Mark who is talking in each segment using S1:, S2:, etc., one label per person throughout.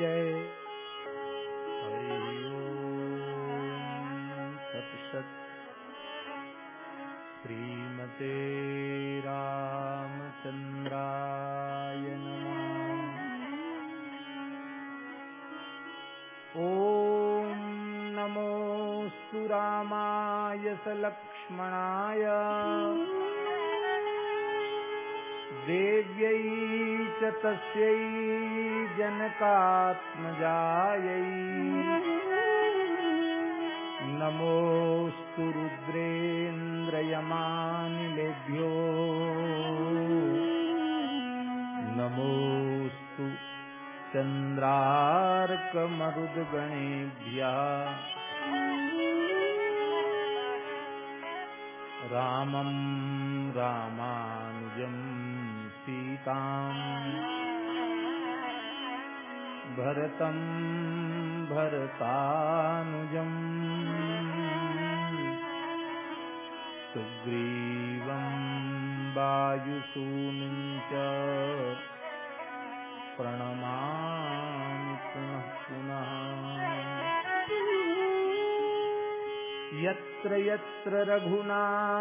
S1: जय। हरि सत्सत श्रीमते रामचन्द्राय नमः। ॐ नमोऽस्तु रामाय सलक्ष्मणाय देव्यै च तस्यै जनकात्मजायै। रुद्रेन्द्रयमानिलेभ्यो। नमोऽस्तु चन्द्रार्कमरुद्गणेभ्यः। रामं रामानुजम् सीताम् भरतं भरतानुजम्। सुग्रीवं वायुसूनुं च प्रणमामि पुनः पुनः। यत्र यत्र रघुनाथकीर्तनम्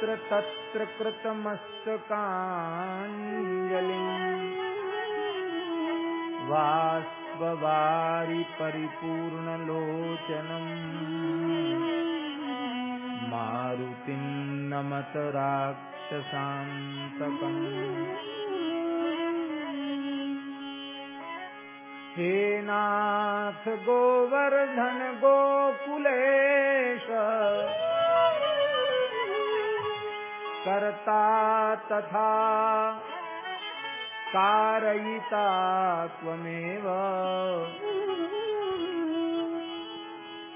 S1: तत्र तत्र कृतमस्तकाञ्जलिम् वास्ववारि परिपूर्णलोचनम् मारुतिं नमत राक्षसान्तकम् हे नाथ गोवर्धन गोकुलेश कर्ता तथा कारयिता त्वमेव।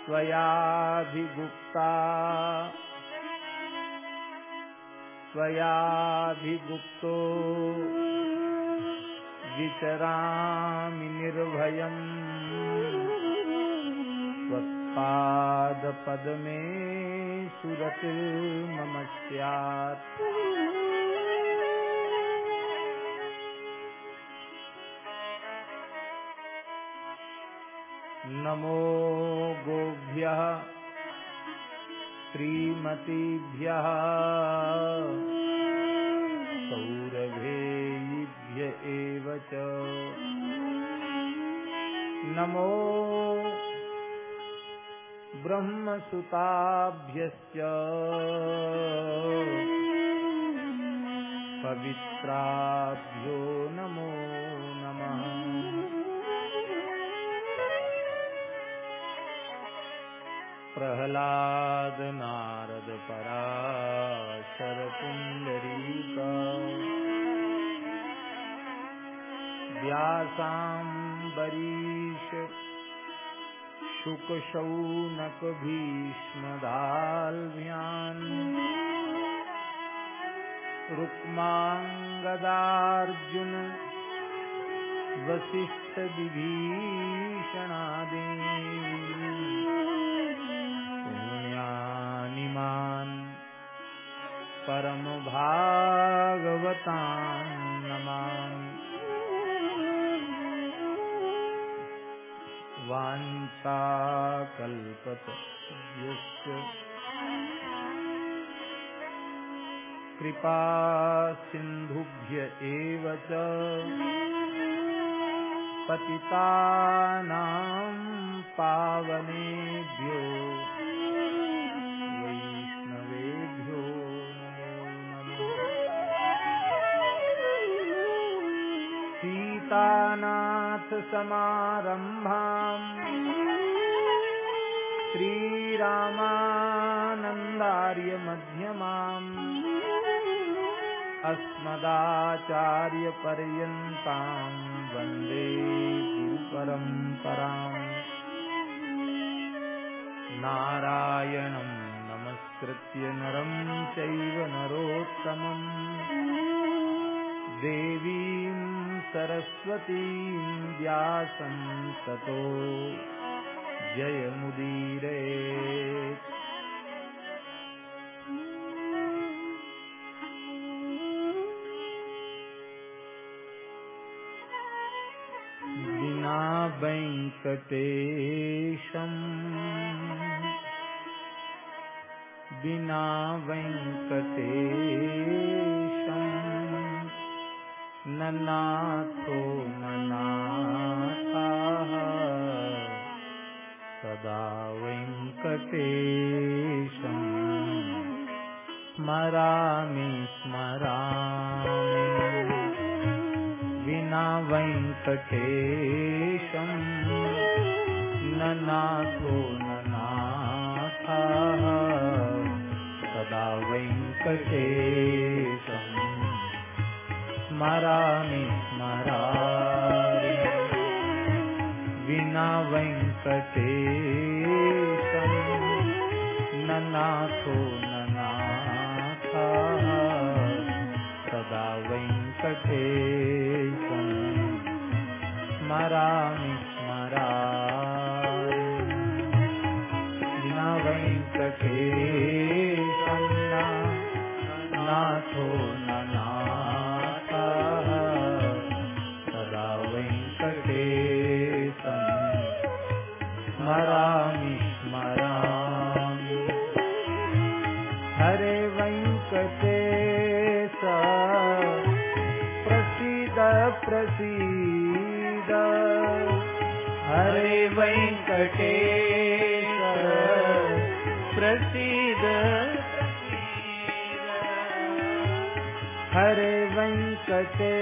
S1: त्वयाभिगुप्ता। त्वयाभिगुप्तो। विचरामि निर्भयम्। त्वत्पादपद्मे सुरतिर्मम स्यात्। नमो गोभ्यः श्रीमतीभ्यः च। नमो ब्रह्मसुताभ्यश्च पवित्राभ्यो नमो नमः। प्रह्लाद नारद पराशर पुण्डरीका व्यासाम्बरीश शुकशौनक भीष्मदाल्भ्यान् रुक्माङ्गदार्जुन वसिष्ठविभीषणादीन् पुण्यानिमान् परमभागवतां वाञ्छाकल्पतरुभ्यश्च कृपा सिन्धुभ्य एव च। पावनेभ्यो। सीतानाथसमारम्भाम् श्रीरामानन्दार्यमध्यमाम्। अस्मदाचार्यपर्यन्ताम् वंदे गुरुपरम्पराम्। नारायणं नमस्कृत्य नरं चैव नरोत्तमम्। देवीं सरस्वतीं व्यासं ततो। जयमुदीरे विना वेङ्कटेशम् विना वेङ्कटे ननाथो मनाताः। सदा वेङ्कटेशम् स्मरा स्मरा विना वेङ्कटेशम् ननाथो ननाता सदा वेङ्कटे स्मरामि स्मरा विना वेङ्कटेशं ननाथो ननाथा। सदा वेङ्कटे सकलेशं स्मरामि स्मरामि हरे वेङ्कटेश प्रसिद प्रसिद हरे वैंकटे प्रसिद हरे वैंकटे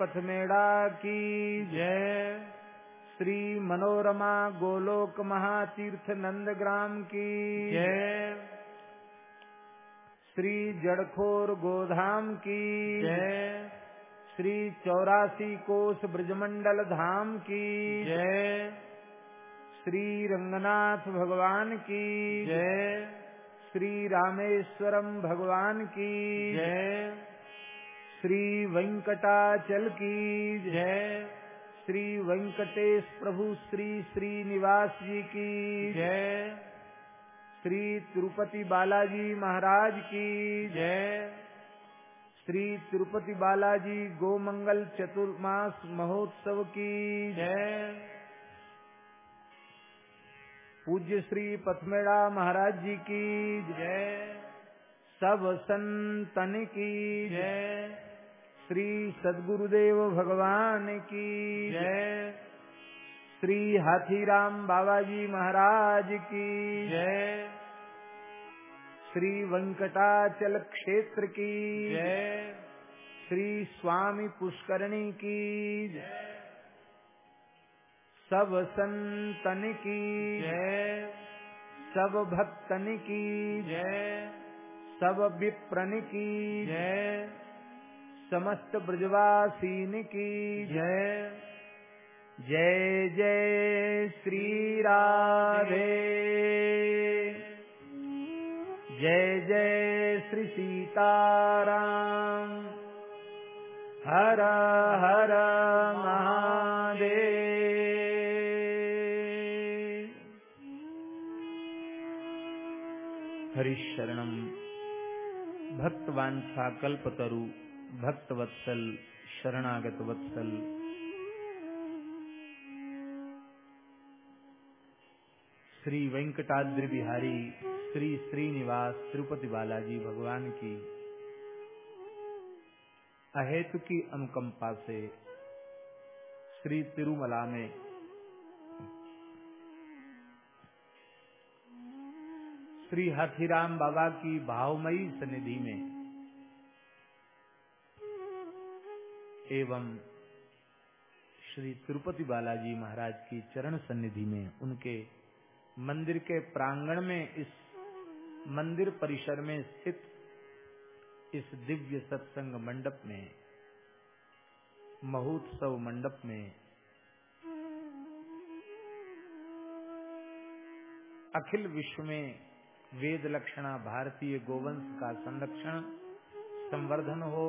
S1: पथमेड़ा की।
S2: जय।
S1: श्री मनोरमा गोलोक महातीर्थ नंद ग्राम की।
S2: जय।
S1: श्री जड़खोर गोधाम की।
S2: जय।
S1: श्री चौरासी कोष ब्रजमंडल धाम की।
S2: जय।
S1: श्री रंगनाथ भगवान की।
S2: जय।
S1: श्री रामेश्वरम भगवान की।
S2: जय।
S1: श्री वेंकटाचल की
S2: जय।
S1: श्री वेंकटेश प्रभु श्री श्रीनिवास जी की
S2: जय।
S1: श्री तिरुपति बालाजी महाराज की
S2: जय।
S1: श्री तिरुपति बालाजी गोमंगल चतुर्मास महोत्सव की
S2: जय।
S1: पूज्य श्री पथमेड़ा महाराज जी की
S2: जय।
S1: सब संतन की
S2: जय।
S1: श्री सदगुरुदेव भगवान की।
S2: जय।
S1: श्री हाथीराम बाबा जी महाराज की।
S2: जय।
S1: श्री वेंकटाचल क्षेत्र की।
S2: जय।
S1: श्री स्वामी पुष्करणी की।
S2: जय।
S1: सब संतन की।
S2: जय।
S1: सब भक्तन की।
S2: जय।
S1: सब विप्रन की।
S2: जय।
S1: समस्त ब्रजवासीन की।
S2: जय
S1: जय जय श्री राधे जय जय श्री सीताराम। हर हर महादेव। हरिशरणम भक्तवांछा कल्पतरु भक्तवत्सल शरणागत वत्सल श्री वेंकटाद्रि बिहारी, श्री श्रीनिवास तिरुपति बालाजी भगवान की अहेतु की अनुकंपा से श्री तिरुमला में श्री हाथीराम बाबा की भावमयी सनिधि में एवं श्री तिरुपति बालाजी महाराज की चरण सन्निधि में उनके मंदिर के प्रांगण में इस मंदिर परिसर में स्थित इस दिव्य सत्संग मंडप में, महोत्सव मंडप में अखिल विश्व में वेद लक्षणा भारतीय गोवंश का संरक्षण, संवर्धन हो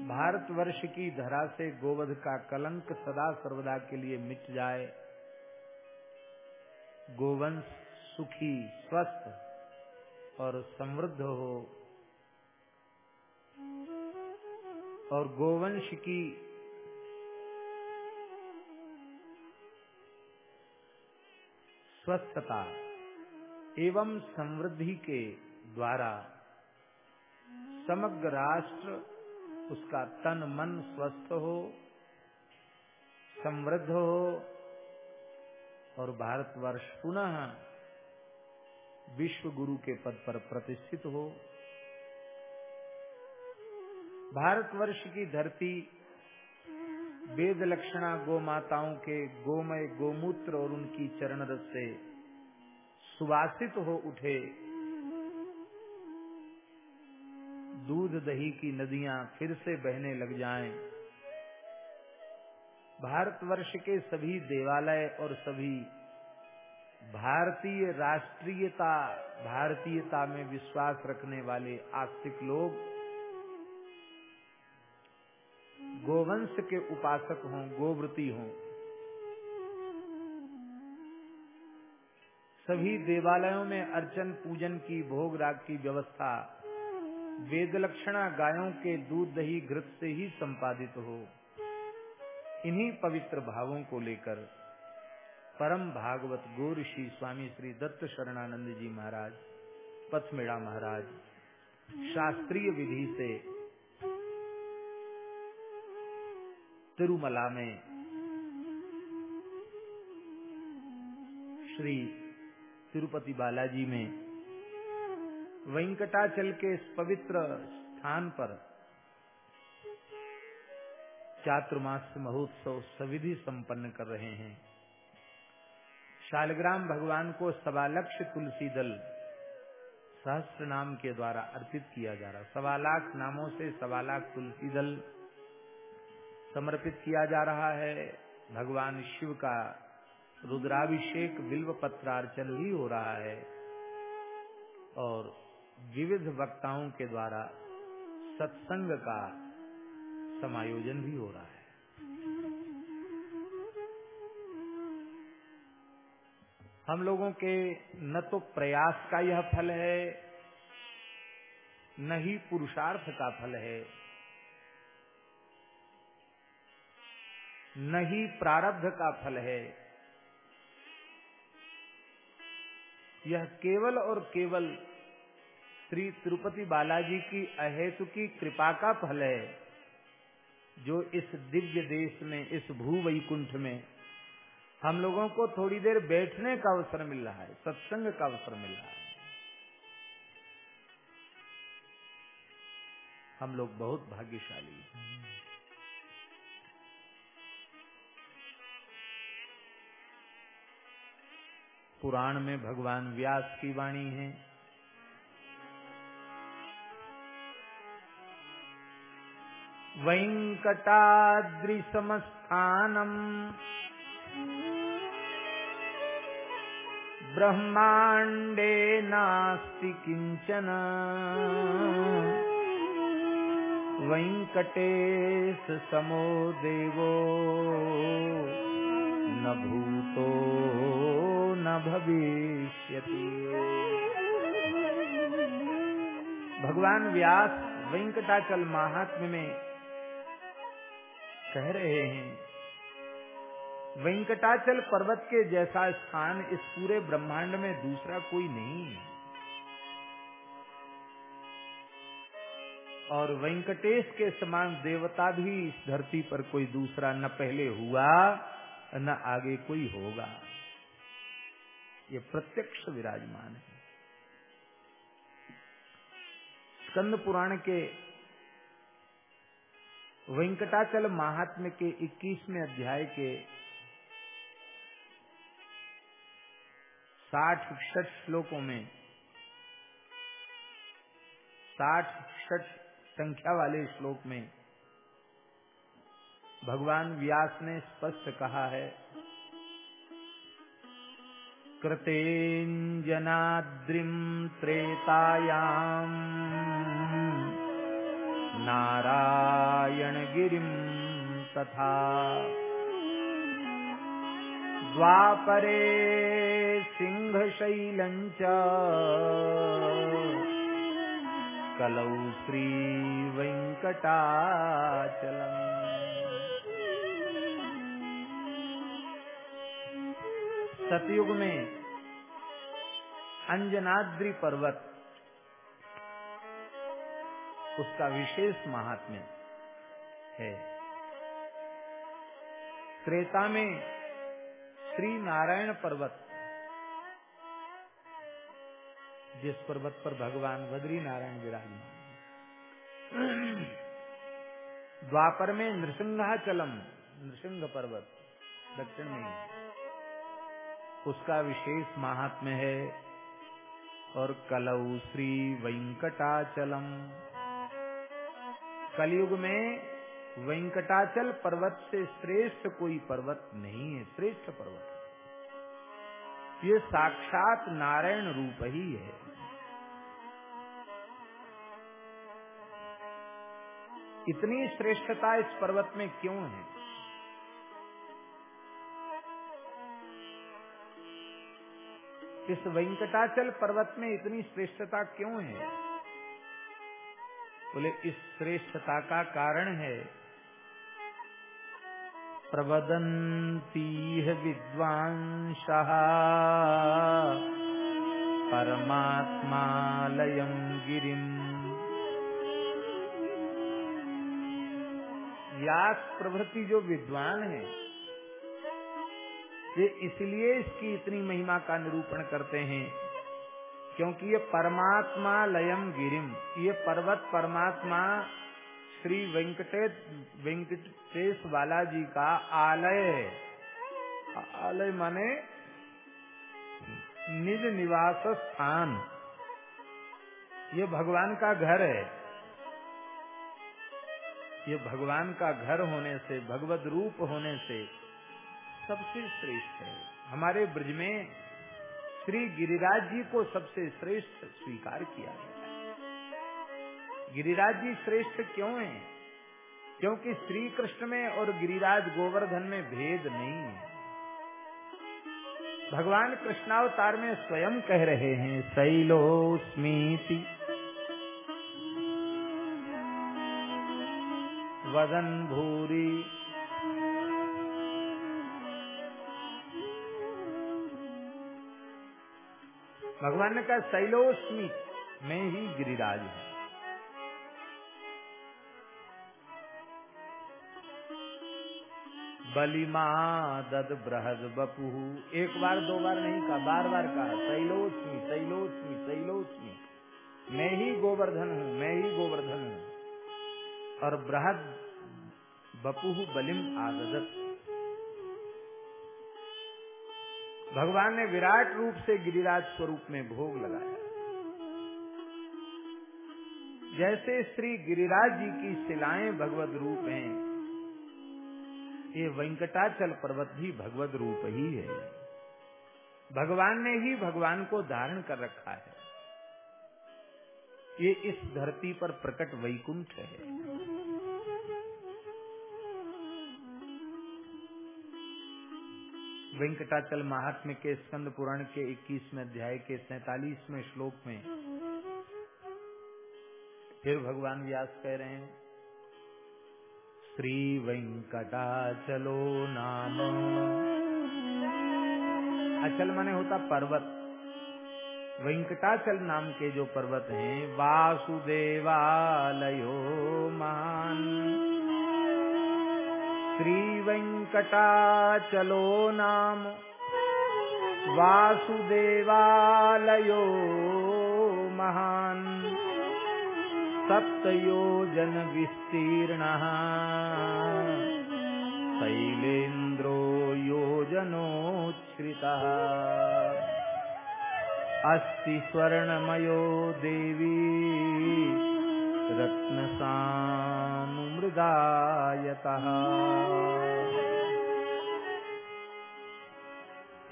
S1: भारतवर्ष की धरा से गोवध का कलंक सदा सर्वदा के लिए मिट जाए। गोवंश सुखी, स्वस्थ और समृद्ध हो। और गोवंश की स्वस्थता एवं समृद्धि के द्वारा समग्र राष्ट्र उसका तन मन स्वस्थ हो, समृद्ध हो और भारतवर्ष पुनः विश्व गुरु के पद पर प्रतिष्ठित हो। भारतवर्ष की धरती वेद लक्षणा गो माताओं के गोमय गोमूत्र और उनकी चरण रस से सुवासित हो उठे। दूध दही की नदियाँ फिर से बहने लग जाएँ। भारतवर्ष के सभी देवालय और सभी भारतीय राष्ट्रीयता, भारतीयता में विश्वास रखने वाले आस्तिक लोग गोवंश के उपासक हों गोव्रती हों सभी देवालयों में अर्चन पूजन की, भोग राग की व्यवस्था वेद लक्षणा गायों के दूध दही घृत से ही संपादित हो। इन्हीं पवित्र भावों को लेकर परम भागवत गो ऋषि स्वामी श्री दत्त शरणानंद जी महाराज, पथमेड़ा महाराज, शास्त्रीय विधि से तिरुमला में श्री तिरुपति बालाजी में वेंकटाचल के इस पवित्र स्थान पर चातुर्मास महोत्सव सविधि संपन्न कर रहे हैं। शालग्राम भगवान को सवा लक्ष तुलसी दल सहस्त्र नाम के द्वारा अर्पित किया जा रहा सवा लाख नामों से सवा लाख तुलसी दल समर्पित किया जा रहा है। भगवान शिव का रुद्राभिषेक बिल्व पत्रार्चन भी हो रहा है और विविध वक्ताओं के द्वारा सत्संग का समायोजन भी हो रहा है। हम लोगों के न तो प्रयास का यह फल है, न ही पुरुषार्थ का फल है, न ही प्रारब्ध का फल है। यह केवल और केवल श्री तिरुपति बालाजी की अहेतु की कृपा का फल है, जो इस दिव्य देश में, इस भू वैकुंठ में हम लोगों को थोड़ी देर बैठने का अवसर मिल रहा है, सत्संग का अवसर मिल रहा है। हम लोग बहुत भाग्यशाली हैं। पुराण में भगवान व्यास की वाणी है वैंकटाद्रिसमस्थानम। ब्रह्माण्डे नास्ति किंचन। वेङ्कटेश समो देवो न भूतो, न भविष्यति। भगवान व्यास वेंकटाचल महात्म्य में कह रहे हैं, वेंकटाचल पर्वत के जैसा स्थान इस पूरे ब्रह्मांड में दूसरा कोई नहीं है। और वेंकटेश के समान देवता भी इस धरती पर कोई दूसरा न पहले हुआ, न आगे कोई होगा। ये प्रत्यक्ष विराजमान है। स्कंद पुराण के वेंकटाचल महात्म्य के 21वें अध्याय के साठ षठ श्लोकों में, साठ षठ संख्या वाले श्लोक में भगवान व्यास ने स्पष्ट कहा है, कृतेञ्जनाद्रिं त्रेतायाम् नारायणगिरिं तथा द्वापरे सिंहशैलं च कलौ श्रीवेङ्कटाचलम्। सतयुग में अंजनाद्रि पर्वत उसका विशेष महात्म्य है। त्रेता में श्री नारायण पर्वत, जिस पर्वत पर भगवान बद्री नारायण विराजमान द्वापर में नृसिंहाचलम, नृसिंह पर्वत, दक्षिण में उसका विशेष महात्म्य है। और कलऊ श्री वेंकटाचलम कलयुग में वेंकटाचल पर्वत से श्रेष्ठ कोई पर्वत नहीं है, श्रेष्ठ पर्वत ये साक्षात नारायण रूप ही है। इतनी श्रेष्ठता इस पर्वत में क्यों है? इस वेंकटाचल पर्वत में इतनी श्रेष्ठता क्यों है? बोले, इस श्रेष्ठता का कारण है। प्रवदंती विद्वांसः। परमात्मालयं गिरिम। व्यास प्रभृति जो विद्वान है, ये इसलिए इसकी इतनी महिमा का निरूपण करते हैं क्योंकि ये परमात्मा लयम गिरिम ये पर्वत परमात्मा श्री वेंकटेश वेंकटेश बालाजी का आलय आलय माने निज निवास स्थान। ये भगवान का घर है। ये भगवान का घर होने से, भगवत रूप होने से सबसे श्रेष्ठ है। हमारे ब्रज में श्री गिरिराज जी को सबसे श्रेष्ठ स्वीकार किया गया गिरिराज जी श्रेष्ठ क्यों हैं? क्योंकि श्री कृष्ण में और गिरिराज गोवर्धन में भेद नहीं है भगवान कृष्णावतार में स्वयं कह रहे हैं, शैलोस्मीति, वदन भूरी भगवान ने कहा, शैलोस्मी, मैं ही गिरिराज हूँ। बलिमा दद बृहद बपू। एक बार, दो बार नहीं कहा, बार बार कहा, शैलोस्मी शैलोस्मी शैलोस्मी, मैं ही गोवर्धन हूँ, मैं ही गोवर्धन हूँ। और बृहद बपू बलिम आदत भगवान ने विराट रूप से गिरिराज स्वरूप में भोग लगाया। जैसे श्री गिरिराज जी की शिलाएँ भगवत रूप हैं, ये वेंकटाचल पर्वत भी भगवत रूप ही है। भगवान ने ही भगवान को धारण कर रखा है। ये इस धरती पर प्रकट वैकुंठ है। वेंकटाचल महात्म्य के स्कंद पुराण के 21वें अध्याय के 47वें श्लोक में फिर भगवान व्यास कह रहे हैं श्री वेंकटाचलो नाम। अचल माने होता पर्वत। वेंकटाचल नाम के जो पर्वत हैं, वासुदेवालयो मान। श्री वेंकटाचलो नाम। वासुदेवालयो महान्। सप्तयोजन विस्तीर्णः शैलेन्द्रो योजनोच्छ्रितः। अस्ति स्वर्णमयो देवी। रत्नसानुमृदायतः।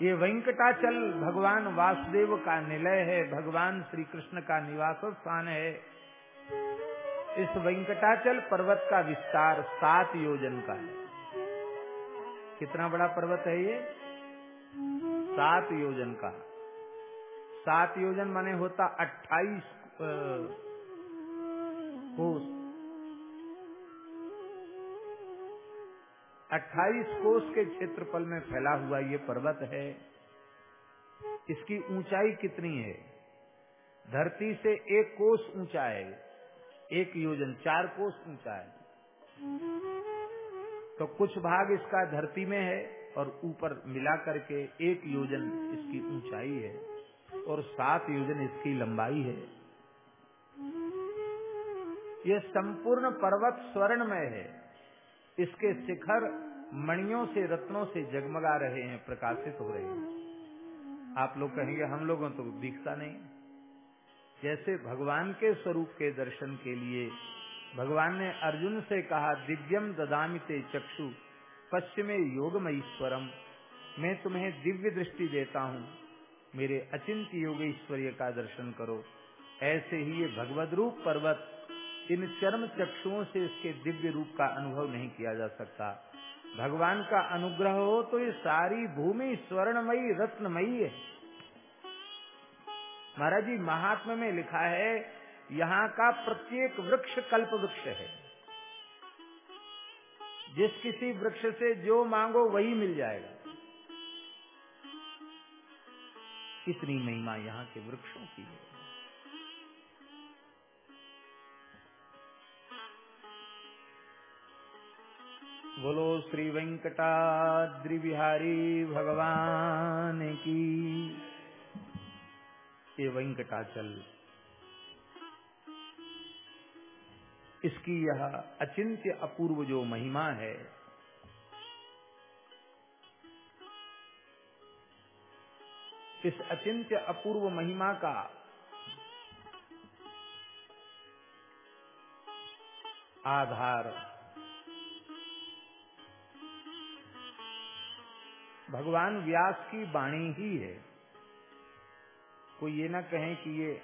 S1: ये वेंकटाचल भगवान वासुदेव का निलय है, भगवान श्री कृष्ण का निवास स्थान है। इस वेंकटाचल पर्वत का विस्तार सात योजन का है। कितना बड़ा पर्वत है ये? सात योजन का। सात योजन माने होता अट्ठाईस कोस। अट्ठाईस कोष के क्षेत्रफल में फैला हुआ ये पर्वत है। इसकी ऊंचाई कितनी है? धरती से एक कोष ऊँचा है, एक योजन, चार कोष ऊँचा है। तो कुछ भाग इसका धरती में है और ऊपर मिला करके एक योजन इसकी ऊंचाई है और सात योजन इसकी लंबाई है। यह संपूर्ण पर्वत स्वर्णमय है। इसके शिखर मणियों से, रत्नों से जगमगा रहे हैं, प्रकाशित हो रहे हैं। आप लोग कहेंगे, हम लोगों तो दिखता नहीं। जैसे भगवान के स्वरूप के दर्शन के लिए भगवान ने अर्जुन से कहा, दिव्यम ददामिते चक्षु, पश्चिमे योगमईश्वरम मैं तुम्हें दिव्य दृष्टि देता हूँ। मेरे अचिंत योगेश्वर्य का दर्शन करो। ऐसे ही ये भगवद रूप पर्वत इन चर्म चक्षुओं से इसके दिव्य रूप का अनुभव नहीं किया जा सकता। भगवान का अनुग्रह हो तो ये सारी भूमि स्वर्णमयी, रत्नमयी है। महाराज जी महात्मा में लिखा है, यहाँ का प्रत्येक वृक्ष कल्प वृक्ष है। जिस किसी वृक्ष से जो मांगो वही मिल जाएगा। कितनी महिमा यहाँ के वृक्षों की है। बोलो श्री वेंकटाद्रि बिहारी भगवान की। ये वेंकटाचल। इसकी यह अचिंत्य अपूर्व जो महिमा है, इस अचिंत्य अपूर्व महिमा का आधार भगवान व्यास की वाणी ही है। कोई ये ना कहें कि ये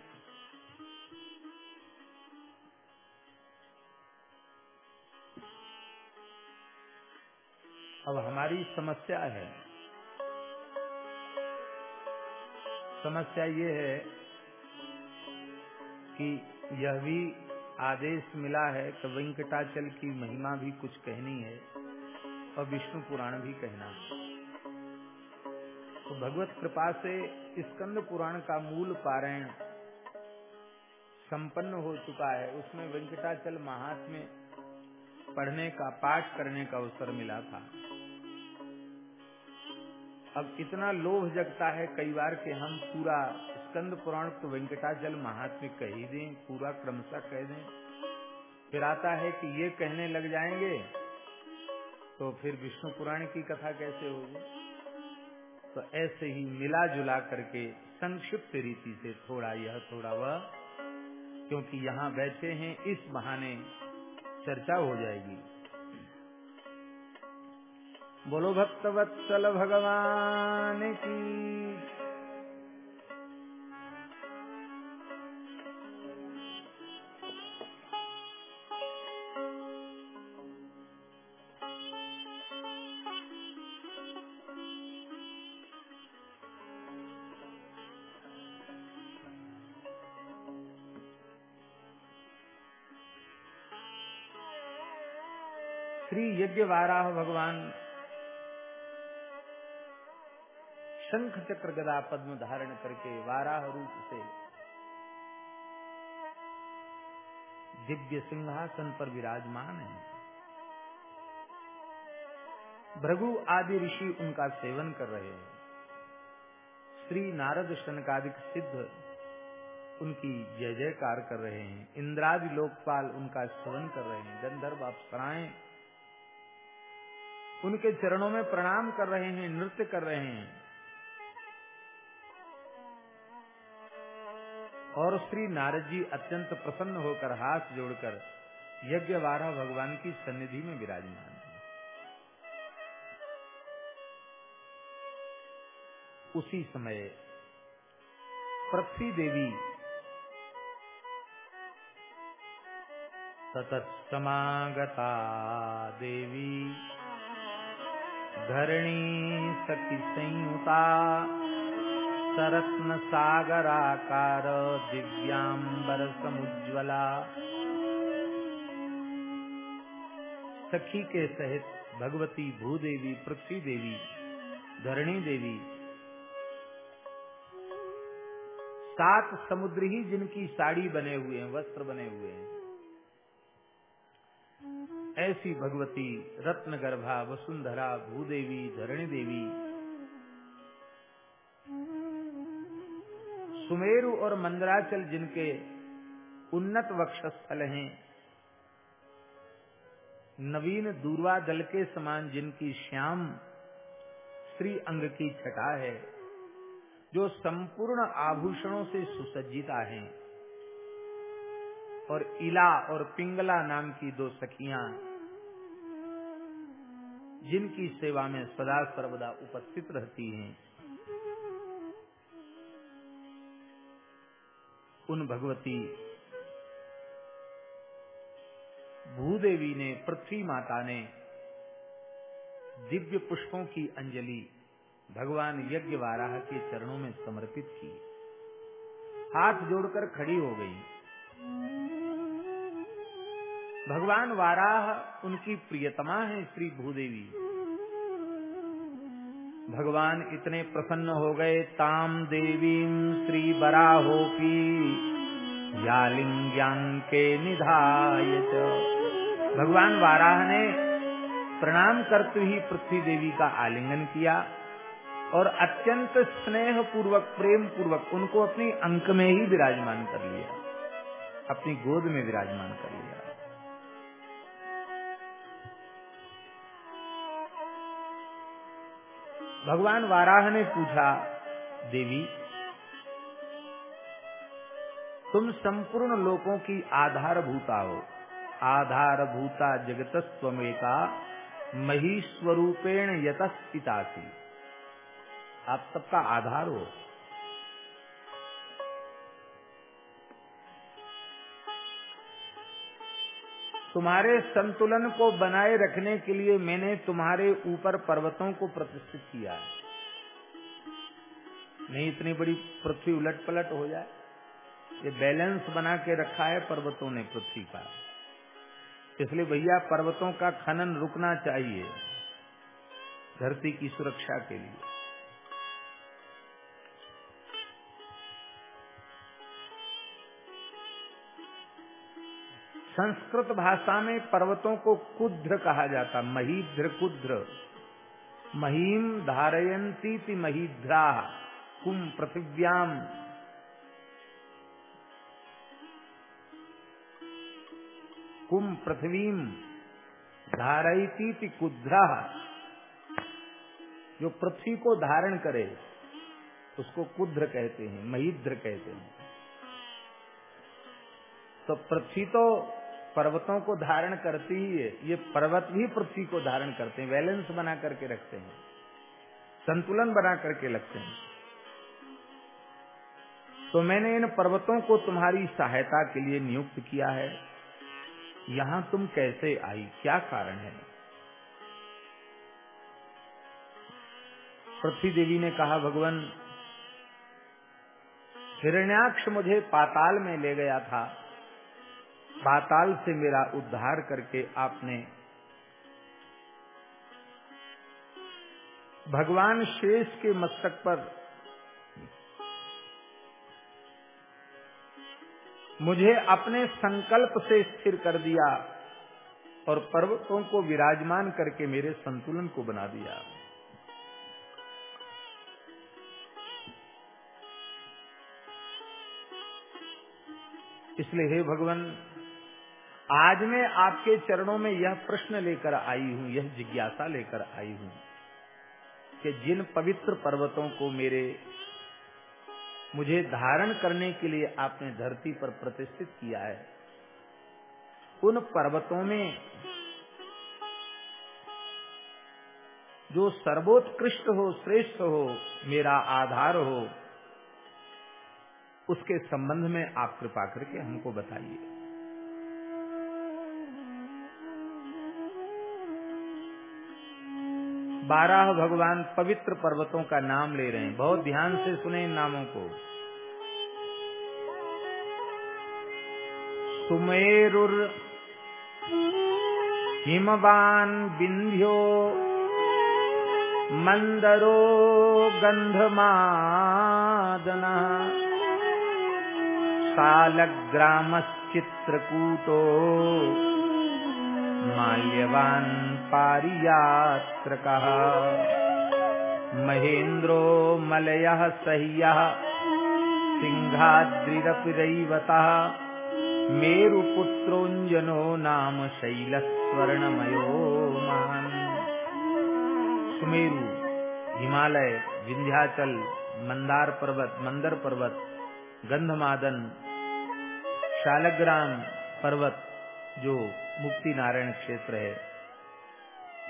S1: अब हमारी समस्या है। समस्या ये है कि यह भी आदेश मिला है कि वेंकटाचल की महिमा भी कुछ कहनी है और विष्णु पुराण भी कहना है। तो भगवत कृपा से स्कंद पुराण का मूल पारायण संपन्न हो चुका है। उसमें वेंकटाचल महात्म्य पढ़ने का, पाठ करने का अवसर मिला था। अब इतना लोभ जगता है कई बार कि हम पूरा स्कंद पुराण तो वेंकटाचल महात्म्य कह ही दें, पूरा क्रमशः कह दें। फिर आता है कि ये कहने लग जाएँगे तो फिर विष्णु पुराण की कथा कैसे होगी? तो ऐसे ही मिला जुला करके संक्षिप्त रीति से थोड़ा यह, थोड़ा वह, क्योंकि यहाँ बैठे हैं, इस बहाने चर्चा हो जाएगी। बोलो भक्तवत्सल भगवान की यज्ञ वाराह भगवान। शंख चक्र गदा पद्म धारण करके वाराह रूप से दिव्य सिंहासन पर विराजमान है। भृगु आदि ऋषि उनका सेवन कर रहे हैं। श्री नारद शनकादिक सिद्ध उनकी जय जयकार कर रहे हैं। इंद्रादि लोकपाल उनका सेवन कर रहे हैं। गंधर्व अप्सराएँ उनके चरणों में प्रणाम कर रहे हैं, नृत्य कर रहे हैं। और श्री नारद जी अत्यंत प्रसन्न होकर हाथ जोड़कर यज्ञ भगवान की सन्निधि में विराजमान है। उसी समय पृथ्वी देवी सतत समागता देवी धरणी सखी संयुता सरत्न सागराकार दिव्यांबर समुज्वला सखी के सहित भगवती भूदेवी पृथ्वी देवी धरणी देवी, सात समुद्र ही जिनकी साड़ी बने हुए हैं, वस्त्र बने हुए हैं। ऐसी भगवती रत्न गर्भा वसुंधरा, भूदेवी, धरणी देवी। सुमेरु और मंदराचल जिनके उन्नत वक्षस्थल हैं, नवीन दूरवा दल के समान जिनकी श्याम श्री अंग की छटा है, जो संपूर्ण आभूषणों से सुसज्जिता है, और इला और पिंगला नाम की दो सखियाँ जिनकी सेवा में सदा सर्वदा उपस्थित रहती हैं, उन भगवती भूदेवी ने, पृथ्वी माता ने दिव्य पुष्पों की अंजलि भगवान यज्ञ वाराह के चरणों में समर्पित की। हाथ जोड़कर खड़ी हो गई। भगवान वाराह उनकी प्रियतमा है, श्री भूदेवी। भगवान इतने प्रसन्न हो गए, ताम देवी श्री बराहोपी यालिंग्यांके निधाय भगवान वाराह ने प्रणाम करते ही पृथ्वी देवी का आलिंगन किया और अत्यंत स्नेह पूर्वक प्रेम पूर्वक उनको अपनी अंक में ही विराजमान कर लिया। अपनी गोद में विराजमान कर लिया। भगवान वाराह ने पूछा, देवी, तुम संपूर्ण लोकों की आधारभूता हो। आधारभूता जगत स्वमेका महीस्वरूपेण यतस्थितासी आप सबका आधार हो। तुम्हारे संतुलन को बनाए रखने के लिए मैंने तुम्हारे ऊपर पर्वतों को प्रतिष्ठित किया है। नहीं, इतनी बड़ी पृथ्वी उलट पलट हो जाए। ये बैलेंस बना के रखा है पर्वतों ने पृथ्वी का। इसलिए भैया, पर्वतों का खनन रुकना चाहिए धरती की सुरक्षा के लिए। संस्कृत भाषा में पर्वतों को कुद्र कहा जाता महीध्र कुद्र। महीम धारयंती महीध्रा कुम पृथिव्याम। कुम पृथ्वीम धारयती कुद्रा। जो पृथ्वी को धारण करे, उसको कुद्र कहते हैं महीध्र कहते हैं। तो पृथ्वी तो पर्वतों को धारण करती ही है। ये पर्वत भी पृथ्वी को धारण करते हैं। बैलेंस बना करके रखते हैं। संतुलन बना करके रखते हैं। तो मैंने इन पर्वतों को तुम्हारी सहायता के लिए नियुक्त किया है। यहाँ तुम कैसे आई? क्या कारण है? पृथ्वी देवी ने कहा, भगवान, हिरण्याक्ष मुझे पाताल में ले गया था। पाताल से मेरा उद्धार करके आपने भगवान शेष के मस्तक पर मुझे अपने संकल्प से स्थिर कर दिया और पर्वतों को विराजमान करके मेरे संतुलन को बना दिया। इसलिए हे भगवान आज मैं आपके चरणों में यह प्रश्न लेकर आई हूँ, यह जिज्ञासा लेकर आई हूँ कि जिन पवित्र पर्वतों को मेरे, मुझे धारण करने के लिए आपने धरती पर प्रतिष्ठित किया है, उन पर्वतों में जो सर्वोत्कृष्ट हो, श्रेष्ठ हो, मेरा आधार हो, उसके संबंध में आप कृपा करके हमको बताइए। बारह भगवान पवित्र पर्वतों का नाम ले रहे हैं। बहुत ध्यान से सुने इन नामों को। सुमेरुर, हिमवान विंध्यो मंदरो गंधमादना शालग्रामश्चित्रकूटो माल्यवान् पारियात्रकः। महेन्द्रो मलयः सह्यः। सिंहाद्रिरपि मेरुपुत्रोऽञ्जनो नाम शैलस्वर्णमयो महान् सुमेरु, हिमालय विंध्याचल मंदार पर्वत, मंदर पर्वत, गंधमादन, शालग्राम पर्वत जो मुक्ति नारायण क्षेत्र है।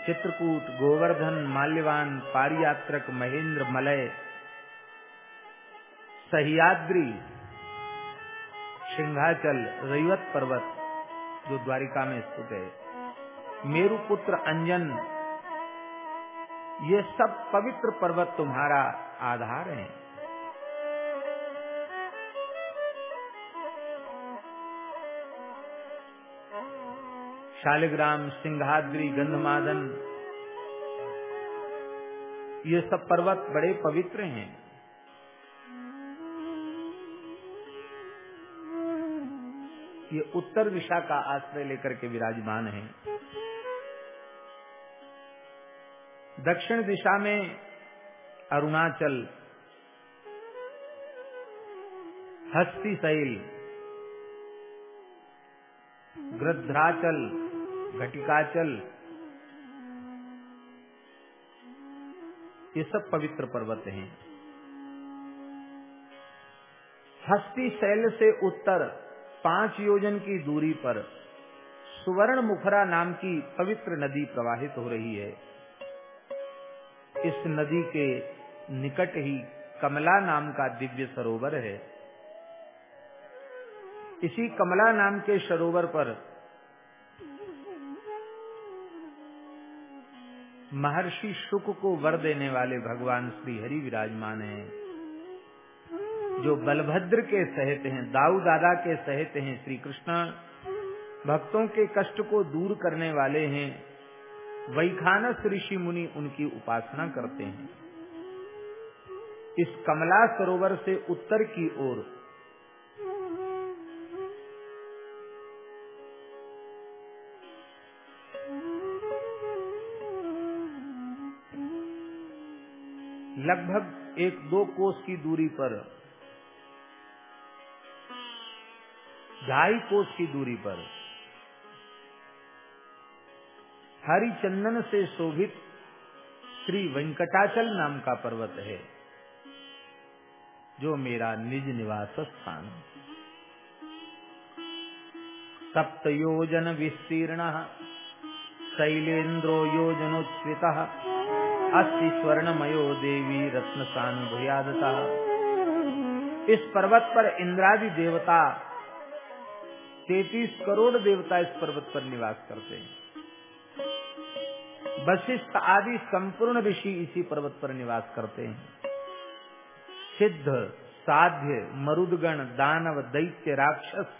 S1: चित्रकूट, गोवर्धन, माल्यवान, पारियात्रक, महेंद्र, मलय, सह्याद्री, सिंहाचल, रैवत पर्वत, जो द्वारिका में स्थित है। मेरु पुत्र अंजन, ये सब पवित्र पर्वत तुम्हारा आधार है। शालिग्राम, सिंहाद्री, गंधमादन, ये सब पर्वत बड़े पवित्र हैं। ये उत्तर दिशा का आश्रय लेकर के विराजमान है। दक्षिण दिशा में अरुणाचल हस्ती शैल गृध्राचल घटिकाचल ये सब पवित्र पर्वत हैं। हस्ती शैल से उत्तर पाँच योजन की दूरी पर सुवर्ण मुखरा नाम की पवित्र नदी प्रवाहित हो रही है। इस नदी के निकट ही कमला नाम का दिव्य सरोवर है। इसी कमला नाम के सरोवर पर महर्षि शुक को वर देने वाले भगवान श्री हरि विराजमान हैं। जो बलभद्र के सहित हैं, दाऊ दादा के सहित हैं श्री कृष्ण, भक्तों के कष्ट को दूर करने वाले हैं। वैखानस ऋषि मुनि उनकी उपासना करते हैं। इस कमला सरोवर से उत्तर की ओर लगभग एक दो कोस की दूरी पर। ढाई कोस की दूरी पर। हरिचंदन से शोभित श्री वेंकटाचल नाम का पर्वत है, जो मेरा निज निवास स्थान सप्त योजन विस्तीर्ण, शैलेन्द्रो योजनोच्छ्रित अस्ति स्वर्णमयो देवी रत्न सानुभयादता इस पर्वत पर इंद्रादि देवता, तैतीस करोड़ देवता इस पर्वत पर निवास करते हैं। वशिष्ठ आदि संपूर्ण ऋषि इसी पर्वत पर निवास करते हैं। सिद्ध, साध्य, मरुदगण, दानव, दैत्य, राक्षस,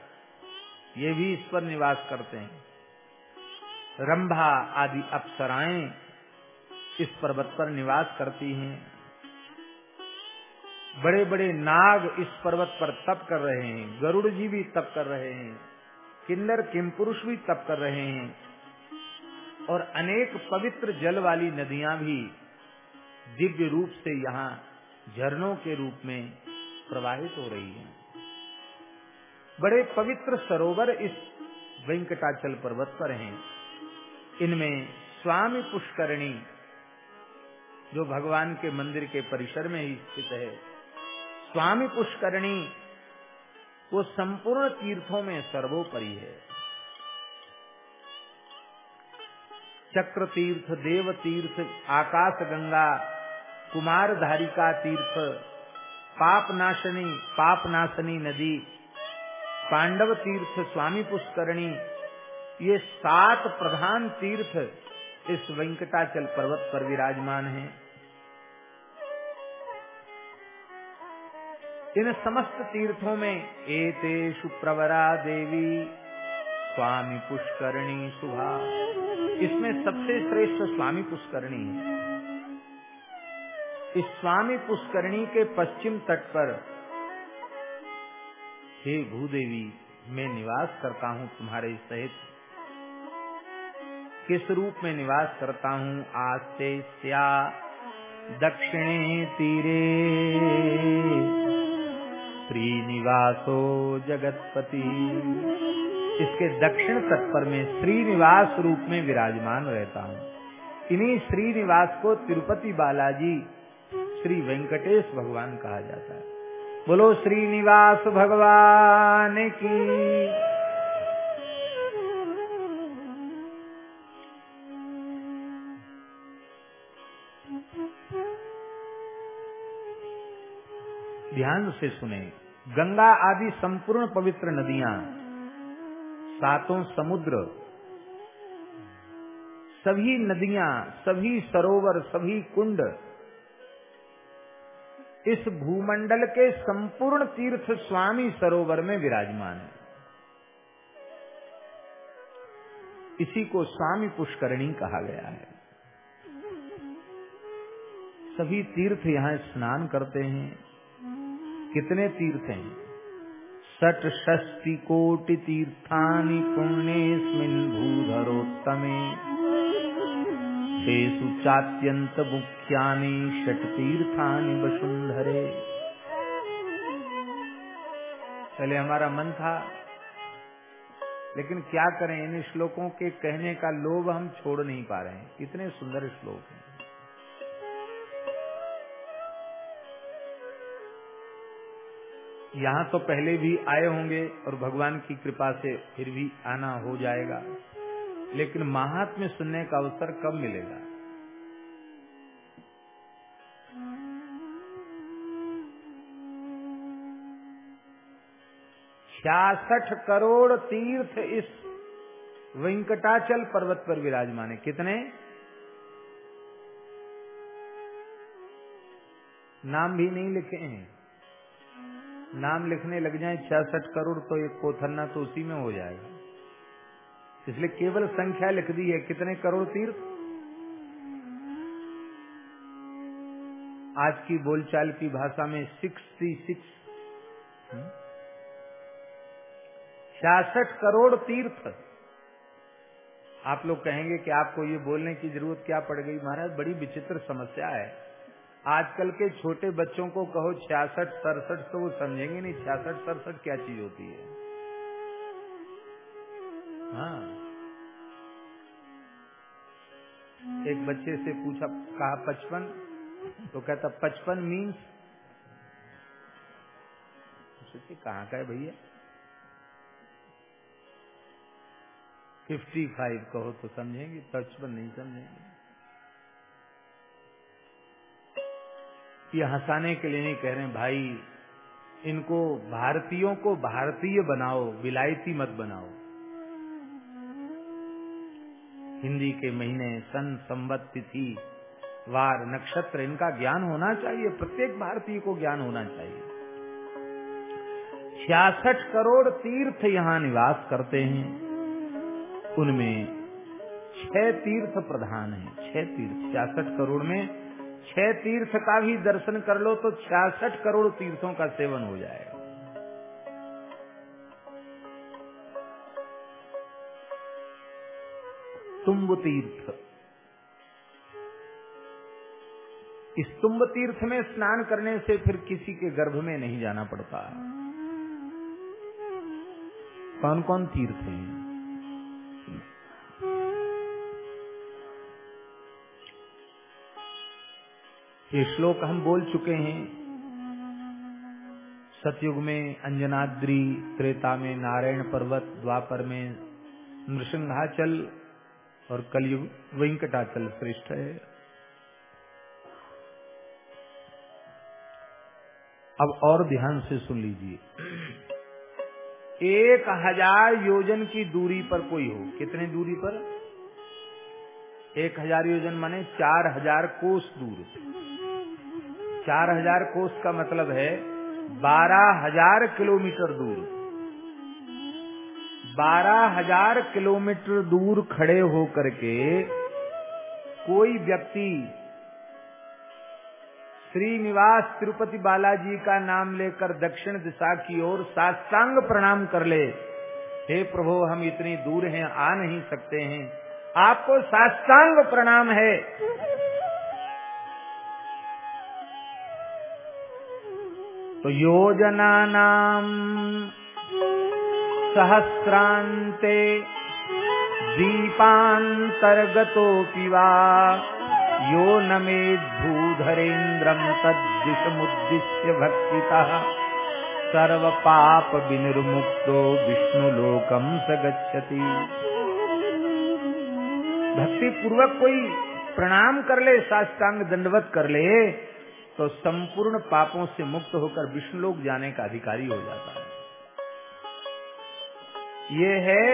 S1: ये भी इस पर निवास करते हैं। रंभा आदि अप्सराएँ इस पर्वत पर निवास करती हैं। बड़े बड़े नाग इस पर्वत पर तप कर रहे हैं। गरुड़ जी भी तप कर रहे हैं। किन्नर किम पुरुष भी तप कर रहे हैं। और अनेक पवित्र जल वाली नदियाँ भी दिव्य रूप से यहाँ झरनों के रूप में प्रवाहित हो रही हैं। बड़े पवित्र सरोवर इस वेंकटाचल पर्वत पर हैं। इनमें स्वामी पुष्करणी जो भगवान के मंदिर के परिसर में ही स्थित है। स्वामी पुष्करणी वो संपूर्ण तीर्थों में सर्वोपरि है। चक्र तीर्थ देव तीर्थ आकाश गंगा कुमार धारिका तीर्थ पाप नाशनी पाप नाशनी नदी, पांडव तीर्थ, स्वामी पुष्करणी, ये सात प्रधान तीर्थ इस वेंकटाचल पर्वत पर विराजमान हैं। इन समस्त तीर्थों में एतेषु प्रवरा देवी, स्वामी पुष्करणी सुभा। इसमें सबसे श्रेष्ठ स्वामी पुष्करणी है। इस स्वामी पुष्करणी के पश्चिम तट पर हे भूदेवी, मैं निवास करता हूँ तुम्हारे सहित। किस रूप में निवास करता हूँ? आस्ते स्या, दक्षिणे तीरे। श्रीनिवासो जगतपति। इसके दक्षिण तट पर मैं श्रीनिवास रूप में विराजमान रहता हूँ। इन्हीं श्रीनिवास को तिरुपति बालाजी श्री वेंकटेश भगवान कहा जाता है। बोलो, श्रीनिवास भगवान की ध्यान से सुने। गंगा आदि संपूर्ण पवित्र नदियाँ, सातों समुद्र, सभी नदियाँ, सभी सरोवर, सभी कुंड, इस भूमंडल के संपूर्ण तीर्थ स्वामी सरोवर में विराजमान है। इसी को स्वामी पुष्करणी कहा गया है। सभी तीर्थ यहाँ स्नान करते हैं। कितने तीर्थ हैं? सट षष्टि कोटि तीर्थानि पुण्यस्मिन् भूधरोत्तमे। तेषु चात्यंत मुख्यानि षट तीर्थानि वसुंधरे पहले हमारा मन था, लेकिन क्या करें, इन श्लोकों के कहने का लोभ हम छोड़ नहीं पा रहे हैं। इतने सुंदर श्लोक हैं। यहाँ तो पहले भी आए होंगे और भगवान की कृपा से फिर भी आना हो जाएगा। लेकिन महात्म्य सुनने का अवसर कब मिलेगा? छियासठ करोड़ तीर्थ इस वेंकटाचल पर्वत पर विराजमान है। कितने? नाम भी नहीं लिखे हैं। नाम लिखने लग जाए, छियासठ करोड़ तो एक कोथरना तो उसी में हो जाएगा। इसलिए केवल संख्या लिख दी है, कितने करोड़ तीर्थ? आज की बोलचाल की भाषा में सिक्सटी सिक्स। छियासठ करोड़ तीर्थ। आप लोग कहेंगे कि आपको ये बोलने की ज़रूरत क्या पड़ गई? महाराज, बड़ी विचित्र समस्या है। आजकल के छोटे बच्चों को कहो छियासठ, सड़सठ तो वो समझेंगे नहीं। छियासठ, सड़सठ क्या चीज़ होती है? हाँ। एक बच्चे से पूछा, कहा, पचपन? तो कहता, पचपन मीन्स कहाँ का है भैया? फिफ्टी फाइव कहो तो समझेंगे, पचपन नहीं समझेंगे। ये हंसाने के लिए नहीं कह रहे भाई, इनको भारतीयों को भारतीय बनाओ, विलायती मत बनाओ। हिंदी के महीने, सन, संवत, तिथि, वार, नक्षत्र, इनका ज्ञान होना चाहिए, प्रत्येक भारतीय को ज्ञान होना चाहिए। छियासठ करोड़ तीर्थ यहाँ निवास करते हैं। उनमें छह तीर्थ प्रधान है, छह तीर्थ, छियासठ करोड़ में छह तीर्थ का भी दर्शन कर लो तो छियासठ करोड़ तीर्थों का सेवन हो जाएगा। तुम्ब तीर्थ। इस तुम्ब तीर्थ में स्नान करने से फिर किसी के गर्भ में नहीं जाना पड़ता। कौन कौन तीर्थ हैं? ये श्लोक हम बोल चुके हैं। सतयुग में अंजनाद्री, त्रेता में नारायण पर्वत, द्वापर में नृसिंहाचल और कलयुग वेंकटाचल श्रेष्ठ है। अब और ध्यान से सुन लीजिए। एक हज़ार योजन की दूरी पर कोई हो। कितने दूरी पर? एक हज़ार योजन माने चार हज़ार कोस दूर। चार हज़ार कोस का मतलब है बारह हज़ार किलोमीटर दूर। बारह हज़ार किलोमीटर दूर खड़े होकर के कोई व्यक्ति श्रीनिवास तिरुपति बालाजी का नाम लेकर दक्षिण दिशा की ओर साष्टांग प्रणाम कर ले। हे प्रभु, हम इतनी दूर हैं, आ नहीं सकते हैं। आपको साष्टांग प्रणाम है। तो योजना नाम सहस्रांते दीपांतर्गतो पिवा यो न मे भूधरेन्द्रम तद्दिशमुद्दिश्य भक्तितः। सर्व पाप विनिर्मुक्तो विष्णुलोकम स गच्छति। भक्ति पूर्वक कोई प्रणाम कर ले, साष्टांग दंडवत कर ले। तो संपूर्ण पापों से मुक्त होकर विष्णुलोक जाने का अधिकारी हो जाता है। ये है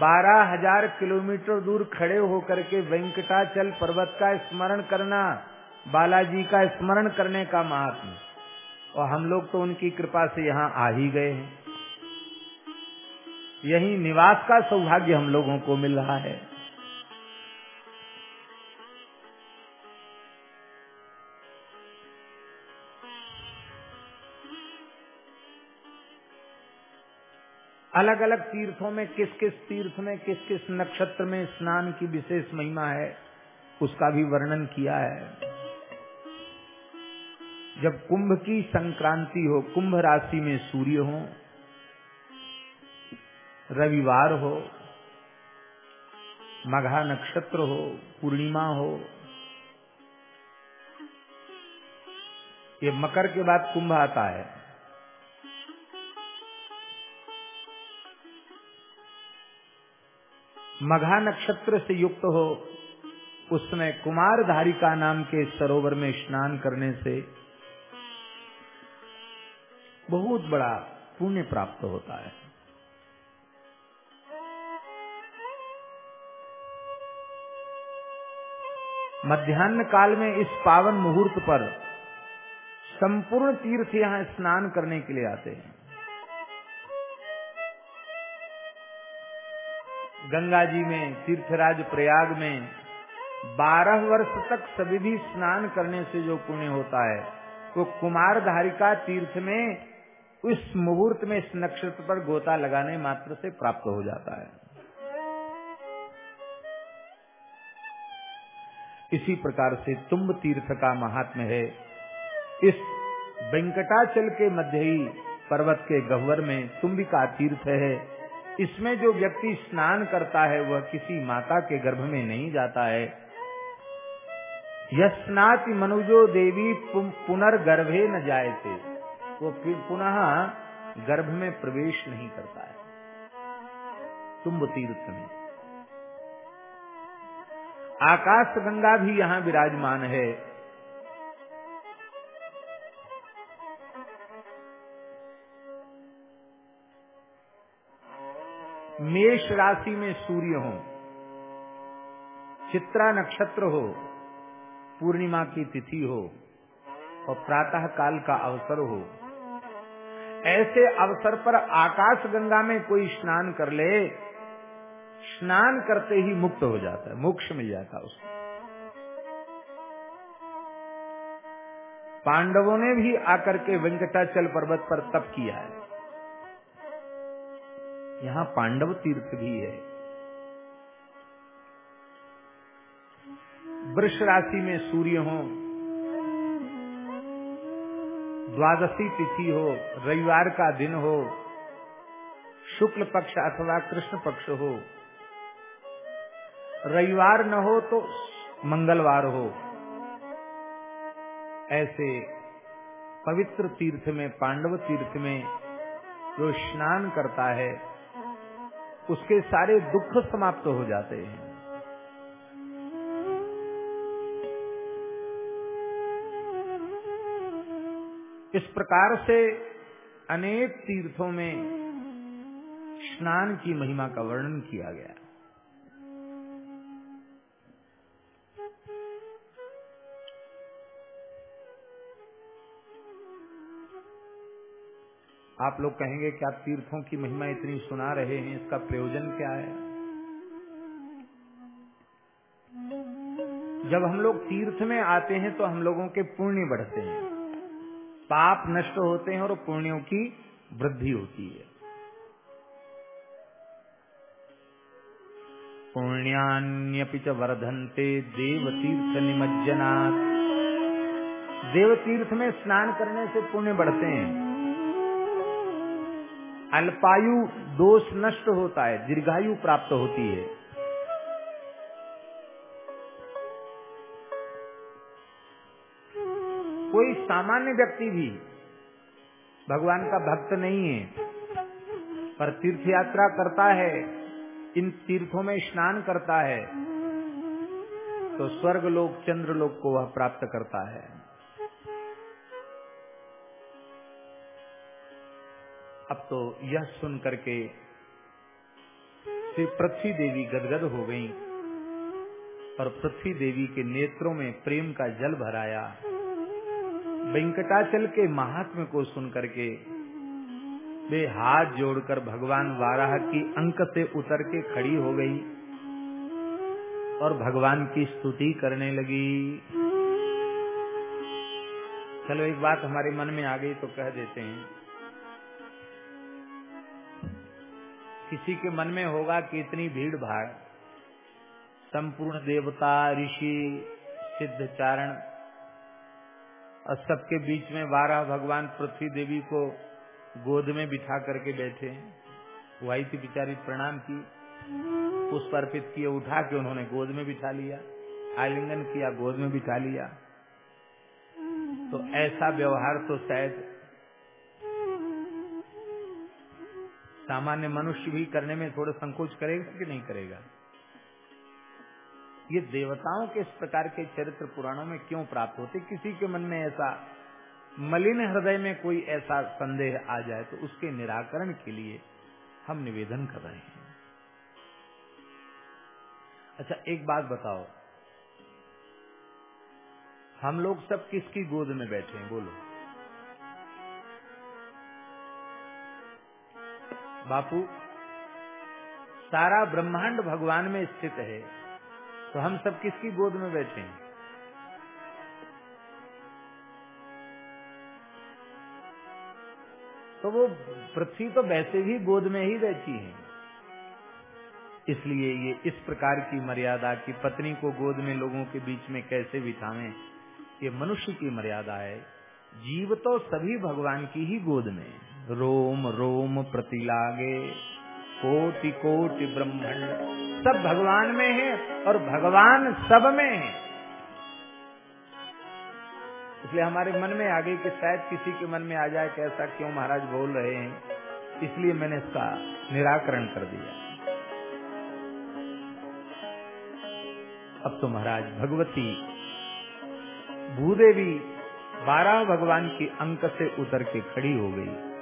S1: बारह हज़ार किलोमीटर दूर खड़े होकर के वेंकटाचल पर्वत का स्मरण करना, बालाजी का स्मरण करने का महात्मा। और हम लोग तो उनकी कृपा से यहाँ आ ही गए हैं। यही निवास का सौभाग्य हम लोगों को मिल रहा है। अलग अलग तीर्थों में किस किस तीर्थ में किस किस नक्षत्र में स्नान की विशेष महिमा है, उसका भी वर्णन किया है। जब कुंभ की संक्रांति हो, कुंभ राशि में सूर्य हो, रविवार हो, मघा नक्षत्र हो, पूर्णिमा हो, ये मकर के बाद कुंभ आता है। मघा नक्षत्र से युक्त हो, उसमें समय कुमार धारिका नाम के सरोवर में स्नान करने से बहुत बड़ा पुण्य प्राप्त होता है। मध्यान्ह काल में इस पावन मुहूर्त पर संपूर्ण तीर्थ यहाँ स्नान करने के लिए आते हैं। गंगा जी में, तीर्थराज प्रयाग में, बारह वर्ष तक सभी भी स्नान करने से जो पुण्य होता है वो तो कुमार धारिका तीर्थ में उस मुहूर्त में इस नक्षत्र पर गोता लगाने मात्र से प्राप्त हो जाता है। इसी प्रकार से तुम्ब तीर्थ का महात्म्य है। इस वेंकटाचल के मध्य ही पर्वत के गह्वर में तुम्बिका तीर्थ है। इसमें जो व्यक्ति स्नान करता है, वह किसी माता के गर्भ में नहीं जाता है। यस्नाति मनुजो देवी पुनर्गर्भे न जाए थे वो पुनः गर्भ में प्रवेश नहीं करता है। तुम्ब तीर्थ में। आकाश गंगा भी यहाँ विराजमान है। मेष राशि में सूर्य हो, चित्रा नक्षत्र हो, पूर्णिमा की तिथि हो और प्रातः काल का अवसर हो, ऐसे अवसर पर आकाश गंगा में कोई स्नान कर ले, स्नान करते ही मुक्त हो जाता है, मोक्ष मिल जाता है उसको। पांडवों ने भी आकर के वेंकटाचल पर्वत पर तप किया है। यहाँ पांडव तीर्थ भी है। वृक्ष राशि में सूर्य हो, द्वादशी तिथि हो, रविवार का दिन हो, शुक्ल पक्ष अथवा कृष्ण पक्ष हो, रविवार न हो तो मंगलवार हो। ऐसे पवित्र तीर्थ में, पांडव तीर्थ में जो स्नान करता है उसके सारे दुख समाप्त हो जाते हैं। इस प्रकार से अनेक तीर्थों में स्नान की महिमा का वर्णन किया गया। आप लोग कहेंगे कि आप तीर्थों की महिमा इतनी सुना रहे हैं, इसका प्रयोजन क्या है? जब हम लोग तीर्थ में आते हैं तो हम लोगों के पुण्य बढ़ते हैं। पाप नष्ट होते हैं और पुण्यों की वृद्धि होती है। पुण्यान्यपि च वर्धनते देव तीर्थ निमज्जनाथ देव तीर्थ में स्नान करने से पुण्य बढ़ते हैं। अल्पायु दोष नष्ट होता है, दीर्घायु प्राप्त होती है। कोई सामान्य व्यक्ति भी भगवान का भक्त नहीं है, पर तीर्थ यात्रा करता है, इन तीर्थों में स्नान करता है तो स्वर्ग लोक चंद्र लोक को वह प्राप्त करता है। अब तो यह सुन करके श्री पृथ्वी देवी गदगद हो गई और पृथ्वी देवी के नेत्रों में प्रेम का जल भराया। वेंकटाचल के महात्म को सुन करके वे हाथ जोड़कर भगवान वाराह की अंक से उतर के खड़ी हो गई और भगवान की स्तुति करने लगी। चलो एक बात हमारे मन में आ गई तो कह देते हैं किसी के मन में होगा कि इतनी भीड़ भाड़। संपूर्ण देवता, ऋषि, सिद्ध चारण, और सबके बीच में बारह भगवान पृथ्वी देवी को गोद में बिठा करके बैठे वो आई थी बिचारी प्रणाम की, पुष्प अर्पित किए, उठा के उन्होंने गोद में बिठा लिया, आलिंगन किया, गोद में बिठा लिया। तो ऐसा व्यवहार तो शायद सामान्य मनुष्य भी करने में थोड़ा संकोच करेगा कि नहीं करेगा? ये देवताओं के इस प्रकार के चरित्र पुराणों में क्यों प्राप्त होते? किसी के मन में ऐसा मलिन हृदय में कोई ऐसा संदेह आ जाए तो उसके निराकरण के लिए हम निवेदन कर रहे हैं। अच्छा एक बात बताओ। हम लोग सब किसकी गोद में बैठे हैं? बोलो। बापू, सारा ब्रह्मांड भगवान में स्थित है तो हम सब किसकी गोद में बैठे हैं? तो वो पृथ्वी तो वैसे भी गोद में ही बैठी है। इसलिए ये इस प्रकार की मर्यादा की पत्नी को गोद में लोगों के बीच में कैसे बिठावे ये मनुष्य की मर्यादा है। जीव तो सभी भगवान की ही गोद में रोम रोम प्रतिलागे, कोटि कोटि ब्रह्मांड। सब भगवान में है और भगवान सब में है। इसलिए हमारे मन में आ गई कि शायद किसी के मन में आ जाए कि ऐसा क्यों महाराज बोल रहे हैं। इसलिए मैंने इसका निराकरण कर दिया। अब तो महाराज भगवती, भूदेवी बारह भगवान की अंक से उतर के खड़ी हो गई।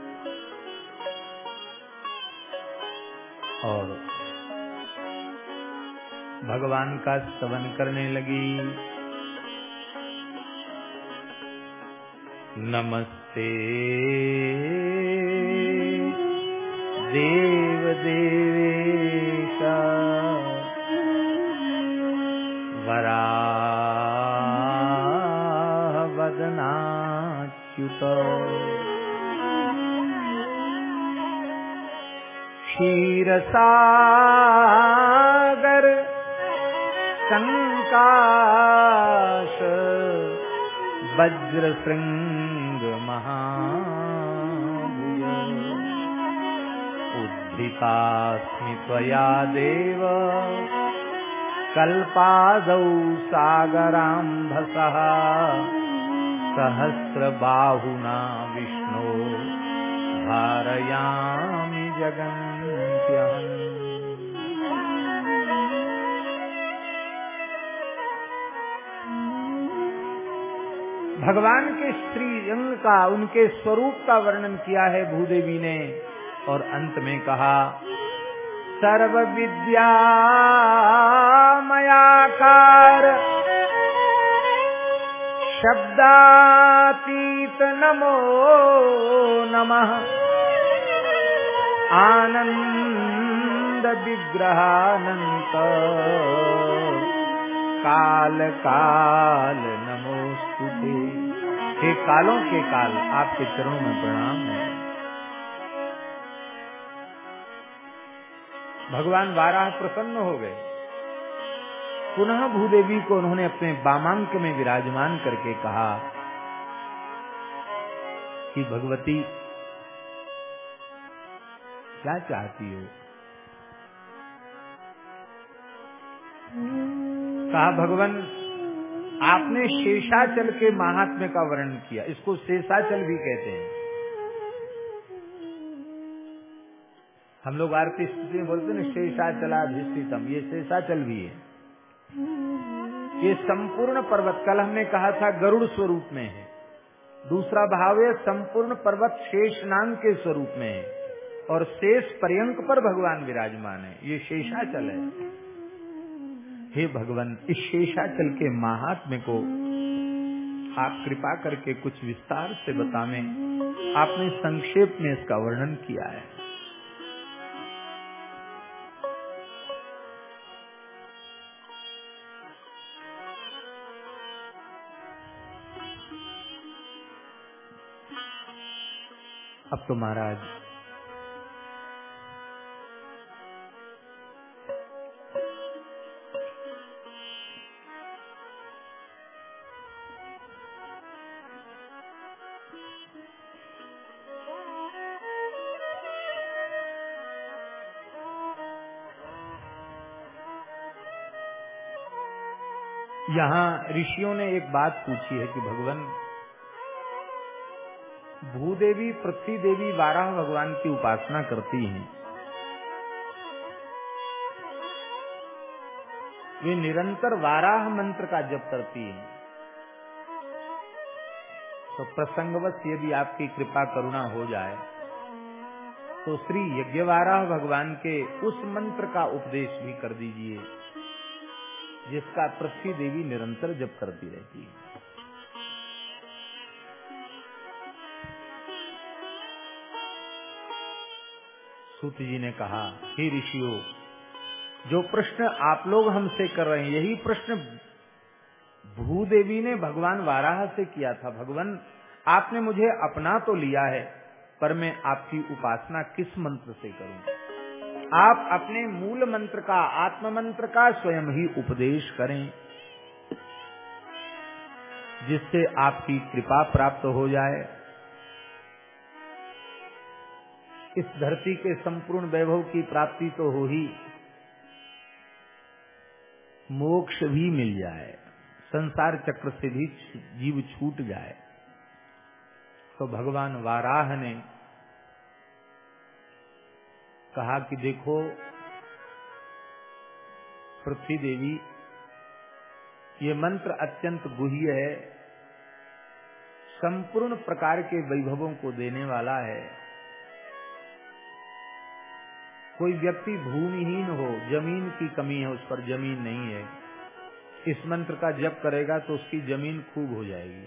S1: और भगवान का स्तवन करने लगी। नमस्ते। देव देवेशा वरा वदनाच्युत क्षीरसागर संकाश वज्रशृङ्ग महाभुज उद्धितास्मि त्वया देव। कल्पादौ सागराम्भसः। सहस्रबाहुना विष्णो। धारयामि जगन्त्यहम्। भगवान के स्त्री रंग का, उनके स्वरूप का वर्णन किया है भूदेवी ने और अंत में कहा सर्व विद्या मयाकार शब्दातीत नमो नमः। आनंद विग्रहानंत काल काल नमोस्तुते हे कालों के काल, आपके चरणों में प्रणाम है। भगवान वाराह प्रसन्न हो गए। पुनः भूदेवी को उन्होंने अपने बामांक में विराजमान करके कहा, कि भगवती, क्या चाहती हो? कहा, भगवान, आपने शेषाचल के महात्म्य का वर्णन किया। इसको शेषाचल भी कहते हैं। हम लोग आरती स्थिति में बोलते हैं शेषाचलाधिष्ठितम। ये शेषाचल भी है। ये संपूर्ण पर्वत, कल हमने कहा था गरुड़ स्वरूप में है। दूसरा भाव है संपूर्ण पर्वत शेष नाम के स्वरूप में है। और शेष पर्यंक पर भगवान विराजमान है। ये शेषाचल है। हे भगवान, इस शेषाचल के महात्म्य को आप कृपा करके कुछ विस्तार से बतावें। आपने संक्षेप में इसका वर्णन किया है। अब तो महाराज। यहाँ ऋषियों ने एक बात पूछी है कि भगवान भूदेवी पृथ्वी देवी वाराह भगवान की उपासना करती हैं। वे निरंतर वाराह मंत्र का जप करती हैं। तो प्रसंगवश यदि आपकी कृपा, करुणा हो जाए तो श्री यज्ञवाराह भगवान के उस मंत्र का उपदेश भी कर दीजिए, जिसका पृथ्वी देवी निरंतर जप करती रहती है। सूत जी ने कहा, हे ऋषियों, जो प्रश्न आप लोग हमसे कर रहे हैं, यही प्रश्न भूदेवी ने भगवान वाराह से किया था। भगवान, आपने मुझे अपना तो लिया है, पर मैं आपकी उपासना किस मंत्र से करूँ? आप अपने मूल मंत्र का आत्म मंत्र का स्वयं ही उपदेश करें, जिससे आपकी कृपा प्राप्त हो जाए। इस धरती के संपूर्ण वैभव की प्राप्ति तो हो ही। मोक्ष भी मिल जाए, संसार चक्र से भी जीव छूट जाए। तो भगवान वाराह ने कहा कि देखो, पृथ्वी देवी, ये मंत्र अत्यंत गुह्य है, संपूर्ण प्रकार के वैभवों को देने वाला है। कोई व्यक्ति भूमिहीन हो, ज़मीन की कमी है, उस पर ज़मीन नहीं है। इस मंत्र का जप करेगा तो उसकी ज़मीन खूब हो जाएगी।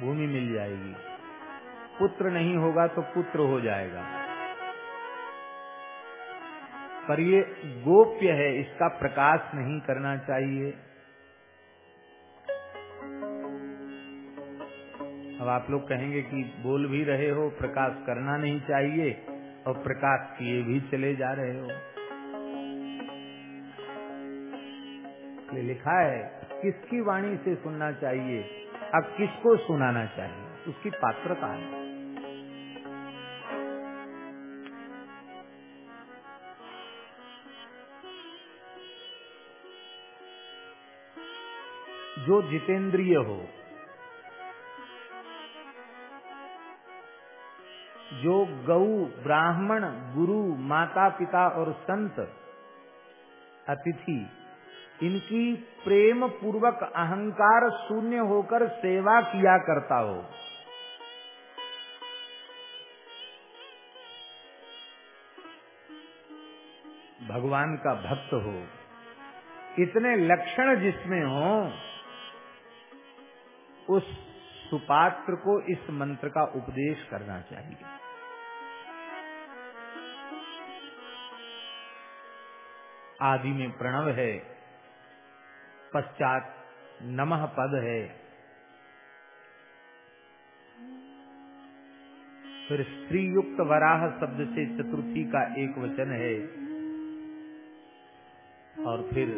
S1: भूमि मिल जाएगी। पुत्र नहीं होगा तो पुत्र हो जाएगा। पर ये गोप्य है, इसका प्रकाश नहीं करना चाहिए। अब आप लोग कहेंगे कि बोल भी रहे हो, प्रकाश करना नहीं चाहिए। और प्रकाश किए भी चले जा रहे हो। लिखा है, किसकी वाणी से सुनना चाहिए? अब किसको सुनाना चाहिए? उसकी पात्रता है? जो जितेंद्रिय हो जो गऊ ब्राह्मण, गुरु माता पिता और संत अतिथि, इनकी प्रेम पूर्वक अहंकार शून्य होकर सेवा किया करता हो। भगवान का भक्त हो। इतने लक्षण जिसमें हो, उस सुपात्र को इस मंत्र का उपदेश करना चाहिए। आदि में प्रणव है, पश्चात नमः पद है। फिर स्त्री युक्त वराह शब्द से चतुर्थी का एक वचन है। और फिर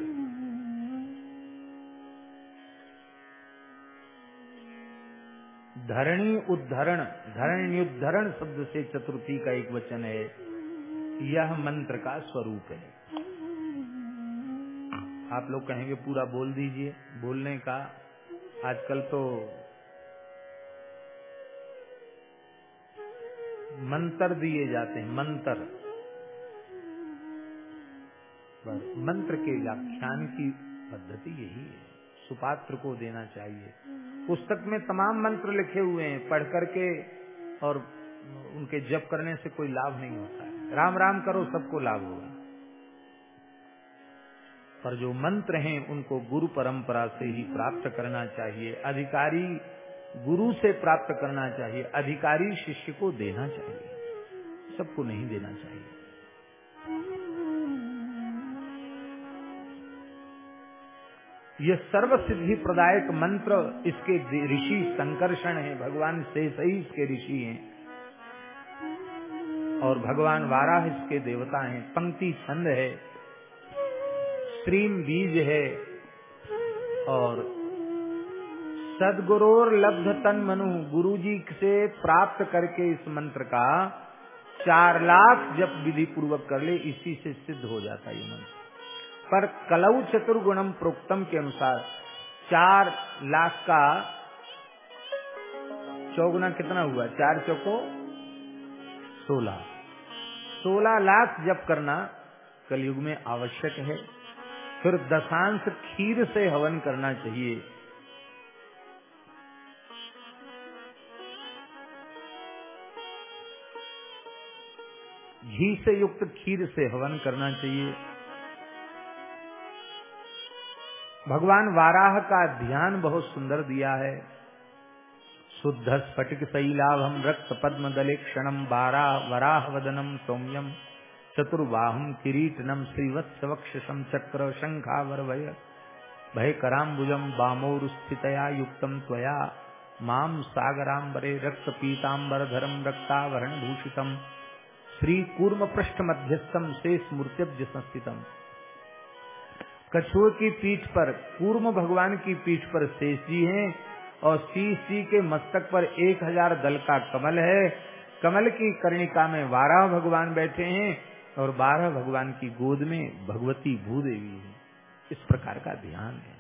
S1: धरणी उद्धरण, धरण्युद्धरण शब्द से चतुर्थी का एक वचन है। यह मंत्र का स्वरूप है। आप लोग कहेंगे, पूरा बोल दीजिए। बोलने का आजकल तो मंत्र दिए जाते हैं, मंत्र। मंत्र के व्याख्यान की पद्धति यही है। सुपात्र को देना चाहिए। पुस्तक में तमाम मंत्र लिखे हुए हैं, पढ़ करके और उनके जप करने से कोई लाभ नहीं होता है। राम राम करो, सबको लाभ होगा। पर जो मंत्र हैं, उनको गुरु परंपरा से ही प्राप्त करना चाहिए। अधिकारी गुरु से प्राप्त करना चाहिए। अधिकारी शिष्य को देना चाहिए। सबको नहीं देना चाहिए। यह सर्व सिद्धि प्रदायक मंत्र, इसके ऋषि संकर्षण है। भगवान से सही इसके ऋषि हैं। और भगवान वाराह इसके देवता हैं। पंक्ति छंद है। स्त्रीम बीज है और सदगुरोर लब्ध तन मनु गुरु जी से प्राप्त करके इस मंत्र का चार लाख जब विधि पूर्वक कर ले, इसी से सिद्ध हो जाता ये मंत्र। पर कलऊ चतुर्गुणम प्रोक्तम के अनुसार चार लाख का चौगुना कितना हुआ? चार चौको सोलह। सोलह लाख जब करना कलयुग में आवश्यक है। फिर दशांश खीर से हवन करना चाहिए। घी से युक्त खीर से हवन करना चाहिए। भगवान वाराह का ध्यान बहुत सुंदर दिया है। शुद्ध स्फटिक सही शैलाभम रक्त पद्म दले क्षणम बाराह वराह वदनम सौम्यम। चतुर्बाहम किरीटनम श्रीवत्स वक्षसम चक्र शंखावर भय भय कराम्बुजम बामोर स्थितया युक्तम त्वया। माम सागरांबरे रक्त पीतांबर धरम रक्तावरण भूषितम श्री कूर्म पृष्ठ मध्यस्थम शेष मूर्त्यब्ज संस्थितम कछुए की पीठ पर, कूर्म भगवान की पीठ पर शेष जी है और शीश जी के मस्तक पर एक हज़ार दल का कमल है। कमल की कर्णिका में बारह भगवान बैठे हैं। और बारह भगवान की गोद में भगवती भूदेवी है। इस प्रकार का ध्यान है।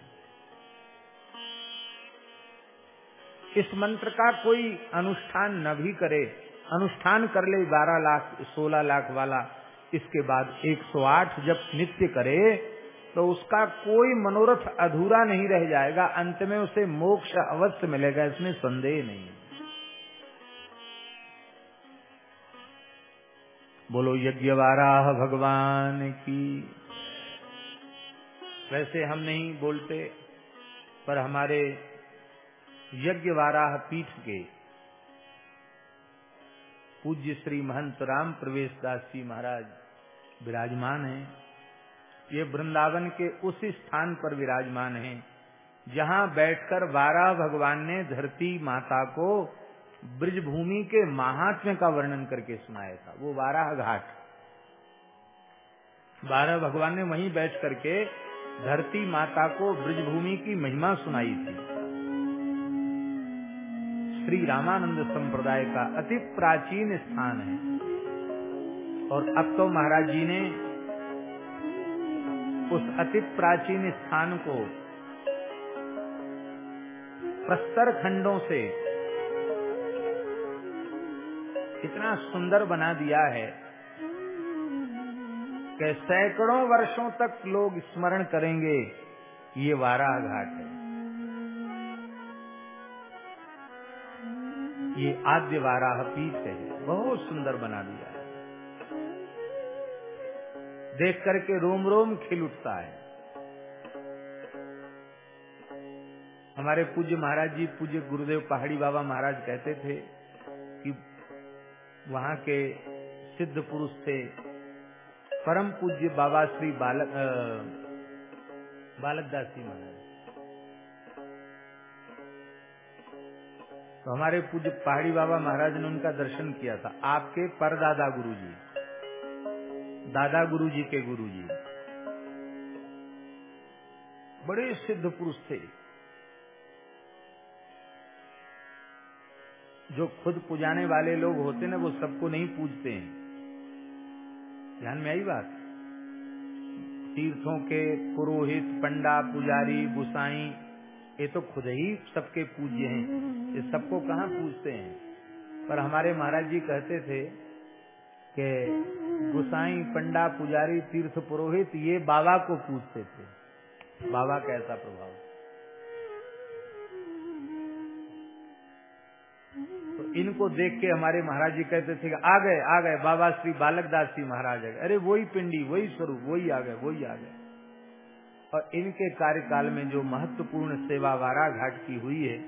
S1: इस मंत्र का कोई अनुष्ठान न भी करे। अनुष्ठान कर ले बारह लाख, सोलह लाख वाला। इसके बाद 108 जब नित्य करे तो उसका कोई मनोरथ अधूरा नहीं रह जाएगा। अंत में उसे मोक्ष अवश्य मिलेगा, इसमें संदेह नहीं बोलो यज्ञ वाराह भगवान की। वैसे हम नहीं बोलते, पर हमारे यज्ञ वाराह पीठ के पूज्य श्री महंत राम प्रवेश दास जी महाराज विराजमान हैं। ये वृंदावन के उसी स्थान पर विराजमान हैं, जहाँ बैठकर बारह भगवान ने धरती माता को ब्रजभूमि के महात्म्य का वर्णन करके सुनाया था। वो बारह घाट बारह भगवान ने वहीं बैठ करके धरती माता को ब्रजभूमि की महिमा सुनाई थी। श्री रामानंद संप्रदाय का अति प्राचीन स्थान है। और अब तो महाराज जी ने उस अति प्राचीन स्थान को प्रस्तर खंडों से इतना सुंदर बना दिया है कि सैकड़ों वर्षों तक लोग स्मरण करेंगे, ये वाराह घाट है। ये आद्य वाराह पीठ है। बहुत सुंदर बना दिया है। देख करके रोम रोम खिल उठता है। हमारे पूज्य महाराज जी, पूज्य गुरुदेव पहाड़ी बाबा महाराज कहते थे वहाँ के सिद्ध पुरुष थे। परम पूज्य बाबा श्री बालक बालकदास जी महाराज। तो हमारे पूज्य पहाड़ी बाबा महाराज ने उनका दर्शन किया था। आपके परदादा गुरु जी दादा गुरु जी के गुरु जी बड़े सिद्ध पुरुष थे। जो खुद पुजाने वाले लोग होते ना, वो सबको नहीं पूजते हैं। ध्यान में आई बात? तीर्थों के पुरोहित, पंडा, पुजारी, गुसाई, ये तो खुद ही सबके पूज्य हैं। ये सबको कहाँ पूजते हैं? पर हमारे महाराज जी कहते थे कि गुसाई, पंडा, पुजारी, तीर्थ, पुरोहित, ये बाबा को पूजते थे। बाबा का ऐसा प्रभाव इनको देख के हमारे महाराज जी कहते थे आ गए आ गए, बाबा श्री बालकदास जी महाराज आ गए। अरे वही पिंडी, वही स्वरूप, वही आ गए, वही आ गए। और इनके कार्यकाल में जो महत्वपूर्ण सेवा वारा घाट की हुई है,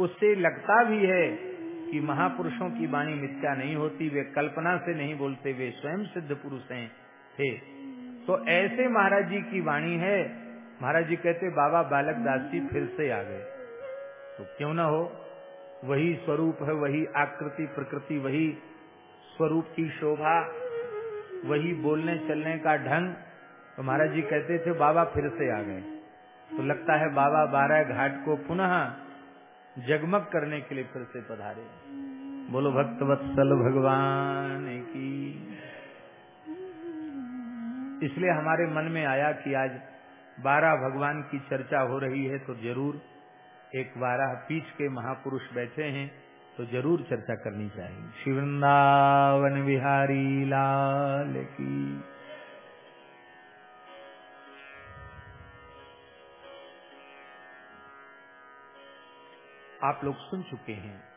S1: उससे लगता भी है कि महापुरुषों की वाणी मिथ्या नहीं होती, वे कल्पना से नहीं बोलते, वे स्वयं सिद्ध पुरुष हैं, थे। तो ऐसे महाराज जी की वाणी है, महाराज जी कहते, बाबा बालक दास जी फिर से आ गए। तो क्यों ना हो? वही स्वरूप है, वही आकृति, प्रकृति, वही स्वरूप की शोभा, वही बोलने, चलने का ढंग। तो महाराज जी कहते थे, बाबा फिर से आ गए। तो लगता है बाबा बारह घाट को पुनः जगमग करने के लिए फिर से पधारे। बोलो, भक्त वत्सल भगवान की। इसलिए हमारे मन में आया कि आज बारह भगवान की चर्चा हो रही है तो ज़रूर एक बारह पीठ के महापुरुष बैठे हैं तो ज़रूर चर्चा करनी चाहिए। शिवृंदावन बिहारी लाल की। आप लोग सुन चुके हैं।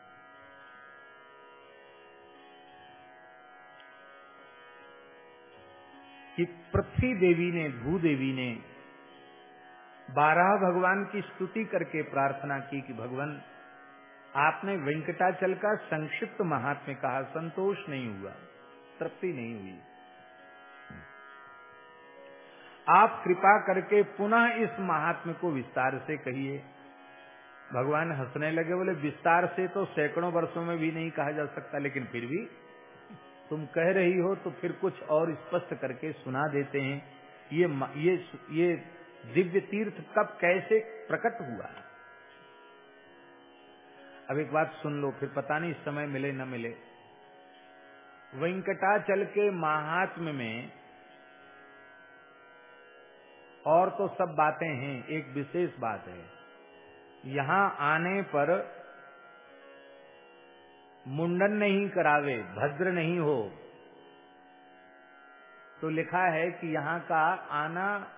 S1: कि पृथ्वी देवी ने भूदेवी ने बारह भगवान की स्तुति करके प्रार्थना की कि भगवान, आपने वेंकटाचल का संक्षिप्त महात्म्य कहा, संतोष नहीं हुआ, तृप्ति नहीं हुई। आप कृपा करके पुनः इस महात्म्य को विस्तार से कहिए। भगवान हंसने लगे, बोले, विस्तार से तो सैकड़ों वर्षों में भी नहीं कहा जा सकता, लेकिन फिर भी तुम कह रही हो तो फिर कुछ और स्पष्ट करके सुना देते हैं। ये ये ये दिव्य तीर्थ कब कैसे प्रकट हुआ? अब एक बात सुन लो, फिर पता नहीं समय मिले न मिले। वेंकटाचल के महात्म में और तो सब बातें हैं, एक विशेष बात है। यहाँ आने पर मुंडन नहीं करावे, भद्र नहीं हो। तो लिखा है कि यहाँ का आना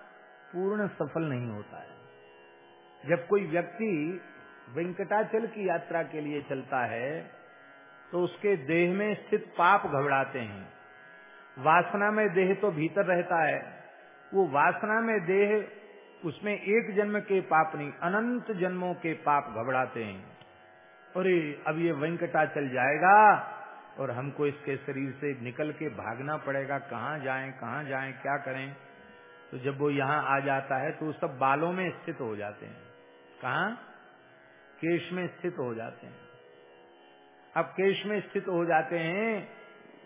S1: पूर्ण सफल नहीं होता है। जब कोई व्यक्ति वेंकटाचल की यात्रा के लिए चलता है तो उसके देह में स्थित पाप घबराते हैं। वासना में देह तो भीतर रहता है। वो वासना में देह, उसमें एक जन्म के पाप नहीं, अनंत जन्मों के पाप घबराते हैं। अरे, अब ये वेंकटाचल जाएगा और हमको इसके शरीर से निकल के भागना पड़ेगा। कहाँ जाएँ कहाँ जाएँ, क्या करें? तो जब वो यहाँ आ जाता है तो वो सब बालों में स्थित हो जाते हैं। कहा? केश में स्थित हो जाते हैं। अब केश में स्थित हो जाते हैं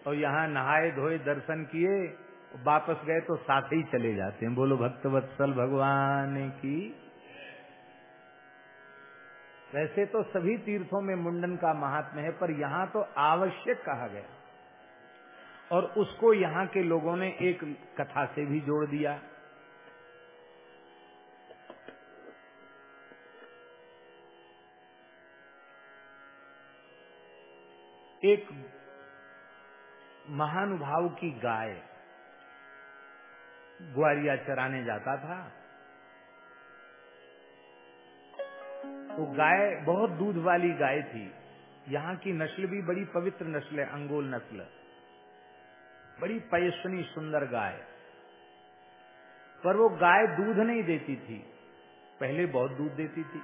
S1: और यहाँ नहाए धोए दर्शन किए, वापस गए तो साथ ही चले जाते हैं। बोलो भक्त वत्सल भगवान की वैसे तो सभी तीर्थों में मुंडन का महात्मा है, पर यहाँ तो आवश्यक कहा गया। और उसको यहाँ के लोगों ने एक कथा से भी जोड़ दिया। एक महानुभाव की गाय ग्वारिया चराने जाता था। वो गाय, बहुत दूध वाली गाय थी। यहाँ की नस्ल भी बड़ी पवित्र नस्ल है, अंगोल नस्ल। बड़ी पयस्वनी सुंदर गाय। पर वो गाय दूध नहीं देती थी। पहले बहुत दूध देती थी।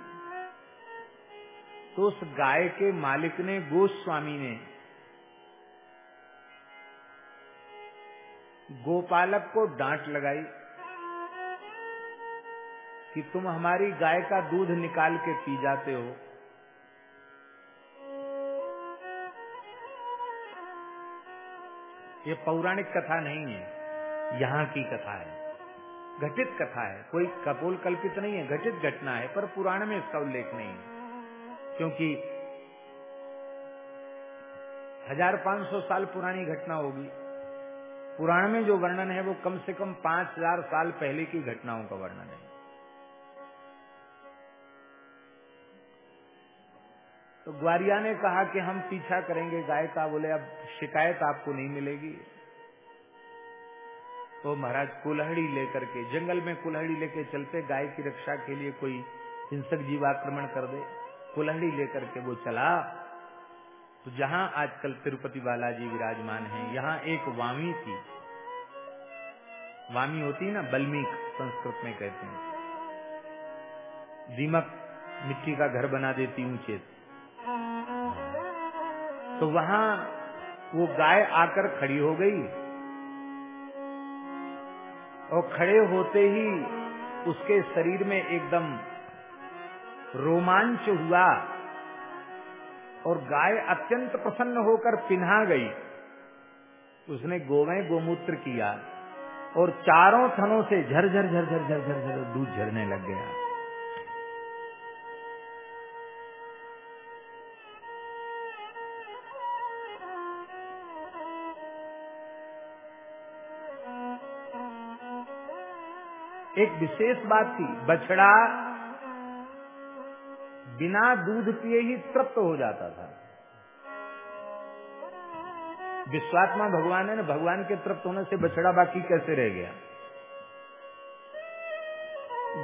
S1: तो उस गाय के मालिक ने गोस्वामी ने गोपालक को डांट लगाई कि तुम हमारी गाय का दूध निकाल के पी जाते हो। ये पौराणिक कथा नहीं है, यहाँ की कथा है। घटित कथा है, कोई कपोल कल्पित नहीं है, घटित घटना है, पर पुराण में इसका उल्लेख नहीं है। क्योंकि हज़ार पाँच सौ साल पुरानी घटना होगी। पुराण में जो वर्णन है, वो कम से कम पाँच हज़ार साल पहले की घटनाओं का वर्णन है। तो ग्वारिया ने कहा कि हम पीछा करेंगे गाय का बोले, अब शिकायत आपको नहीं मिलेगी। तो महाराज कुल्हड़ी लेकर के, जंगल में कुल्हड़ी लेके चलते, गाय की रक्षा के लिए कोई हिंसक जीव आक्रमण कर दे। कुल्हड़ी लेकर के वो चला। तो जहाँ आजकल तिरुपति बालाजी विराजमान हैं, यहाँ एक वामी थी। वामी होती है ना, बल्मीक संस्कृत में कहते हैं। दीमक मिट्टी का घर बना देती ऊँचे तो वहाँ वो गाय आकर खड़ी हो गई। और खड़े होते ही उसके शरीर में एकदम रोमांच हुआ। और गाय अत्यंत प्रसन्न होकर पिन्हा गई। उसने गोवे गोमूत्र किया और चारों थनों से झरझर झरझर झरझर झर दूध झरने लग गया। एक विशेष बात थी, बछड़ा बिना दूध पिए ही तृप्त हो जाता था। विश्वात्मा भगवान है ना, भगवान के तृप्त होने से बछड़ा बाकी कैसे रह गया?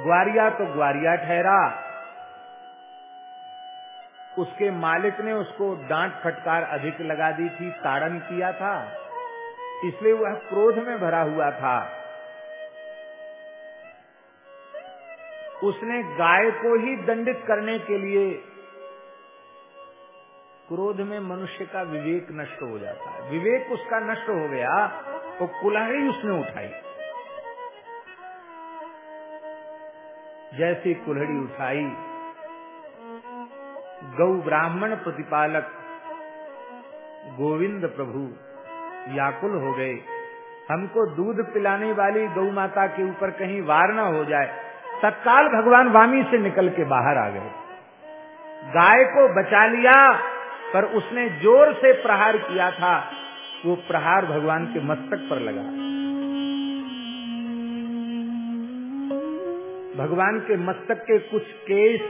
S1: ग्वारिया तो ग्वारिया ठहरा। उसके मालिक ने उसको डांट फटकार अधिक लगा दी थी, ताड़न किया था। इसलिए वह क्रोध में भरा हुआ था। उसने गाय को ही दंडित करने के लिए क्रोध में मनुष्य का विवेक नष्ट हो जाता है। विवेक उसका नष्ट हो गया तो कुल्हाड़ी उसने उठाई। जैसी कुल्हड़ी उठाई, गौ ब्राह्मण प्रतिपालक गोविंद प्रभु याकुल हो गए। हमको दूध पिलाने वाली गौ माता के ऊपर कहीं वार न हो जाए तत्काल भगवान वामी से निकल के बाहर आ गए। गाय को बचा लिया, पर उसने ज़ोर से प्रहार किया था। वो प्रहार भगवान के मस्तक पर लगा। भगवान के मस्तक के कुछ केस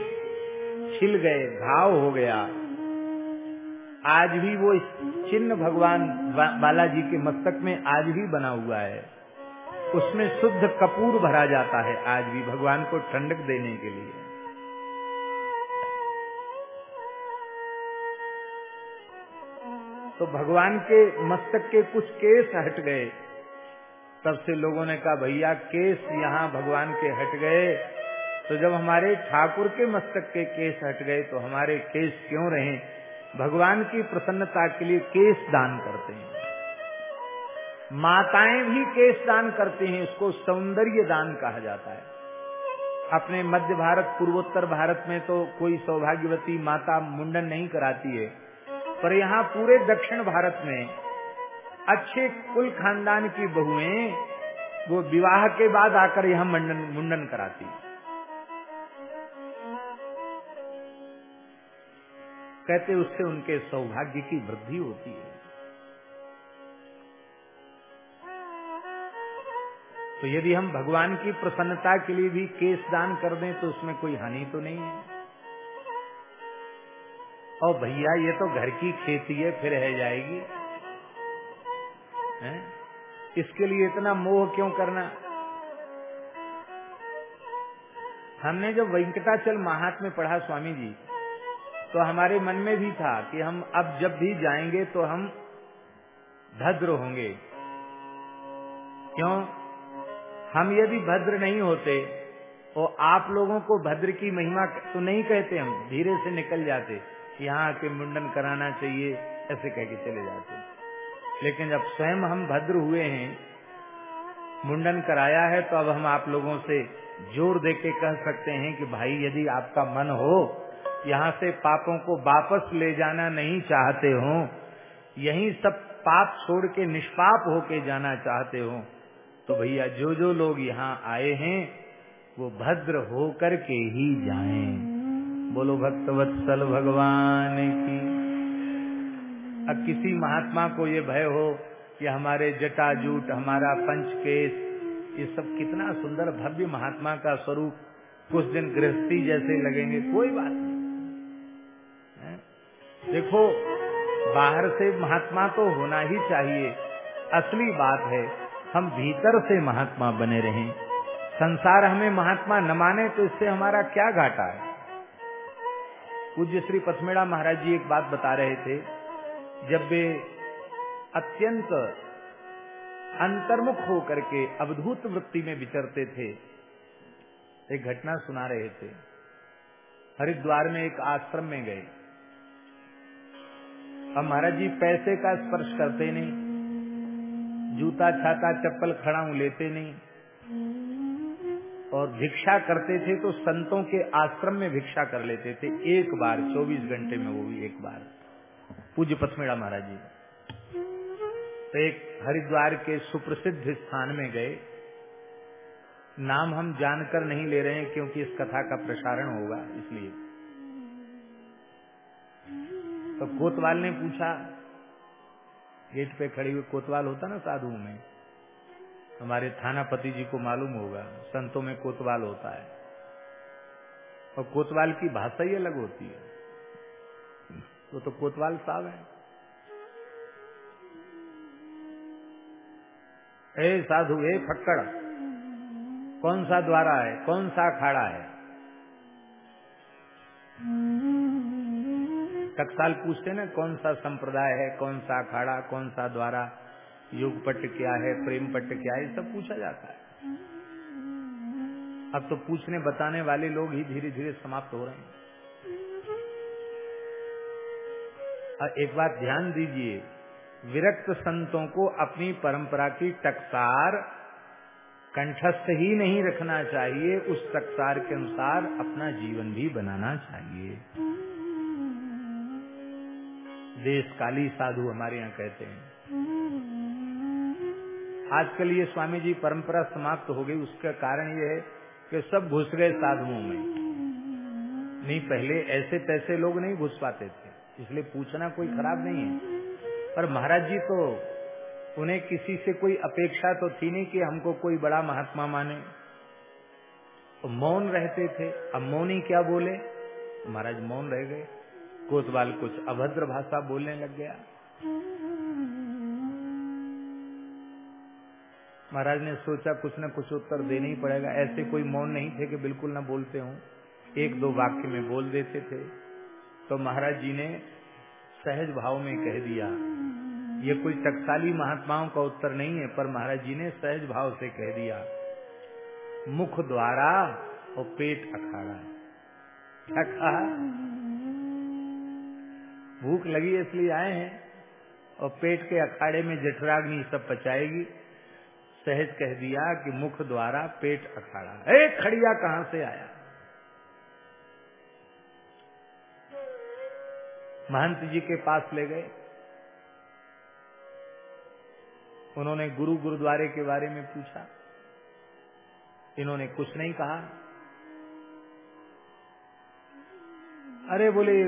S1: छिल गए, घाव हो गया। आज भी वो चिन्ह भगवान बालाजी के मस्तक में आज भी बना हुआ है। उसमें शुद्ध कपूर भरा जाता है आज भी भगवान को ठंडक देने के लिए। तो भगवान के मस्तक के कुछ केस हट गए। तब से लोगों ने कहा, भैया, केस यहाँ भगवान के हट गए। तो जब हमारे ठाकुर के मस्तक के केस हट गए तो हमारे केस क्यों रहे? भगवान की प्रसन्नता के लिए केस दान करते हैं। माताएँ भी केश दान करते हैं, इसको सौंदर्य दान कहा जाता है। अपने मध्य भारत, पूर्वोत्तर भारत में तो कोई सौभाग्यवती माता मुंडन नहीं कराती है, पर यहाँ पूरे दक्षिण भारत में अच्छे कुल खानदान की बहुएँ, वो विवाह के बाद आकर यहाँ मुंडन मुंडन कराती कहते उससे उनके सौभाग्य की वृद्धि होती है। तो यदि हम भगवान की प्रसन्नता के लिए भी केस दान कर दें तो उसमें कोई हानि तो नहीं है। और भैया, ये तो घर की खेती है, फिर रह जाएगी। है? इसके लिए इतना मोह क्यों करना? हमने जब वेंकटाचल महात्म्य पढ़ा स्वामी जी तो हमारे मन में भी था कि हम अब जब भी जाएँगे तो हम भद्र होंगे। क्यों? हम यदि भद्र नहीं होते तो आप लोगों को भद्र की महिमा तो नहीं कहते हम, धीरे से निकल जाते यहाँ आके मुंडन कराना चाहिए, ऐसे कह के चले जाते। लेकिन जब स्वयं हम भद्र हुए हैं, मुंडन कराया है तो अब हम आप लोगों से ज़ोर दे के कह सकते हैं कि भाई, यदि आपका मन हो, यहाँ से पापों को वापस ले जाना नहीं चाहते हो, यही सब पाप छोड़ के निष्पाप होके जाना चाहते हो तो भैया जो जो लोग यहाँ आए हैं, वो भद्र होकर के ही जाएँ। बोलो, भक्तवत्सल भगवान की। अब किसी महात्मा को ये भय हो कि हमारे जटाजूट हमारा पंचकेश ये सब कितना सुंदर भव्य महात्मा का स्वरूप कुछ दिन गृहस्थी जैसे लगेंगे, कोई बात नहीं। देखो, बाहर से महात्मा तो होना ही चाहिए। असली बात है हम भीतर से महात्मा बने रहें। संसार हमें महात्मा न माने तो इससे हमारा क्या घाटा है? पूज्य श्री पथमेड़ा महाराज जी एक बात बता रहे थे। जब वे अत्यंत अंतर्मुख होकर के अवधूत वृत्ति में विचरते थे, एक घटना सुना रहे थे। हरिद्वार में एक आश्रम में गए। अब महाराज जी पैसे का स्पर्श करते नहीं। जूता, छाता, चप्पल खड़ा लेते नहीं। और भिक्षा करते थे तो संतों के आश्रम में भिक्षा कर लेते थे। एक बार 24 घंटे में वो भी एक बार। पूज्य पथमेड़ा महाराज जी। तो एक हरिद्वार के सुप्रसिद्ध स्थान में गए। नाम हम जानकर नहीं ले रहे हैं, क्योंकि इस कथा का प्रसारण होगा, इसलिए। तो कोतवाल ने पूछा गेट पे खड़ी हुई कोतवाल होता ना साधुओं में, हमारे थानापति जी को मालूम होगा, संतों में कोतवाल होता है। और कोतवाल की भाषा ही अलग होती है। वो तो कोतवाल साहब है। ए साधु, ए फक्कड़, कौन सा द्वारा है, कौन सा अखाड़ा है? टकसाल पूछते ना, कौन सा संप्रदाय है, कौन सा अखाड़ा, कौन सा द्वारा, युग पट्ट क्या है, प्रेम पट्ट क्या है सब पूछा जाता है। अब तो पूछने बताने वाले लोग ही धीरे धीरे समाप्त हो रहे हैं। और एक बात ध्यान दीजिए, विरक्त संतों को अपनी परंपरा की टकसार कंठस्थ ही नहीं रखना चाहिए, उस टकसार के अनुसार अपना जीवन भी बनाना चाहिए। देश काली साधु हमारे यहाँ कहते हैं। आजकल ये स्वामी जी परंपरा समाप्त हो गई उसका कारण ये है कि सब घुस गए साधुओं में। नहीं पहले ऐसे तैसे लोग नहीं घुस पाते थे इसलिए पूछना कोई खराब नहीं है। पर महाराज जी तो उन्हें किसी से कोई अपेक्षा तो थी नहीं कि हमको कोई बड़ा महात्मा माने। तो मौन रहते थे अब मौन ही क्या बोले? महाराज मौन रह गए। कोतवाल कुछ अभद्र भाषा बोलने लग गया। महाराज ने सोचा कुछ न कुछ उत्तर देना ही पड़ेगा। ऐसे कोई मौन नहीं थे कि बिल्कुल न बोलते हूँ। एक दो वाक्य में बोल देते थे। तो महाराज जी ने सहज भाव में कह दिया, ये कोई टकसाली महात्माओं का उत्तर नहीं है। पर महाराज जी ने सहज भाव से कह दिया, मुख द्वारा और पेट अखाड़ा क्या कहा भूख लगी इसलिए आए हैं और पेट के अखाड़े में जठराग्नि सब पचाएगी। सहज कह दिया कि मुख द्वारा पेट अखाड़ा। ए, खड़िया कहाँ से आया? महंत जी के पास ले गए। उन्होंने गुरु गुरुद्वारे के बारे में पूछा। इन्होंने कुछ नहीं कहा। अरे बोले,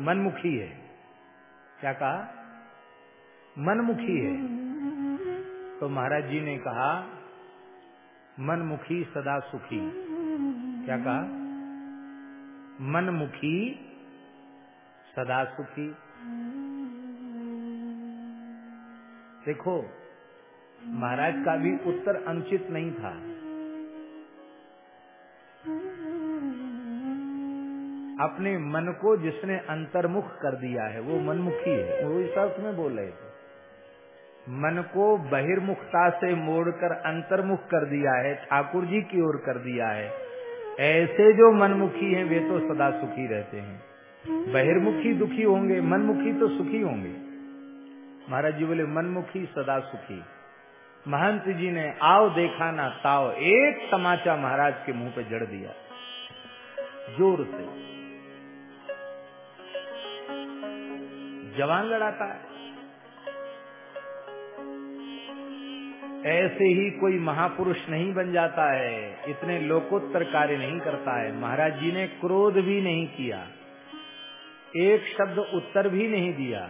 S1: मनमुखी है। क्या कहा? मनमुखी है। तो महाराज जी ने कहा, मनमुखी सदा सुखी। क्या कहा? मनमुखी सदा सुखी। देखो, महाराज का भी उत्तर अनुचित नहीं था। अपने मन को जिसने अंतर्मुख कर दिया है, वो मनमुखी है। वो इस अर्थ में बोल रहे थे। मन को बहिर्मुखता से मोड़कर अंतर्मुख कर दिया है, ठाकुर जी की ओर कर दिया है। ऐसे जो मनमुखी हैं, वे तो सदा सुखी रहते हैं। बहिर्मुखी दुखी होंगे, मनमुखी तो सुखी होंगे। महाराज जी बोले, मनमुखी सदा सुखी। महंत जी ने, आओ देखा ना, ताओ। एक तमाचा महाराज के मुँह पे जड़ दिया। ज़ोर से। जवान लड़ाता है। ऐसे ही कोई महापुरुष नहीं बन जाता है, इतने लोकोत्तर कार्य नहीं करता है। महाराज जी ने क्रोध भी नहीं किया, एक शब्द उत्तर भी नहीं दिया।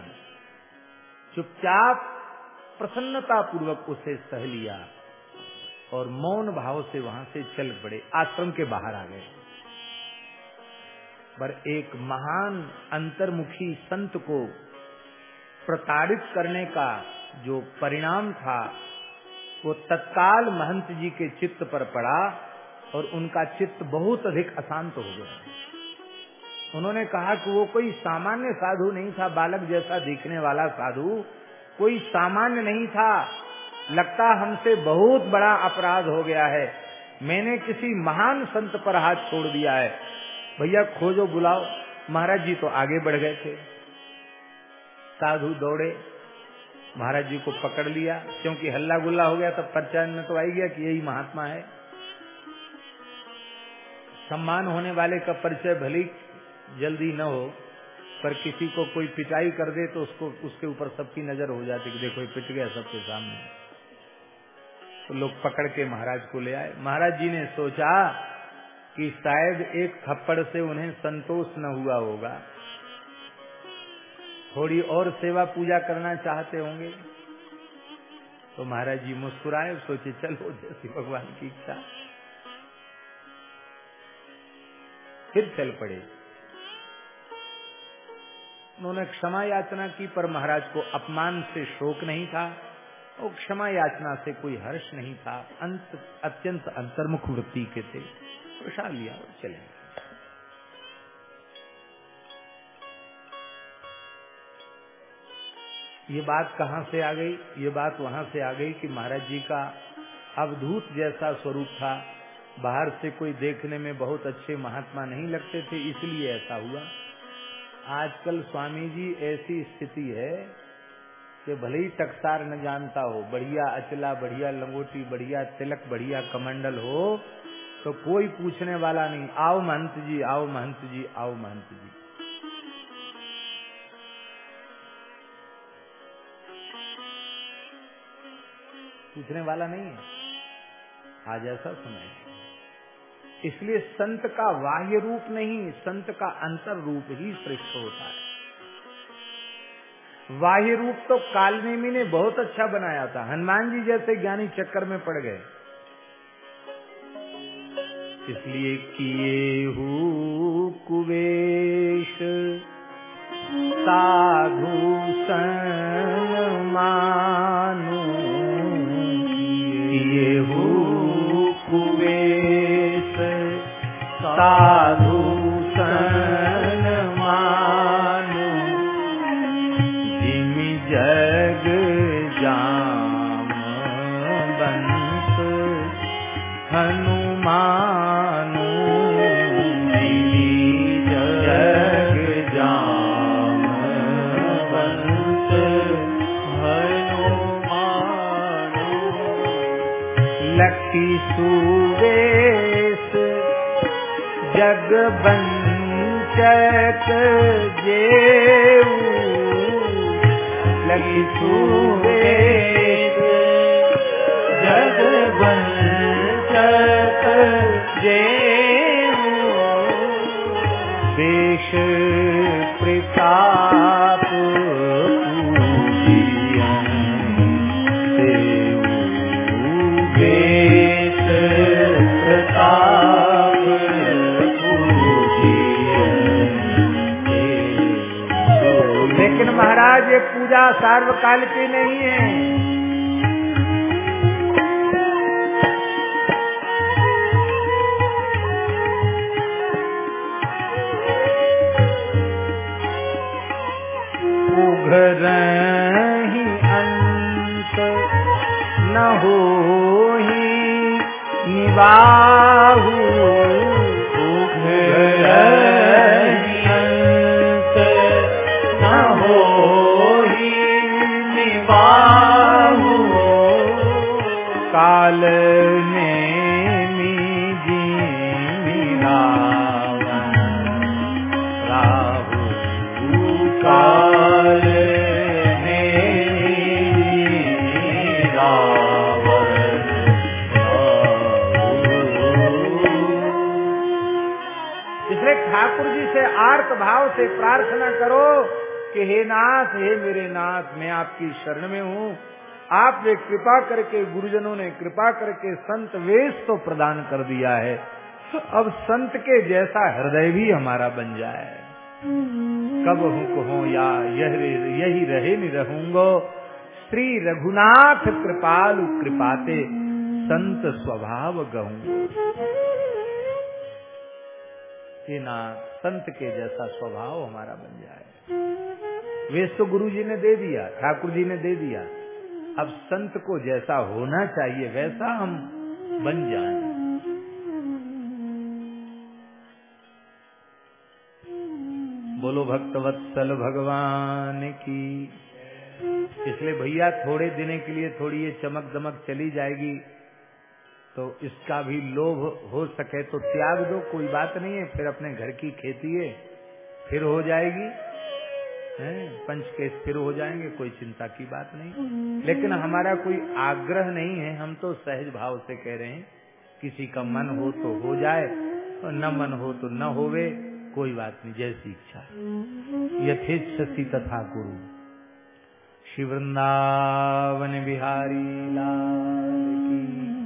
S1: चुपचाप प्रसन्नता पूर्वक उसे सह लिया और मौन भाव से वहाँ से चल पड़े, आश्रम के बाहर आ गए। पर एक महान अंतर्मुखी संत को प्रताड़ित करने का जो परिणाम था, वो तत्काल महंत जी के चित्त पर पड़ा और उनका चित्त बहुत अधिक अशांत हो गया। उन्होंने कहा कि वो कोई सामान्य साधु नहीं था, बालक जैसा दिखने वाला साधु। कोई सामान्य नहीं था। लगता हमसे बहुत बड़ा अपराध हो गया है। मैंने किसी महान संत पर हाथ छोड़ दिया है। भैया, खोजो, बुलाओ। महाराज जी तो आगे बढ़ गए थे। साधु दौड़े। महाराज जी को पकड़ लिया। क्योंकि हल्ला गुल्ला हो गया, तब परचान में तो आई गया कि यही महात्मा है। सम्मान होने वाले का परिचय भली जल्दी न हो, पर किसी को कोई पिटाई कर दे तो उसको, उसके ऊपर सबकी नज़र हो जाती कि देखो ये पिट गया सबके सामने। तो लोग पकड़ के महाराज को ले आए। महाराज जी ने सोचा कि शायद एक थप्पड़ से उन्हें संतोष न हुआ होगा। थोड़ी और सेवा पूजा करना चाहते होंगे तो महाराज जी मुस्कुराए, सोचे, चलो, जैसी भगवान की इच्छा। फिर चल पड़े। उन्होंने क्षमा याचना की, पर महाराज को अपमान से शोक नहीं था, और क्षमा याचना से कोई हर्ष नहीं था। अंत, अत्यंत अंतर्मुख वृत्ति के थे। प्रसाद लिया और चले। ये बात कहाँ से आ गई? ये बात वहाँ से आ गई कि महाराज जी का अवधूत जैसा स्वरूप था। बाहर से कोई देखने में बहुत अच्छे महात्मा नहीं लगते थे, इसलिए ऐसा हुआ। आजकल स्वामी जी ऐसी स्थिति है कि भले ही टकसार न जानता हो, बढ़िया अचला, बढ़िया लंगोटी, बढ़िया तिलक, बढ़िया कमंडल हो तो कोई पूछने वाला नहीं, आओ महंत जी, आओ महंत जी, आओ महंत जी। पूछने वाला नहीं है। आज ऐसा समय इसलिए संत का बाह्य रूप नहीं, संत का अंतर रूप ही श्रेष्ठ होता है। बाह्य रूप तो कालनेमी ने बहुत अच्छा बनाया था। हनुमान जी जैसे ज्ञानी चक्कर में पड़ गए। इसलिए किए हु कुवेश साधु मानु। जग बंचक जेऊ। लकी सुवेश जग बंचक जेऊ। देश पूजा सार्वकाल की नहीं है। उघर ही अंत न हो ही निबाहु। भाव से प्रार्थना करो कि हे नाथ, हे मेरे नाथ, मैं आपकी शरण में हूँ। आपने कृपा करके, गुरुजनों ने कृपा करके संत वेश तो प्रदान कर दिया है। अब संत के जैसा हृदय भी हमारा बन जाए। कब हूँ कहो या यही रहे नि रहूंगो। श्री रघुनाथ कृपालु कृपाते, संत स्वभाव गहूंगो कि ना संत के जैसा स्वभाव हमारा बन जाए। वेश तो गुरु जी ने दे दिया ठाकुर जी ने दे दिया। अब संत को जैसा होना चाहिए, वैसा हम बन जाए। बोलो भक्तवत्सल भगवान की। इसलिए भैया थोड़े दिन के लिए थोड़ी ये चमक दमक चली जाएगी। तो इसका भी लोभ हो सके तो त्याग दो, कोई बात नहीं है, फिर अपने घर की खेती है फिर हो जाएगी। है? पंच केस फिर हो जाएँगे, कोई चिंता की बात नहीं। लेकिन हमारा कोई आग्रह नहीं है, हम तो सहज भाव से कह रहे हैं, किसी का मन हो तो हो जाए, और न मन हो तो न होवे, कोई बात नहीं, जैसी इच्छा यथेच्छसी तथा गुरु। श्री वृंदावन बिहारी लाल की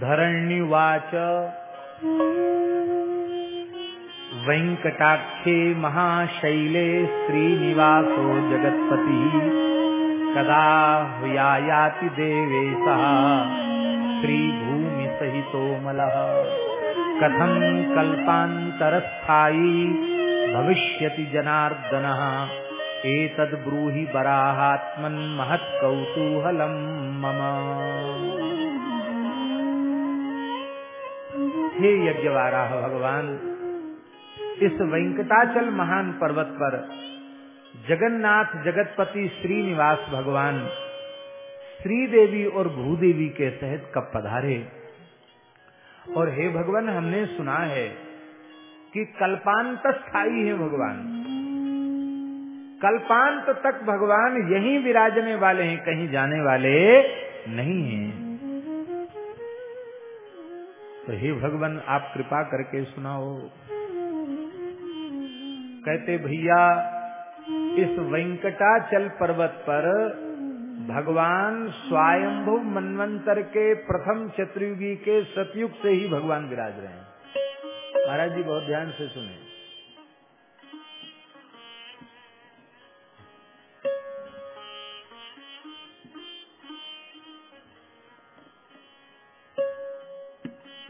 S1: धरण्युवाच। वेङ्कटाख्ये महाशैले श्रीनिवासो जगत्पतिः। कदा यायाति देवेशः श्रीभूमिसहितोमलः। कथं कल्पान्तरस्थायी भविष्यति जनार्दनः? एतद्ब्रूहि बराहात्मन्महत्कौतूहलम् मम। हे यज्ञवाराह भगवान, इस वेंकटाचल महान पर्वत पर जगन्नाथ जगतपति श्रीनिवास भगवान श्री देवी और भूदेवी के सहित कब पधारे। और हे भगवान, हमने सुना है कि कल्पांत स्थायी है भगवान। कल्पांत तक भगवान यहीं विराजने वाले हैं, कहीं जाने वाले नहीं हैं। तो हे भगवान, आप कृपा करके सुनाओ। कहते, भैया, इस वेंकटाचल पर्वत पर भगवान स्वयंभु मनवंतर के प्रथम चतुर्युगी के सतयुग से ही भगवान विराज रहे हैं। महाराज जी, बहुत ध्यान से सुने।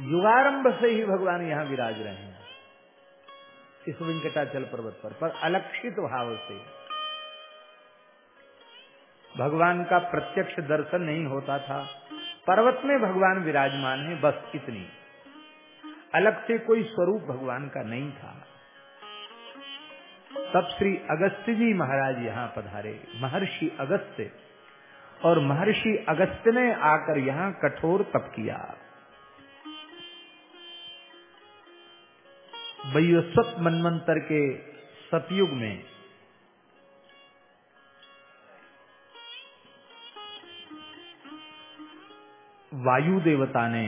S1: युगारंभ से ही भगवान यहाँ विराज रहे हैं। इस वेंकटाचल पर्वत पर पर अलक्षित भाव से। भगवान का प्रत्यक्ष दर्शन नहीं होता था। पर्वत में भगवान विराजमान है, बस इतनी। अलग से कोई स्वरूप भगवान का नहीं था। तब श्री अगस्त जी महाराज यहाँ पधारे। महर्षि अगस्त और महर्षि अगस्त ने आकर यहाँ कठोर तप किया। वैवस्वत मनमंत्र के सतयुग में वायु देवता ने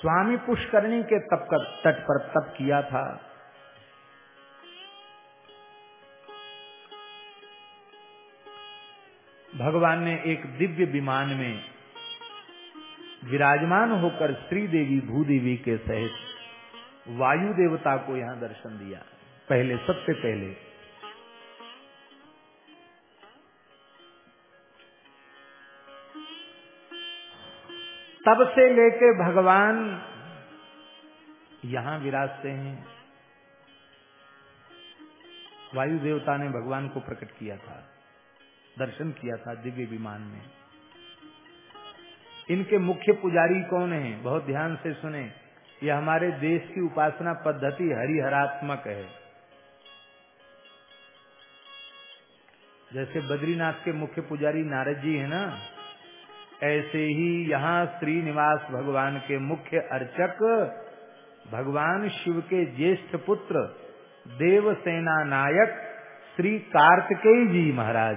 S1: स्वामी पुष्करणी के तप कर तट पर तप किया था। भगवान ने एक दिव्य विमान में विराजमान होकर श्री देवी भूदेवी के सहित वायु देवता को यहाँ दर्शन दिया। पहले, सबसे पहले तब से लेके भगवान यहाँ विराजते हैं। वायु देवता ने भगवान को प्रकट किया था, दर्शन किया था दिव्य विमान में। इनके मुख्य पुजारी कौन है? बहुत ध्यान से सुने। ये हमारे देश की उपासना पद्धति हरिहरात्मक है। जैसे बद्रीनाथ के मुख्य पुजारी नारद जी है ना? ऐसे ही यहाँ श्रीनिवास भगवान के मुख्य अर्चक भगवान शिव के ज्येष्ठ पुत्र देवसेना नायक श्री कार्तिकेय जी महाराज,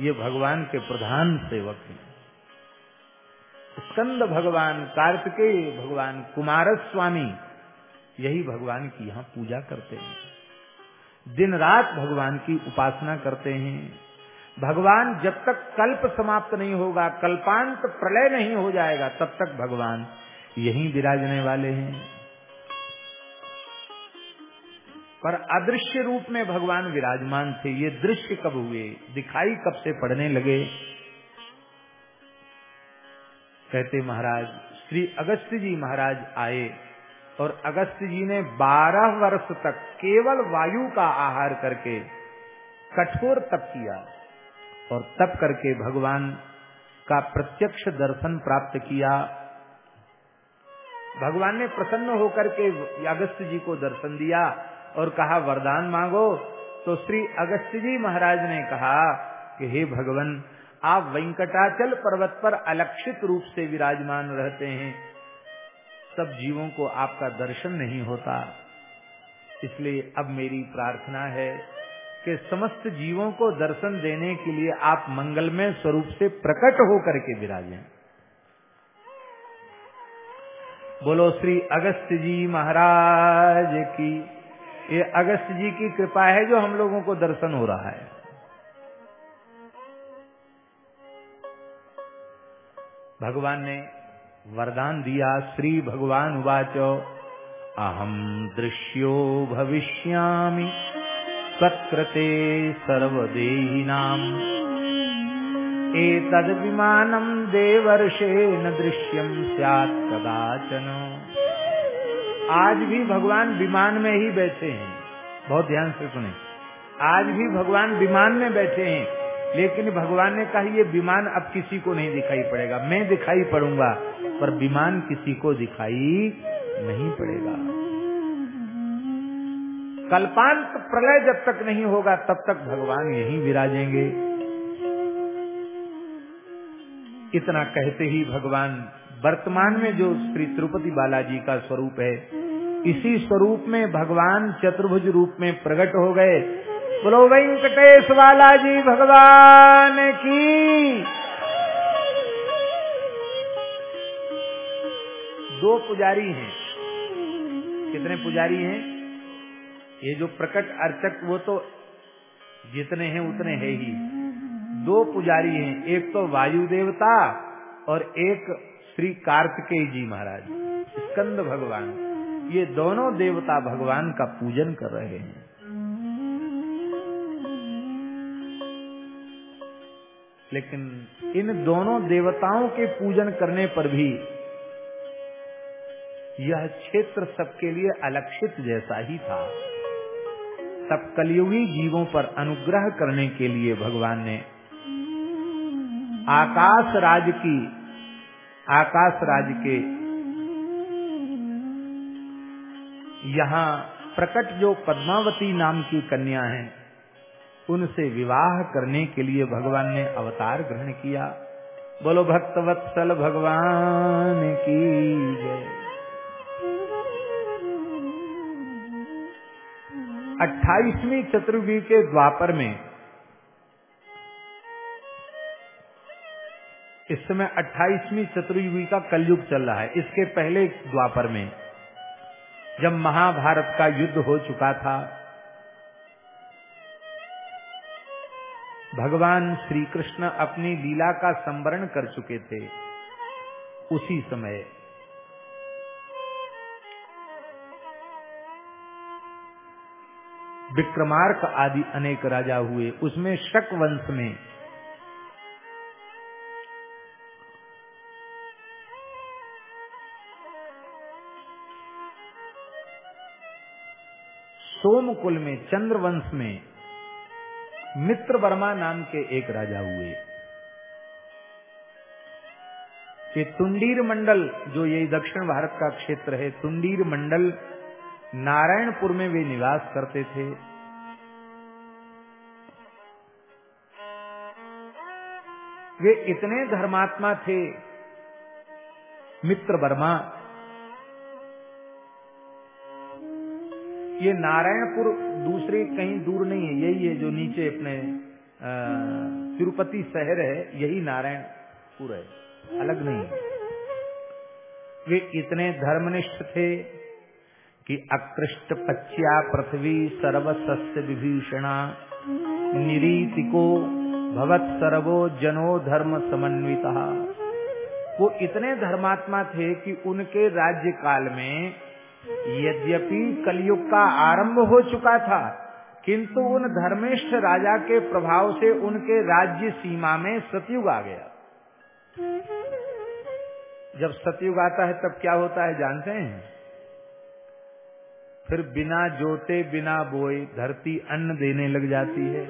S1: ये भगवान के प्रधान सेवक हैं। स्कंद भगवान कार्तिकेय, भगवान कुमार स्वामी यही भगवान की यहाँ पूजा करते हैं। दिन रात भगवान की उपासना करते हैं। भगवान जब तक कल्प समाप्त नहीं होगा, कल्पांत प्रलय नहीं हो जाएगा, तब तक भगवान यही विराजने वाले हैं। पर अदृश्य रूप में भगवान विराजमान थे। ये दृश्य कब हुए, दिखाई कब से पड़ने लगे? कहते महाराज, श्री अगस्त जी महाराज आए और अगस्त जी ने 12 वर्ष तक केवल वायु का आहार करके कठोर तप किया और तप करके भगवान का प्रत्यक्ष दर्शन प्राप्त किया। भगवान ने प्रसन्न होकर के अगस्त जी को दर्शन दिया और कहा, वरदान मांगो। तो श्री अगस्त जी महाराज ने कहा कि हे भगवान आप वेंकटाचल पर्वत पर अलक्षित रूप से विराजमान रहते हैं सब जीवों को आपका दर्शन नहीं होता। इसलिए अब मेरी प्रार्थना है कि समस्त जीवों को दर्शन देने के लिए आप मंगलमय स्वरूप से प्रकट होकर के विराजें। बोलो, श्री अगस्त जी महाराज की, ये अगस्त जी की कृपा है जो हम लोगों को दर्शन हो रहा है। भगवान ने वरदान दिया, श्री भगवान उवाचो अहम दृश्यो भविष्यामि सत्कृते सर्वदेहिनाम। विमानम देवर्षेन दृश्यम स्यात् कदाचन। आज भी भगवान विमान में ही बैठे हैं। बहुत ध्यान से सुने। आज भी भगवान विमान में बैठे हैं। लेकिन भगवान ने कहा, ये विमान अब किसी को नहीं दिखाई पड़ेगा। मैं दिखाई पड़ूँगा, पर विमान किसी को दिखाई नहीं पड़ेगा। कल्पांत प्रलय जब तक नहीं होगा, तब तक भगवान यहीं विराजेंगे। इतना कहते ही भगवान, वर्तमान में जो श्री तिरुपति बालाजी का स्वरूप है, इसी स्वरूप में भगवान चतुर्भुज रूप में प्रकट हो गए। बोलो, वेंकटेश बालाजी भगवान की। दो पुजारी हैं। कितने पुजारी हैं? ये जो प्रकट अर्चक, वो तो जितने हैं, उतने हैं ही। दो पुजारी हैं। एक तो वायु देवता और एक श्री कार्तिकेय जी महाराज। स्कंद भगवान। ये दोनों देवता भगवान का पूजन कर रहे हैं। लेकिन इन दोनों देवताओं के पूजन करने पर भी यह क्षेत्र सबके लिए अलक्षित जैसा ही था। तब कलयुगी जीवों पर अनुग्रह करने के लिए भगवान ने आकाश राज की, आकाश राज के यहाँ प्रकट जो पद्मावती नाम की कन्या है उनसे विवाह करने के लिए भगवान ने अवतार ग्रहण किया। बोलो, भक्तवत्सल भगवान की जय। अट्ठाईसवीं चतुर्वी के द्वापर में, इस समय अट्ठाईसवीं चतुर्युगी का कलयुग चल रहा है। इसके पहले द्वापर में, जब महाभारत का युद्ध हो चुका था भगवान श्री कृष्ण अपनी लीला का संवरण कर चुके थे। उसी समय विक्रमार्क आदि अनेक राजा हुए। उसमें शक वंश में सोमकुल में, चंद्रवंश में मित्र वर्मा नाम के एक राजा हुए। ये तुंडीर मंडल, जो ये दक्षिण भारत का क्षेत्र है, तुंडीर मंडल नारायणपुर में वे निवास करते थे। वे इतने धर्मात्मा थे मित्र वर्मा ये नारायणपुर दूसरे कहीं दूर नहीं है, यही है जो नीचे अपने तिरुपति शहर है, यही नारायणपुर है, अलग नहीं है। वे इतने धर्मनिष्ठ थे कि अकृष्ट पच्या पृथ्वी सर्व सस्य विभीषणा निरीतिको भवत सर्वो जनो धर्म समन्विता। वो इतने धर्मात्मा थे कि उनके राज्य काल में यद्यपि कलयुग का आरंभ हो चुका था, किंतु उन धर्मिष्ठ राजा के प्रभाव से उनके राज्य सीमा में सतयुग आ गया। जब सतयुग आता है, तब क्या होता है जानते हैं? फिर बिना जोते, बिना बोए धरती अन्न देने लग जाती है।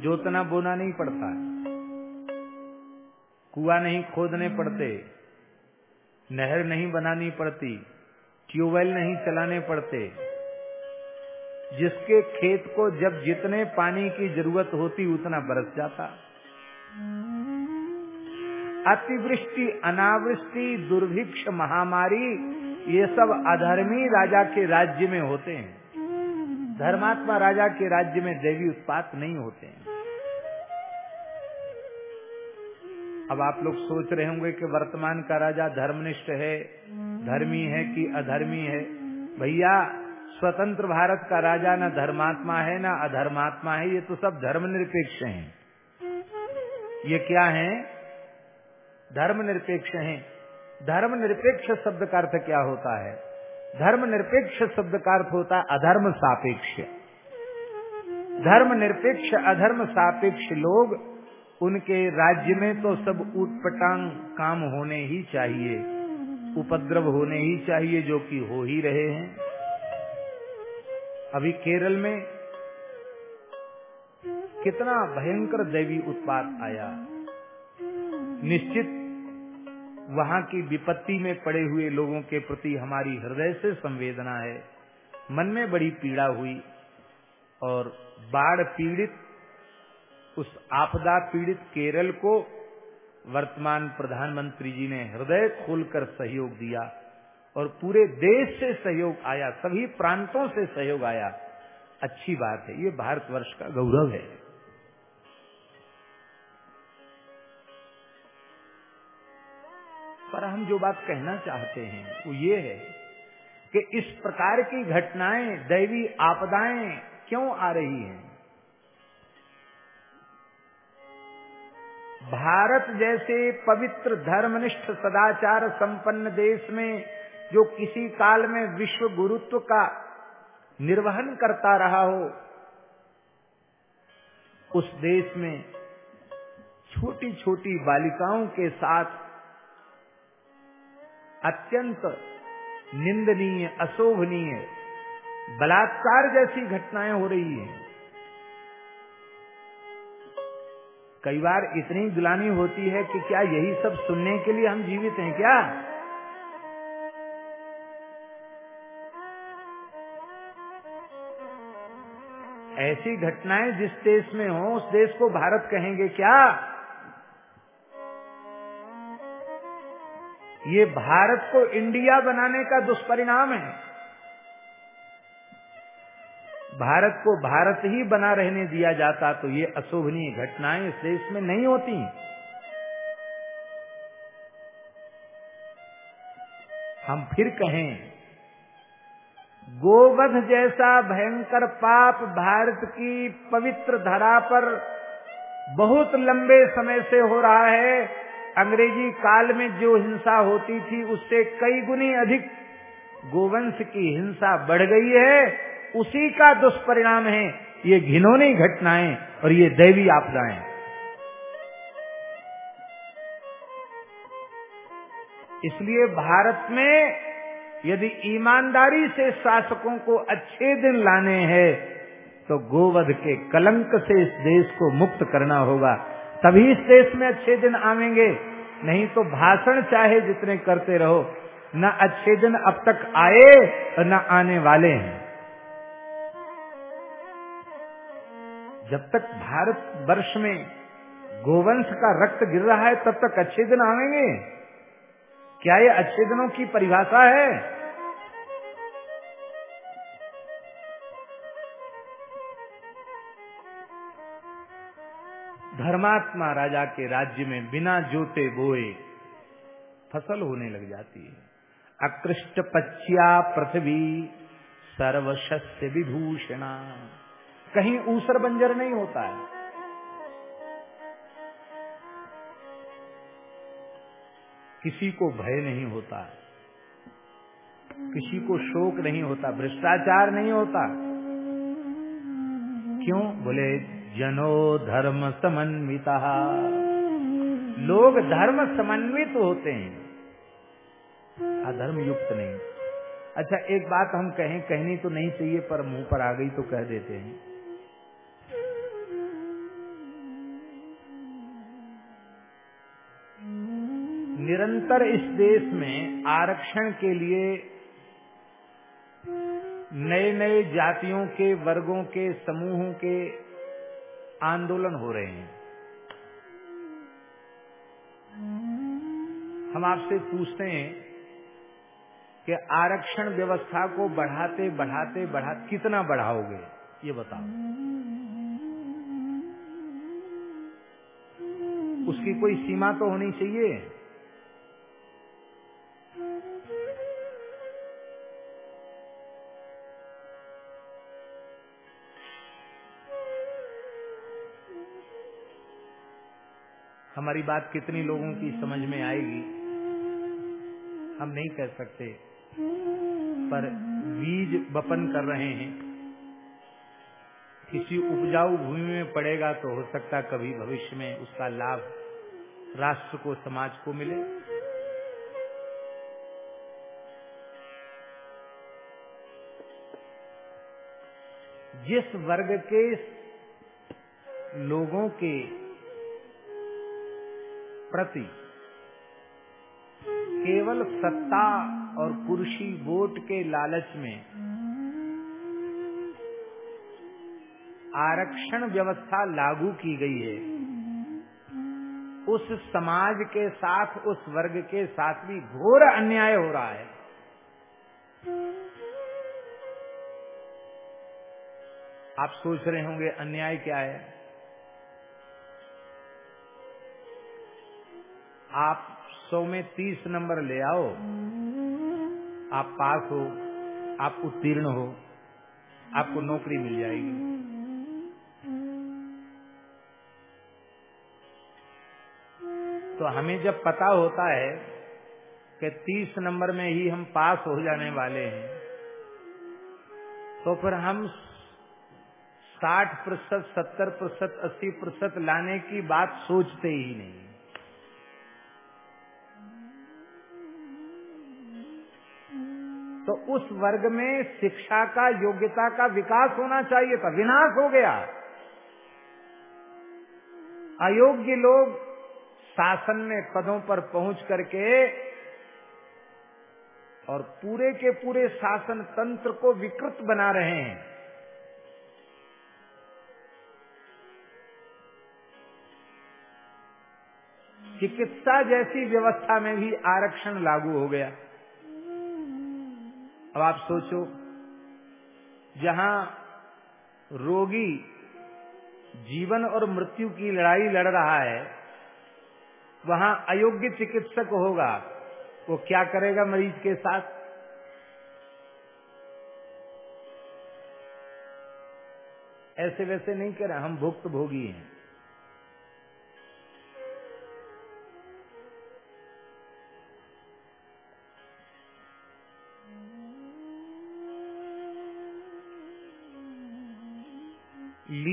S1: जोतना बोना नहीं पड़ता। कुआ नहीं खोदने पड़ते। नहर नहीं बनानी पड़ती, ट्यूबवेल नहीं चलाने पड़ते। जिसके खेत को जब जितने पानी की ज़रूरत होती, उतना बरस जाता। अतिवृष्टि, अनावृष्टि, दुर्भिक्ष, महामारी, ये सब अधर्मी राजा के राज्य में होते हैं। धर्मात्मा राजा के राज्य में देवी उत्पात नहीं होते हैं। अब आप लोग सोच रहे होंगे कि वर्तमान का राजा धर्मनिष्ठ है, धर्मी है कि अधर्मी है? भैया, स्वतंत्र भारत का राजा न धर्मात्मा है, न अधर्मात्मा है, ये तो सब धर्मनिरपेक्ष हैं। ये क्या है? धर्मनिरपेक्ष हैं। धर्मनिरपेक्ष शब्द का अर्थ क्या होता है? धर्मनिरपेक्ष शब्द का अर्थ होता है अधर्म सापेक्ष। धर्मनिरपेक्ष, अधर्म सापेक्ष लोग उनके राज्य में तो सब उटपटांग काम होने ही चाहिए, उपद्रव होने ही चाहिए जो कि हो ही रहे हैं। अभी केरल में कितना भयंकर दैवी उत्पात आया। निश्चित वहाँ की विपत्ति में पड़े हुए लोगों के प्रति हमारी हृदय से संवेदना है। मन में बड़ी पीड़ा हुई और बाढ़ पीड़ित उस आपदा पीड़ित केरल को वर्तमान प्रधानमंत्री जी ने हृदय खोलकर सहयोग दिया और पूरे देश से सहयोग आया, सभी प्रांतों से सहयोग आया। अच्छी बात है, ये भारतवर्ष का गौरव है। पर हम जो बात कहना चाहते हैं, वो ये है कि इस प्रकार की घटनाएँ, दैवी आपदाएँ क्यों आ रही हैं? भारत जैसे पवित्र धर्मनिष्ठ सदाचार संपन्न देश में जो किसी काल में विश्व गुरुत्व का निर्वहन करता रहा हो, उस देश में छोटी छोटी बालिकाओं के साथ अत्यंत निंदनीय, अशोभनीय, बलात्कार जैसी घटनाएँ हो रही हैं। कई बार इतनी गुलामी होती है कि क्या यही सब सुनने के लिए हम जीवित हैं क्या? ऐसी घटनाएँ जिस देश में हो, उस देश को भारत कहेंगे क्या? ये भारत को इंडिया बनाने का दुष्परिणाम है। भारत को भारत ही बना रहने दिया जाता तो ये अशोभनीय घटनाएँ इस देश में नहीं होती हम फिर कहें, गोवध जैसा भयंकर पाप भारत की पवित्र धरा पर बहुत लंबे समय से हो रहा है। अंग्रेज़ी काल में जो हिंसा होती थी, उससे कई गुनी अधिक गोवंश की हिंसा बढ़ गई है। उसी का दुष्परिणाम है। ये घिनौनी घटनाएँ और ये दैवी आपदाएँ। इसलिए भारत में यदि ईमानदारी से शासकों को अच्छे दिन लाने हैं तो गोवध के कलंक से इस देश को मुक्त करना होगा। तभी इस देश में अच्छे दिन आवेंगे। नहीं तो भाषण चाहे जितने करते रहो, न अच्छे दिन अब तक आए और न आने वाले हैं। जब तक भारत वर्ष में गोवंश का रक्त गिर रहा है, तब तक अच्छे दिन आवेंगे क्या ये अच्छे दिनों की परिभाषा है? धर्मात्मा राजा के राज्य में बिना जोते बोए फ़सल होने लग जाती है। अकृष्ट पच्चिया पृथ्वी सर्वशस्य विभूषणा। कहीं ऊसर बंजर नहीं होता है। किसी को भय नहीं होता किसी को शोक नहीं होता, भ्रष्टाचार नहीं होता। क्यों? बोले, जनो धर्म समन्विता। लोग धर्म समन्वित होते हैं अधर्म युक्त नहीं। अच्छा एक बात हम कहें, कहनी तो नहीं चाहिए, पर मुँह पर आ गई तो कह देते हैं। निरंतर इस देश में आरक्षण के लिए नए नए जातियों के, वर्गों के, समूहों के आंदोलन हो रहे हैं। हम आपसे पूछते हैं कि आरक्षण व्यवस्था को बढ़ाते बढ़ाते, बढ़ा, कितना बढ़ाओगे? ये बताओ। उसकी कोई सीमा तो होनी चाहिए? हमारी बात कितनी लोगों की समझ में आएगी, हम नहीं कह सकते। पर बीज बपन कर रहे हैं। किसी उपजाऊ भूमि में पड़ेगा तो हो सकता कभी भविष्य में उसका लाभ राष्ट्र को, समाज को मिले। जिस वर्ग के लोगों के प्रति। केवल सत्ता और कुर्सी वोट के लालच में। आरक्षण व्यवस्था लागू की गई है। उस समाज के साथ, उस वर्ग के साथ भी घोर अन्याय हो रहा है। आप सोच रहे होंगे, अन्याय क्या है? आप सौ में तीस नंबर ले आओ। आप पास हो, आप उत्तीर्ण हो, आपको नौकरी मिल जाएगी। तो हमें जब पता होता है कि तीस नंबर में ही हम पास हो जाने वाले हैं तो फिर हम साठ प्रतिशत, सत्तर प्रतिशत, अस्सी प्रतिशत लाने की बात सोचते ही नहीं। उस वर्ग में शिक्षा का, योग्यता का विकास होना चाहिए था। विनाश हो गया। अयोग्य लोग शासन में पदों पर पहुँच करके और पूरे के पूरे शासन तंत्र को विकृत बना रहे हैं। चिकित्सा जैसी व्यवस्था में भी आरक्षण लागू हो गया। अब आप सोचो, जहाँ रोगी जीवन और मृत्यु की लड़ाई लड़ रहा है, वहाँ अयोग्य चिकित्सक होगा, वो क्या करेगा मरीज़ के साथ? ऐसे वैसे नहीं करें, हम भुक्त भोगी हैं।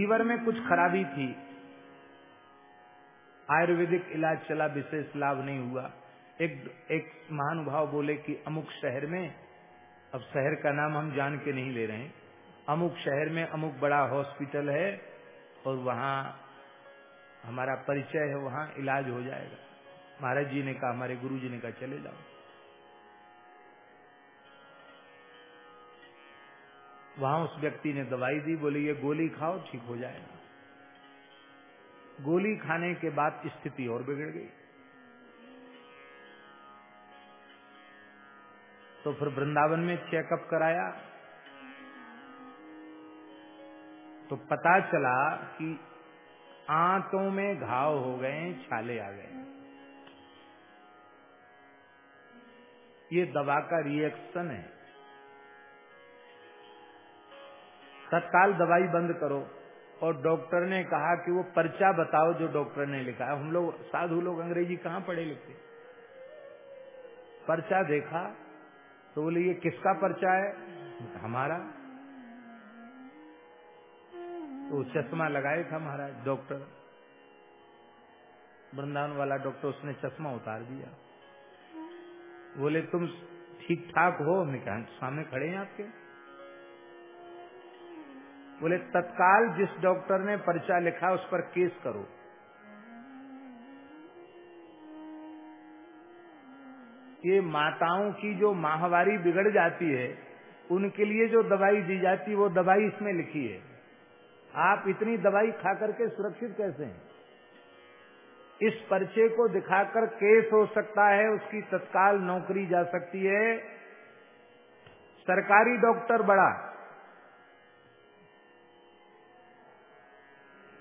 S1: लीवर में कुछ खराबी थी। आयुर्वेदिक इलाज चला, विशेष लाभ नहीं हुआ। एक एक महानुभाव बोले कि अमुक शहर में, अब शहर का नाम हम जान के नहीं ले रहे हैं। अमुक शहर में अमुक बड़ा हॉस्पिटल है और वहाँ हमारा परिचय है, वहाँ इलाज हो जाएगा। महाराज जी ने कहा, हमारे गुरु जी ने कहा, चले जाओ। वहाँ उस व्यक्ति ने दवाई दी, बोले, ये गोली खाओ, ठीक हो जाएगा. गोली खाने के बाद स्थिति और बिगड़ गई। तो फिर वृंदावन में चेकअप कराया। तो पता चला कि आंतों में घाव हो गए, छाले आ गए। ये दवा का रिएक्शन है। तत्काल दवाई बंद करो। और डॉक्टर ने कहा कि वो पर्चा बताओ जो डॉक्टर ने लिखा है। हम लोग, साधु लोग अंग्रेज़ी कहाँ पढ़े लिखे पर्चा देखा तो बोले, ये किसका पर्चा है? हमारा। तो चश्मा लगाए था महाराज डॉक्टर। वृंदावन वाला डॉक्टर उसने चश्मा उतार दिया। बोले, तुम ठीक ठाक हो? हमने कहा सामने खड़े हैं आपके। बोले, तत्काल जिस डॉक्टर ने पर्चा लिखा, उस पर केस करो। ये माताओं की जो माहवारी बिगड़ जाती है, उनके लिए जो दवाई दी जाती है, वो दवाई इसमें लिखी है। आप इतनी दवाई खा करके सुरक्षित कैसे हैं? इस पर्चे को दिखाकर केस हो सकता है, उसकी तत्काल नौकरी जा सकती है। सरकारी डॉक्टर बड़ा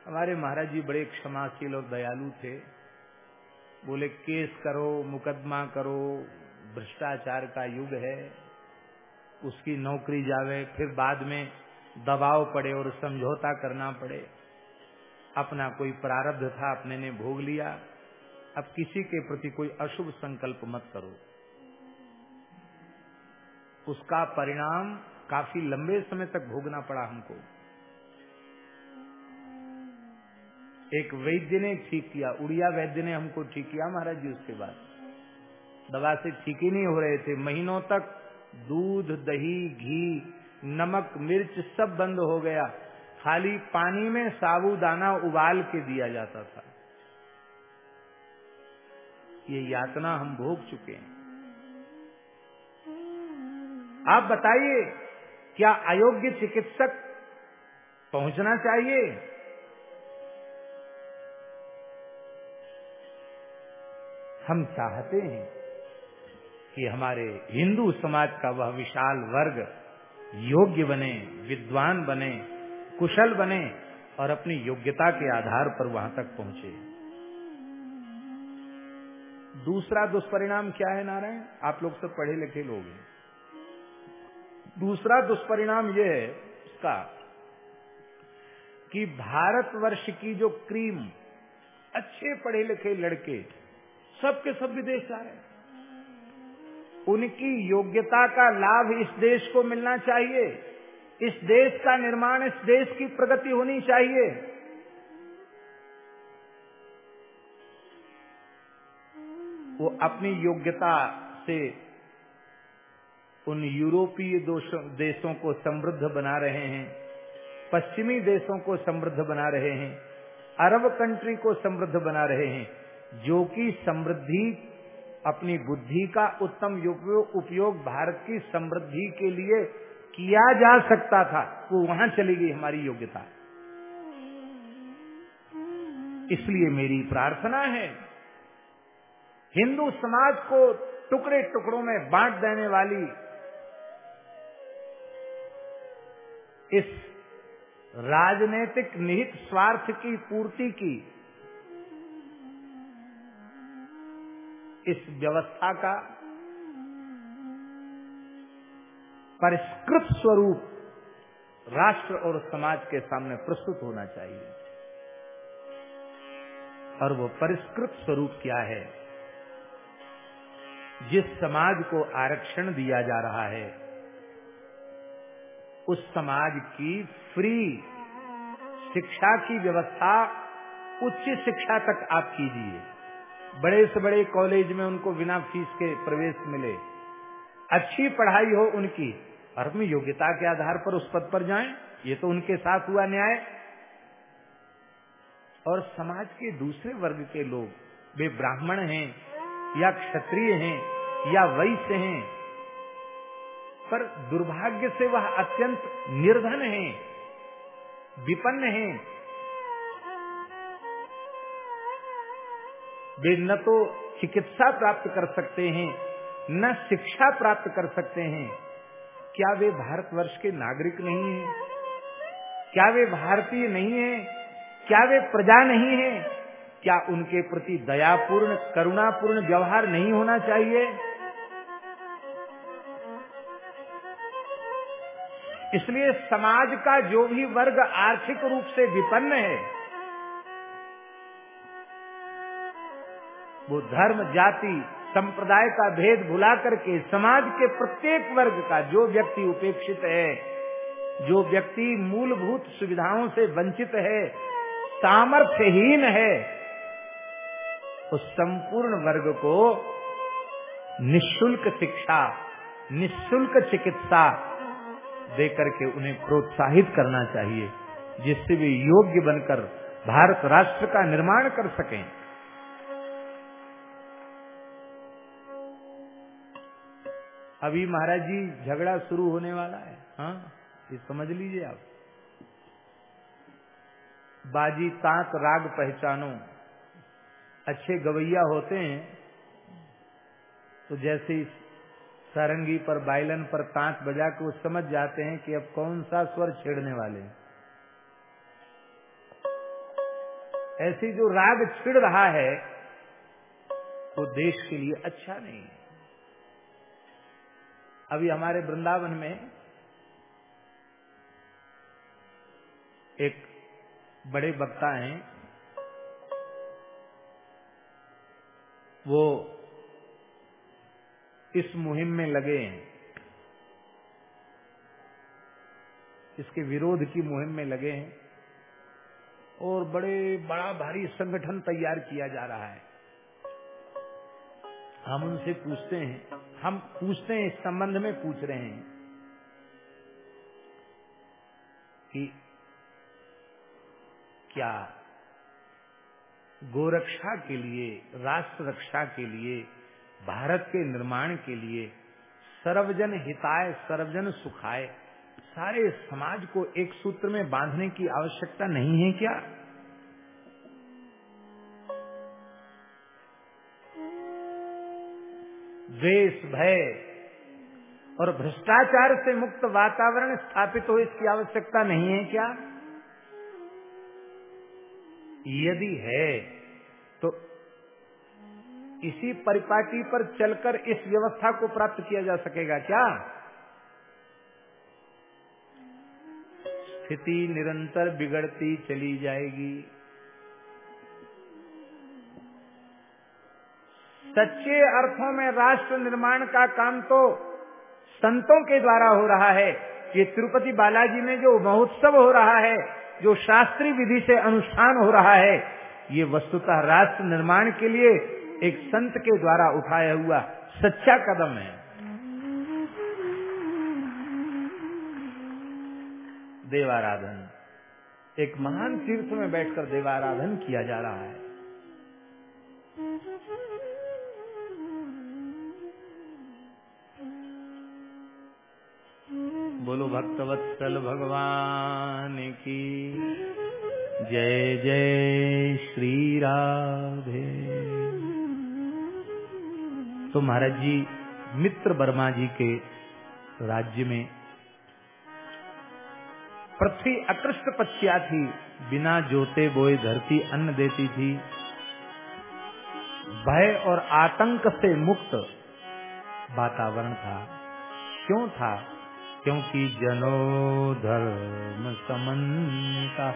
S1: हमारे महाराज जी बड़े क्षमाशील और दयालु थे। बोले, केस करो, मुकदमा करो, भ्रष्टाचार का युग है, उसकी नौकरी जावे, फिर बाद में दबाव पड़े और समझौता करना पड़े। अपना कोई प्रारब्ध था, अपने ने भोग लिया। अब किसी के प्रति कोई अशुभ संकल्प मत करो। उसका परिणाम काफ़ी लंबे समय तक भोगना पड़ा हमको। एक वैद्य ने ठीक किया, उड़िया वैद्य ने हमको ठीक किया महाराज जी उसके बाद। दवा से ठीक ही नहीं हो रहे थे। महीनों तक दूध, दही, घी, नमक, मिर्च सब बंद हो गया। खाली पानी में साबुदाना उबाल के दिया जाता था। ये यातना हम भोग चुके हैं। आप बताइए, क्या अयोग्य चिकित्सक पहुँचना चाहिए? हम चाहते हैं कि हमारे हिंदू समाज का वह विशाल वर्ग योग्य बने, विद्वान बने, कुशल बने और अपनी योग्यता के आधार पर वहाँ तक पहुँचे। दूसरा दुष्परिणाम क्या है नारायण? आप लोग सब पढ़े लिखे लोग हैं। दूसरा दुष्परिणाम यह है इसका कि भारतवर्ष की जो क्रीम, अच्छे पढ़े लिखे लड़के सबके सब विदेश जा रहे हैं उनकी योग्यता का लाभ इस देश को मिलना चाहिए। इस देश का निर्माण, इस देश की प्रगति होनी चाहिए। वो अपनी योग्यता से उन यूरोपीय देशों को समृद्ध बना रहे हैं, पश्चिमी देशों को समृद्ध बना रहे हैं, अरब कंट्री को समृद्ध बना रहे हैं। जो कि समृद्धि अपनी बुद्धि का उत्तम उपयोग भारत की समृद्धि के लिए किया जा सकता था, वो वहाँ चली गई हमारी योग्यता। इसलिए मेरी प्रार्थना है, हिंदू समाज को टुकड़े टुकड़ों में बांट देने वाली इस राजनीतिक निहित स्वार्थ की पूर्ति की इस व्यवस्था का परिष्कृत स्वरूप राष्ट्र और समाज के सामने प्रस्तुत होना चाहिए। और वो परिष्कृत स्वरूप क्या है? जिस समाज को आरक्षण दिया जा रहा है, उस समाज की फ्री शिक्षा की व्यवस्था, उच्च शिक्षा तक आप कीजिए। बड़े से बड़े कॉलेज में उनको बिना फ़ीस के प्रवेश मिले। अच्छी पढ़ाई हो उनकी, और अपनी योग्यता के आधार पर उस पद पर जाएँ, ये तो उनके साथ हुआ न्याय। और समाज के दूसरे वर्ग के लोग, वे ब्राह्मण हैं, या क्षत्रिय हैं, या वैश्य हैं, पर दुर्भाग्य से वह अत्यंत निर्धन हैं, विपन्न हैं। वे न तो चिकित्सा प्राप्त कर सकते हैं, न शिक्षा प्राप्त कर सकते हैं क्या वे भारतवर्ष के नागरिक नहीं हैं? क्या वे भारतीय नहीं हैं? क्या वे प्रजा नहीं हैं? क्या उनके प्रति दयापूर्ण, करुणापूर्ण व्यवहार नहीं होना चाहिए इसलिए समाज का जो भी वर्ग आर्थिक रूप से विपन्न है वो धर्म, जाति, संप्रदाय का भेद भुला करके समाज के प्रत्येक वर्ग का जो व्यक्ति उपेक्षित है, जो व्यक्ति मूलभूत सुविधाओं से वंचित है, सामर्थ्यहीन है, उस संपूर्ण वर्ग को निशुल्क शिक्षा, निशुल्क चिकित्सा देकर के उन्हें प्रोत्साहित करना चाहिए, जिससे वे योग्य बनकर भारत राष्ट्र का निर्माण कर सकें। अभी महाराज जी, झगड़ा शुरू होने वाला है। हाँ ये समझ लीजिए आप। बाजी ताक राग पहचानो। अच्छे गवैया होते हैं तो जैसे सारंगी पर, बाइलन पर तांत बजा के वो समझ जाते हैं कि अब कौन सा स्वर छेड़ने वाले ऐसे जो राग छिड़ रहा है, वो देश के लिए अच्छा नहीं है। अभी हमारे वृंदावन में एक बड़े वक्ता हैं। वो इस मुहिम में लगे हैं। इसके विरोध की मुहिम में लगे हैं और बड़े, बड़ा भारी संगठन तैयार किया जा रहा है। हम उनसे पूछते हैं। हम पूछते हैं, इस संबंध में पूछ रहे हैं कि क्या गोरक्षा के लिए, राष्ट्र रक्षा के लिए, भारत के निर्माण के लिए सर्वजन हिताय, सर्वजन सुखाय, सारे समाज को एक सूत्र में बांधने की आवश्यकता नहीं है क्या? द्वेष, भय और भ्रष्टाचार से मुक्त वातावरण स्थापित हो, इसकी आवश्यकता नहीं है क्या? यदि है तो इसी परिपाटी पर चलकर इस व्यवस्था को प्राप्त किया जा सकेगा क्या? स्थिति निरंतर बिगड़ती चली जाएगी। सच्चे अर्थों में राष्ट्र निर्माण का काम तो संतों के द्वारा हो रहा है। ये तिरुपति बालाजी में जो महोत्सव हो रहा है, जो शास्त्रीय विधि से अनुष्ठान हो रहा है, ये वस्तुतः राष्ट्र निर्माण के लिए एक संत के द्वारा उठाया हुआ सच्चा कदम है। देवाराधन, एक महान तीर्थ में बैठकर देवाराधन किया जा रहा है। बोलो भक्तवत्सल भगवान की। जय जय श्री राधे। तो महाराज जी, मित्र वर्मा जी के राज्य में पृथ्वी अकृष्ट पच्चिया थी, बिना जोते बोए धरती अन्न देती थी। भय और आतंक से मुक्त वातावरण था। क्यों था? क्योंकि जनो धर्म समन्विता।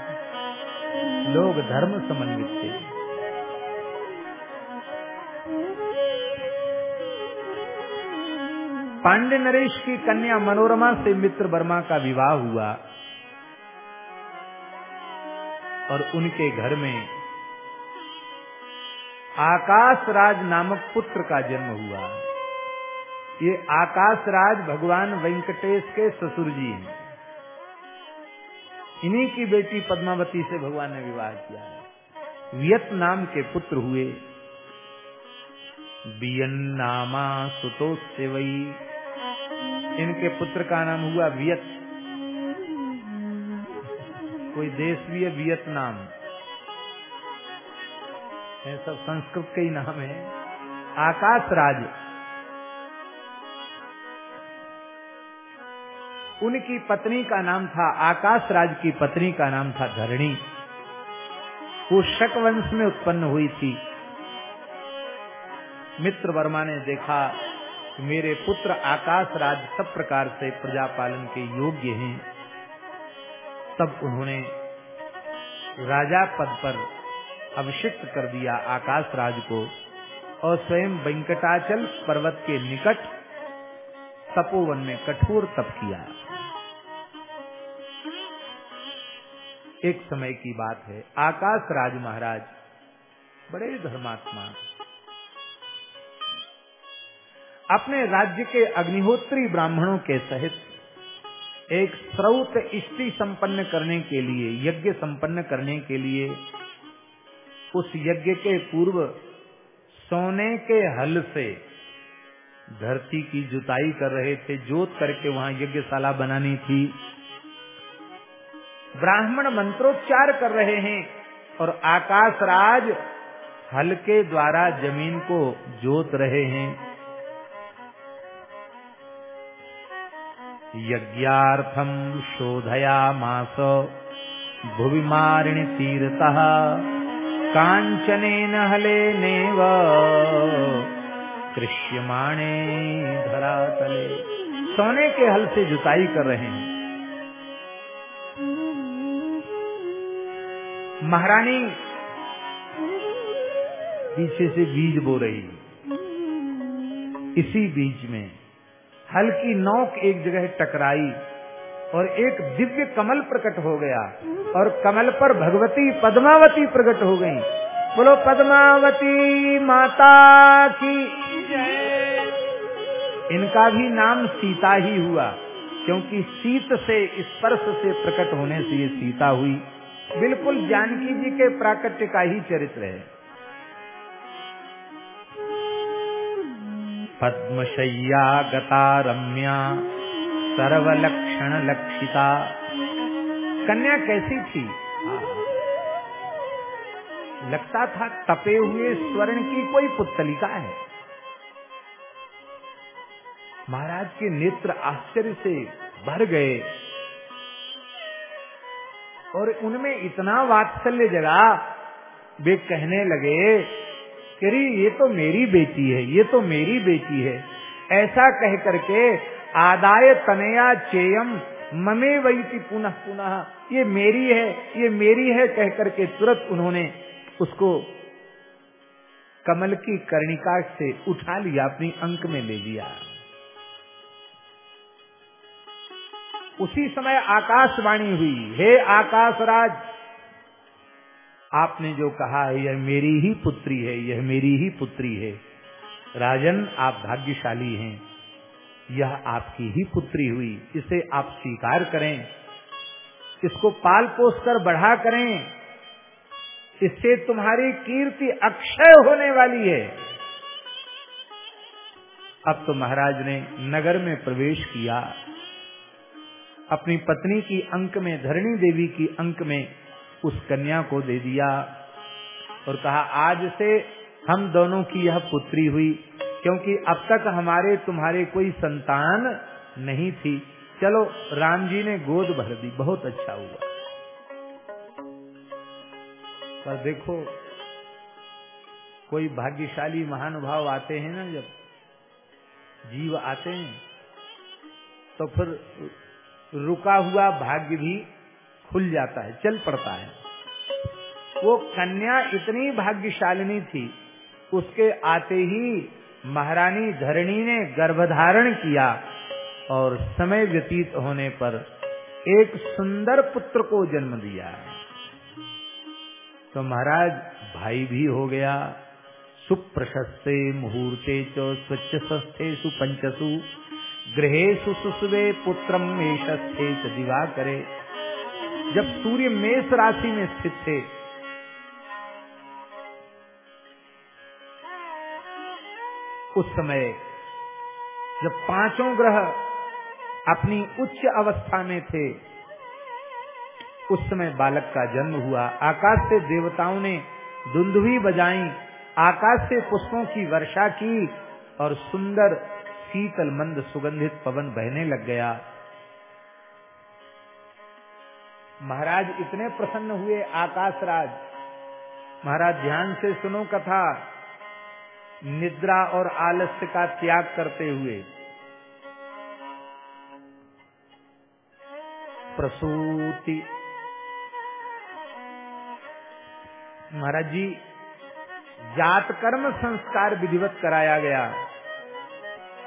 S1: लोग धर्म समन्वित थे। पांडे नरेश की कन्या मनोरमा से मित्र वर्मा का विवाह हुआ और उनके घर में आकाश राज नामक पुत्र का जन्म हुआ। ये आकाश राज भगवान वेंकटेश के ससुर जी हैं। इन्हीं की बेटी पद्मावती से भगवान ने विवाह किया है। वियतनाम के पुत्र हुए। बियन नामा सुतो सेवई इनके पुत्र का नाम हुआ वियत। कोई देश भी है वियतनाम ये सब संस्कृत के ही नाम है। आकाश राज उनकी पत्नी का नाम था आकाश राज की पत्नी का नाम था धरणी। वो शक वंश में उत्पन्न हुई थी। मित्र वर्मा ने देखा कि मेरे पुत्र आकाश राज सब प्रकार से प्रजा पालन के योग्य हैं। तब उन्होंने राजा पद पर अभिषिक्त कर दिया आकाश राज को और स्वयं वेंकटाचल पर्वत के निकट तपोवन में कठोर तप किया। एक समय की बात है। आकाश राज महाराज, बड़े धर्मात्मा। अपने राज्य के अग्निहोत्री ब्राह्मणों के सहित एक स्रोत इष्टि संपन्न करने के लिए, यज्ञ संपन्न करने के लिए, उस यज्ञ के पूर्व सोने के हल से धरती की जुताई कर रहे थे, जोत करके वहाँ यज्ञशाला बनानी थी। ब्राह्मण मंत्रोच्चार कर रहे हैं और आकाश राज हल के द्वारा ज़मीन को जोत रहे हैं। यज्ञार्थम शोधया मास भुवि मारिणी तीरतः कांचने हले नेव कृष्यमाणे धरातले। सोने के हल से जुताई कर रहे हैं। महारानी। पीछे से बीज बो रही। इसी बीच में हल्की नौक एक जगह टकराई और एक दिव्य कमल प्रकट हो गया और कमल पर भगवती पद्मावती प्रकट हो गई। बोलो, पद्मावती माता की इनका भी नाम सीता ही हुआ, क्योंकि सीत से, स्पर्श से प्रकट होने से ये सीता हुई। बिल्कुल जानकी जी के प्राकट्य का ही चरित्र है। पद्मशय्या गता रम्या सर्वलक्षण लक्षिता कन्या कैसी थी? लगता था तपे हुए स्वर्ण की कोई पुतलिका है। महाराज के नेत्र आश्चर्य से भर गए। और उनमें इतना वात्सल्य जगा, वे कहने लगे कि ये तो मेरी बेटी है, ये तो मेरी बेटी है। ऐसा कह करके आदाय तनया चेयम ममे वही की पुनः पुनः, ये मेरी है, ये मेरी है, कह करके तुरंत उन्होंने उसको कमल की कर्णिका से उठा लिया, अपनी अंक में ले लिया। उसी समय आकाशवाणी हुई, हे आकाशराज, आपने जो कहा है, यह मेरी ही पुत्री है, यह मेरी ही पुत्री है। राजन, आप भाग्यशाली हैं। यह आपकी ही पुत्री हुई, इसे आप स्वीकार करें। इसको पाल पोस कर बढ़ा करें। इससे तुम्हारी कीर्ति अक्षय होने वाली है। अब तो महाराज ने नगर में प्रवेश किया। अपनी पत्नी की अंक में, धरणी देवी की अंक में उस कन्या को दे दिया और कहा, आज से हम दोनों की यह पुत्री हुई, क्योंकि अब तक हमारे तुम्हारे कोई संतान नहीं थी। चलो, राम जी ने गोद भर दी, बहुत अच्छा हुआ। पर देखो, कोई भाग्यशाली महानुभाव आते हैं ना जब, जीव आते हैं तो फिर रुका हुआ भाग्य भी खुल जाता है, चल पड़ता है। वो कन्या इतनी भाग्यशालिनी थी, उसके आते ही महारानी धरणी ने गर्भधारण किया और समय व्यतीत होने पर एक सुंदर पुत्र को जन्म दिया। तो महाराज, भाई भी हो गया, सुप्रशस्ते मुहूर्ते च स्वच्छ सस्थे सुपंचसु गृहेशु सुसुवे पुत्रम मेषस्थे दिवा करे जब सूर्य मेष राशि में स्थित थे, उस समय जब पाँचों ग्रह अपनी उच्च अवस्था में थे, उस समय बालक का जन्म हुआ। आकाश से देवताओं ने दुंदुभी बजाई, आकाश से पुष्पों की वर्षा की और सुंदर शीतल मंद सुगंधित पवन बहने लग गया। महाराज, इतने प्रसन्न हुए आकाश राज महाराज, ध्यान से सुनो कथा। निद्रा और आलस्य का त्याग करते हुए। प्रसूति। महाराज जी जात कर्म संस्कार विधिवत कराया गया।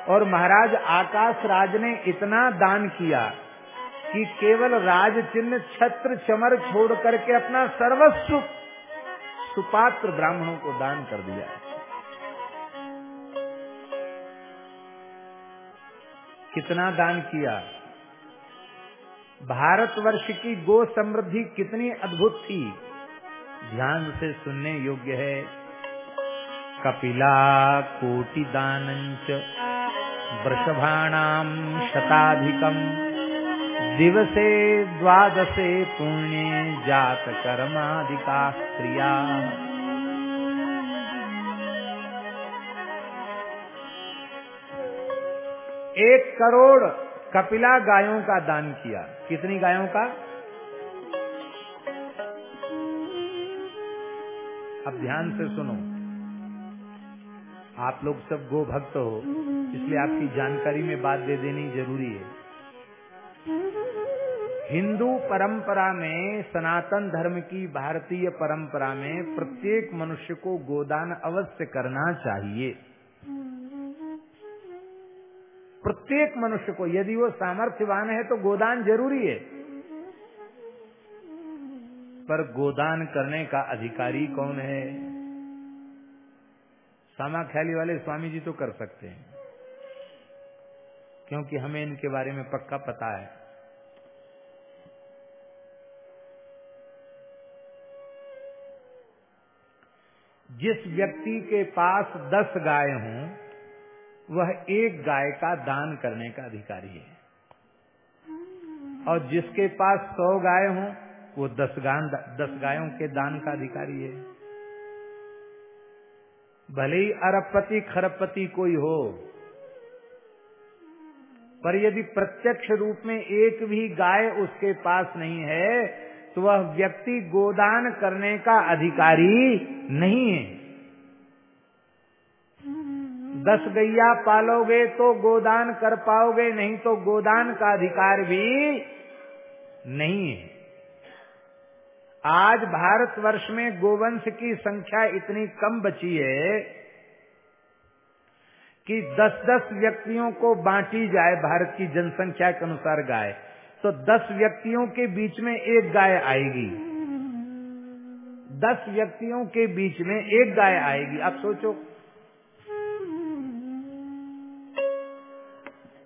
S1: और महाराज आकाश राज ने इतना दान किया कि केवल राज चिन्ह छत्र चमर छोड़ करके अपना सर्वस्व सुपात्र ब्राह्मणों को दान कर दिया। कितना दान किया? भारतवर्ष की गो समृद्धि कितनी अद्भुत थी। ध्यान से सुनने योग्य है। कपिला कोटि दानंच। वृषभाणाम शताधिकम दिवसे द्वादशे पुण्य जात कर्माधिका स्त्रिया एक करोड़ कपिला गायों का दान किया। कितनी गायों का? अब ध्यान से सुनो। आप लोग सब गो भक्त हो, इसलिए आपकी जानकारी में बात दे देनी ज़रूरी है। हिंदू परंपरा में, सनातन धर्म की भारतीय परंपरा में प्रत्येक मनुष्य को गोदान अवश्य करना चाहिए। प्रत्येक मनुष्य को, यदि वो सामर्थ्यवान है तो गोदान ज़रूरी है। पर गोदान करने का अधिकारी कौन है? सामा ख्याली वाले स्वामी जी तो कर सकते हैं। क्योंकि हमें इनके बारे में पक्का पता है। जिस व्यक्ति के पास दस गाय हों, वह एक गाय का दान करने का अधिकारी है। और जिसके पास सौ गाय हों, वो दस गान, दस गायों के दान का अधिकारी है। भले ही अरबपति, खरबपति कोई हो, पर यदि प्रत्यक्ष रूप में एक भी गाय उसके पास नहीं है तो वह व्यक्ति गोदान करने का अधिकारी नहीं है। दस गैया पालोगे तो गोदान कर पाओगे, नहीं तो गोदान का अधिकार भी नहीं है। आज भारतवर्ष में गोवंश की संख्या इतनी कम बची है कि 10-10 व्यक्तियों को बांटी जाए, भारत की जनसंख्या के अनुसार गाय। तो 10 व्यक्तियों के बीच में एक गाय आएगी। 10 व्यक्तियों के बीच में एक गाय आएगी। आप सोचो।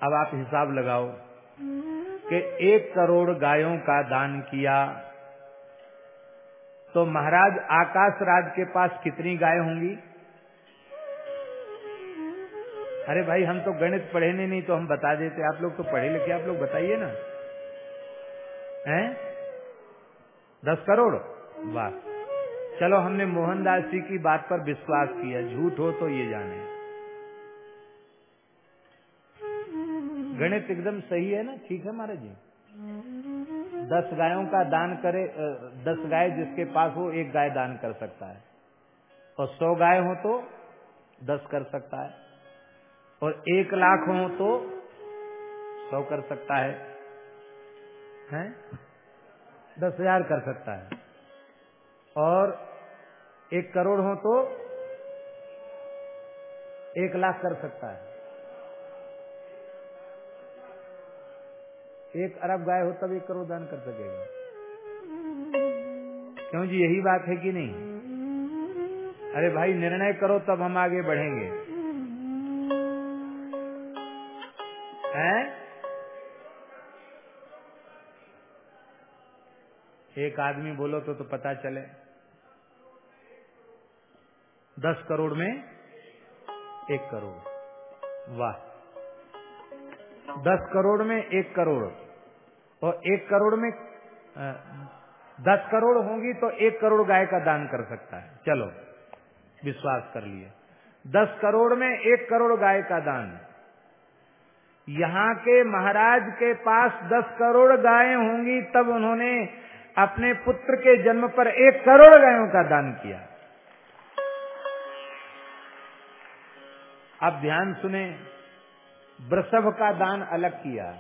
S1: अब आप हिसाब लगाओ कि एक करोड़ गायों का दान किया तो महाराज आकाश राज के पास कितनी गाय होंगी? अरे भाई हम तो गणित पढ़े नहीं, तो हम बता देते। आप लोग तो पढ़े लिखे आप लोग बताइए ना। हैं? दस करोड़? वाह। चलो हमने मोहनदास जी की बात पर विश्वास किया। झूठ हो तो ये जाने। गणित एकदम सही है ना? ठीक है महाराज जी? दस गायों का दान करे दस गाय जिसके पास हो, एक गाय दान कर सकता है। और सौ गाय हो तो दस कर सकता है। और एक लाख हो तो सौ कर सकता है। हैं? दस हज़ार कर सकता है। और एक करोड़ हो तो एक लाख कर सकता है। एक अरब गाय हो तब एक करोड़ दान कर सकेगा। क्यों जी, यही बात है कि नहीं? अरे भाई, निर्णय करो, तब हम आगे बढ़ेंगे। हैं? एक आदमी बोलो तो तो पता चले। दस करोड़ में एक करोड़। वाह। दस करोड़ में एक करोड़। और एक करोड़ में दस करोड़ होंगी तो एक करोड़ गाय का दान कर सकता है। चलो, विश्वास कर लिए। दस करोड़ में एक करोड़ गाय का दान। यहाँ के महाराज के पास दस करोड़ गायें होंगी, तब उन्होंने अपने पुत्र के जन्म पर एक करोड़ गायों का दान किया। अब ध्यान सुने, वृषभ का दान अलग किया।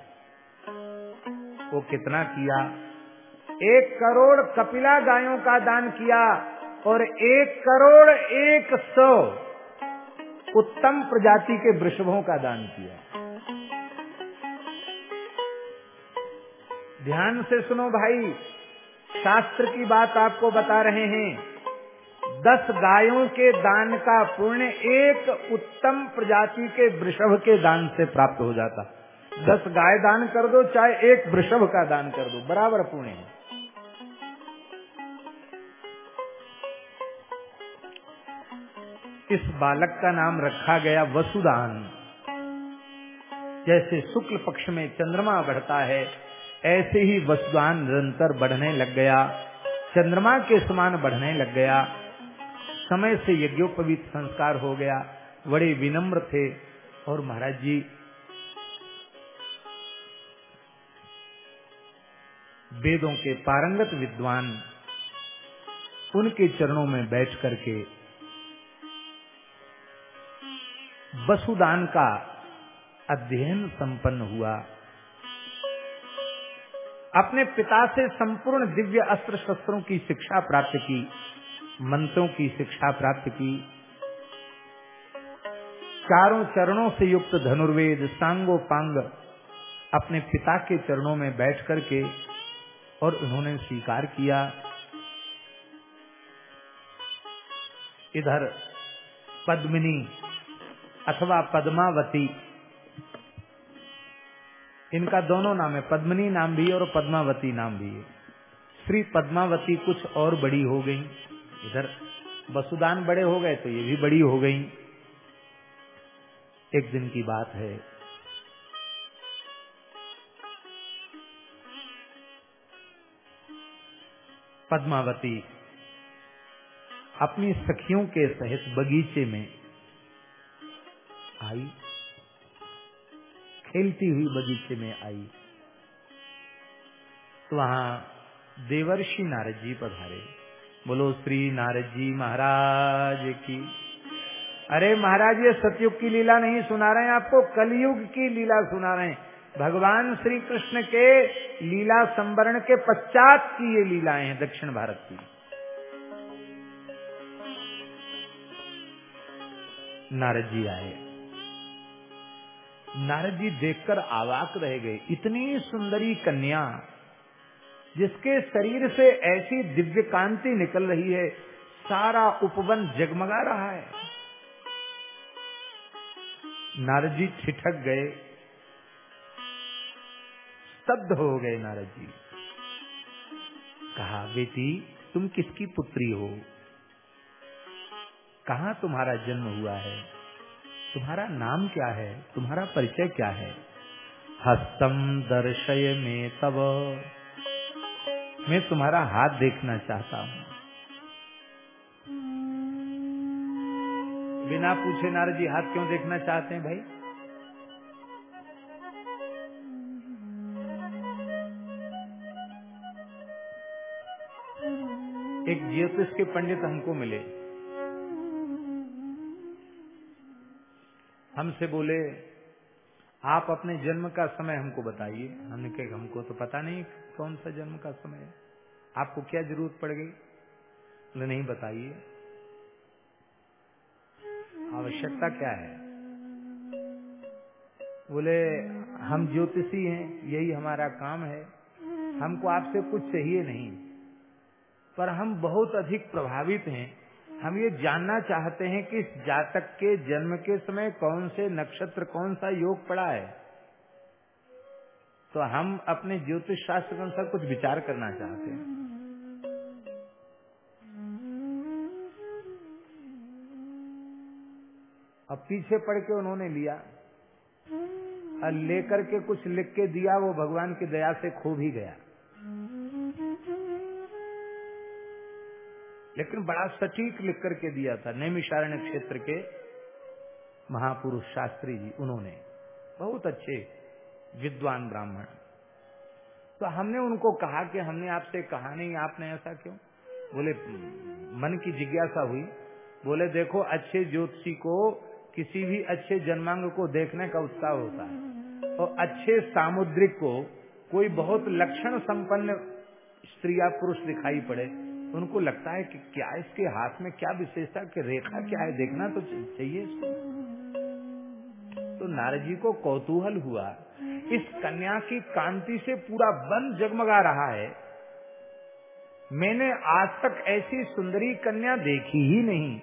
S1: वो कितना किया? एक करोड़ कपिला गायों का दान किया और एक करोड़ एक सौ उत्तम प्रजाति के वृषभों का दान किया। ध्यान से सुनो भाई, शास्त्र की बात आपको बता रहे हैं। दस गायों के दान का पुण्य एक उत्तम प्रजाति के वृषभ के दान से प्राप्त हो जाता। दस गाय दान कर दो, चाहे एक वृषभ का दान कर दो। बराबर पुण्य है। इस बालक का नाम रखा गया वसुदान। जैसे शुक्ल पक्ष में चंद्रमा बढ़ता है, ऐसे ही वसुदान निरंतर बढ़ने लग गया। चंद्रमा के समान बढ़ने लग गया। समय से यज्ञोपवीत संस्कार हो गया। बड़े विनम्र थे। और महाराज जी वेदों के पारंगत विद्वान उनके चरणों में बैठ करके वसुदान का अध्ययन संपन्न हुआ। अपने पिता से संपूर्ण दिव्य अस्त्र शस्त्रों की शिक्षा प्राप्त की, मंत्रों की शिक्षा प्राप्त की। चारों चरणों से युक्त धनुर्वेद सांगो पांग अपने पिता के चरणों में बैठ करके और उन्होंने स्वीकार किया। इधर पद्मिनी अथवा पद्मावती, इनका दोनों नाम है, पद्मिनी नाम भी और पद्मावती नाम भी है। श्री पद्मावती कुछ और बड़ी हो गई। इधर वसुदान बड़े हो गए तो ये भी बड़ी हो गई। एक दिन की बात है। पद्मावती, अपनी सखियों के सहित बगीचे में आई, खेलती हुई बगीचे में आई। तो वहाँ देवर्षि नारद जी पधारे। बोलो, श्री नारद जी महाराज की अरे महाराज, ये सतयुग की लीला नहीं सुना रहे हैं आपको, कलयुग की लीला सुना रहे हैं। भगवान श्री कृष्ण के लीला संवरण के पश्चात की ये लीलाएँ हैं दक्षिण भारत की। नारद जी आए। नारद जी देखकर आवाक रह गए। इतनी सुंदरी कन्या, जिसके शरीर से ऐसी दिव्य कांति निकल रही है, सारा उपवन जगमगा रहा है। नारद जी ठिठक गए। स्तब्ध हो गए नारद जी। कहा, बेटी, तुम किसकी पुत्री हो? कहा तुम्हारा जन्म हुआ है? तुम्हारा नाम क्या है? तुम्हारा परिचय क्या है? हस्तम दर्शय में तब मैं तुम्हारा हाथ देखना चाहता हूँ। बिना पूछे नारद जी हाथ क्यों देखना चाहते हैं भाई? एक ज्योतिष के पंडित हमको मिले। हमसे बोले, आप अपने जन्म का समय हमको बताइए। हमने कहा, हमको तो पता नहीं कौन सा जन्म का समय है। आपको क्या ज़रूरत पड़ गई? नहीं बताइए। आवश्यकता क्या है? बोले, हम ज्योतिषी हैं, यही हमारा काम है। हमको आपसे कुछ चाहिए नहीं। पर हम बहुत अधिक प्रभावित हैं। हम ये जानना चाहते हैं कि इस जातक के जन्म के समय कौन से नक्षत्र, कौन सा योग पड़ा है। तो हम अपने ज्योतिष शास्त्र के अनुसार कुछ विचार करना चाहते हैं। अब पीछे पड़ के उन्होंने लिया। और लेकर के कुछ लिख के दिया, वो भगवान की दया से खो भी गया। लेकिन बड़ा सटीक लिख करके दिया था, नैमिषारण्य क्षेत्र के महापुरुष शास्त्री जी, उन्होंने। बहुत अच्छे विद्वान ब्राह्मण। तो हमने उनको कहा कि हमने आपसे कहा नहीं, आपने ऐसा क्यों? बोले, मन की जिज्ञासा हुई। बोले, देखो, अच्छे ज्योतिषी को किसी भी अच्छे जन्मांग को देखने का उत्साह होता है। और अच्छे सामुद्रिक को कोई बहुत लक्षण संपन्न स्त्री या पुरुष दिखाई पड़े। उनको लगता है कि क्या इसके हाथ में क्या विशेषता, कि रेखा क्या है? देखना तो चाहिए इसको। तो नारद जी को कौतूहल हुआ। इस कन्या की कांति से पूरा वन जगमगा रहा है। मैंने आज तक ऐसी सुंदरी कन्या देखी ही नहीं।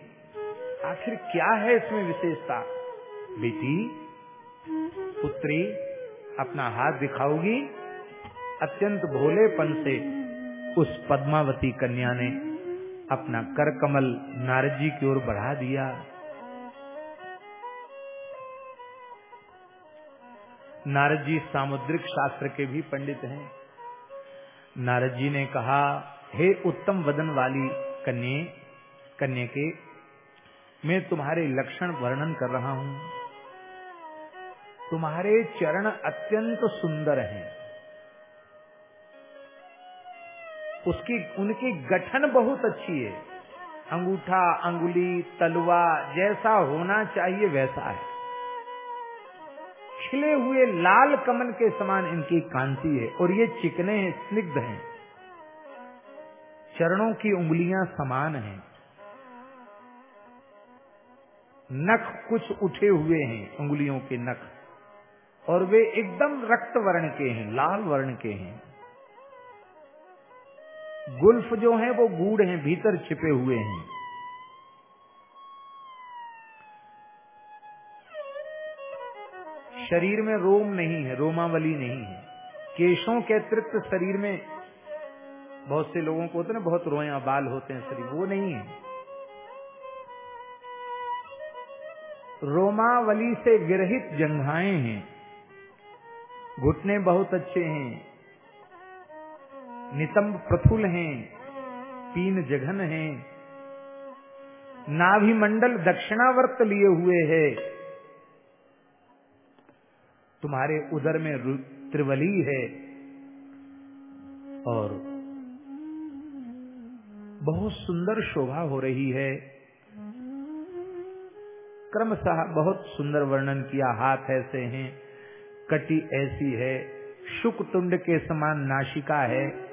S1: आखिर क्या है इसमें विशेषता? बेटी, पुत्री, अपना हाथ दिखाओगी अत्यंत भोलेपन से। उस पद्मावती कन्या ने अपना कर कमल नारद जी की ओर बढ़ा दिया। नारद जी सामुद्रिक शास्त्र के भी पंडित हैं। नारद जी ने कहा, हे उत्तम वदन वाली कन्या कन्या के, मैं तुम्हारे लक्षण वर्णन कर रहा हूँ। तुम्हारे चरण अत्यंत सुंदर हैं। उसकी, उनकी गठन बहुत अच्छी है। अंगूठा, अंगुली, तलवा जैसा होना चाहिए वैसा है। खिले हुए लाल कमल के समान इनकी कांति है और ये चिकने हैं स्निग्ध हैं। चरणों की उंगलियाँ समान हैं। नख कुछ उठे हुए हैं, उंगलियों के नख। और वे एकदम रक्त वर्ण के हैं, लाल वर्ण के हैं। गुल्फ जो है, वो गूढ़ हैं, भीतर छिपे हुए हैं। शरीर में रोम नहीं है, रोमावली नहीं है। केशों के अतिरिक्त शरीर में बहुत से लोगों को होते ना, बहुत रोया बाल होते हैं शरीर, वो नहीं है। रोमावली से विरहित जंघाएँ हैं। घुटने बहुत अच्छे हैं। नितंब प्रफुल हैं तीन जघन हैं। नाभि मंडल दक्षिणावर्त लिए हुए है। तुम्हारे उदर में त्रिवली है। और बहुत सुंदर शोभा हो रही है। क्रमशः बहुत सुंदर वर्णन किया हाथ ऐसे हैं। कटी ऐसी है। शुक तुंड के समान नाशिका है।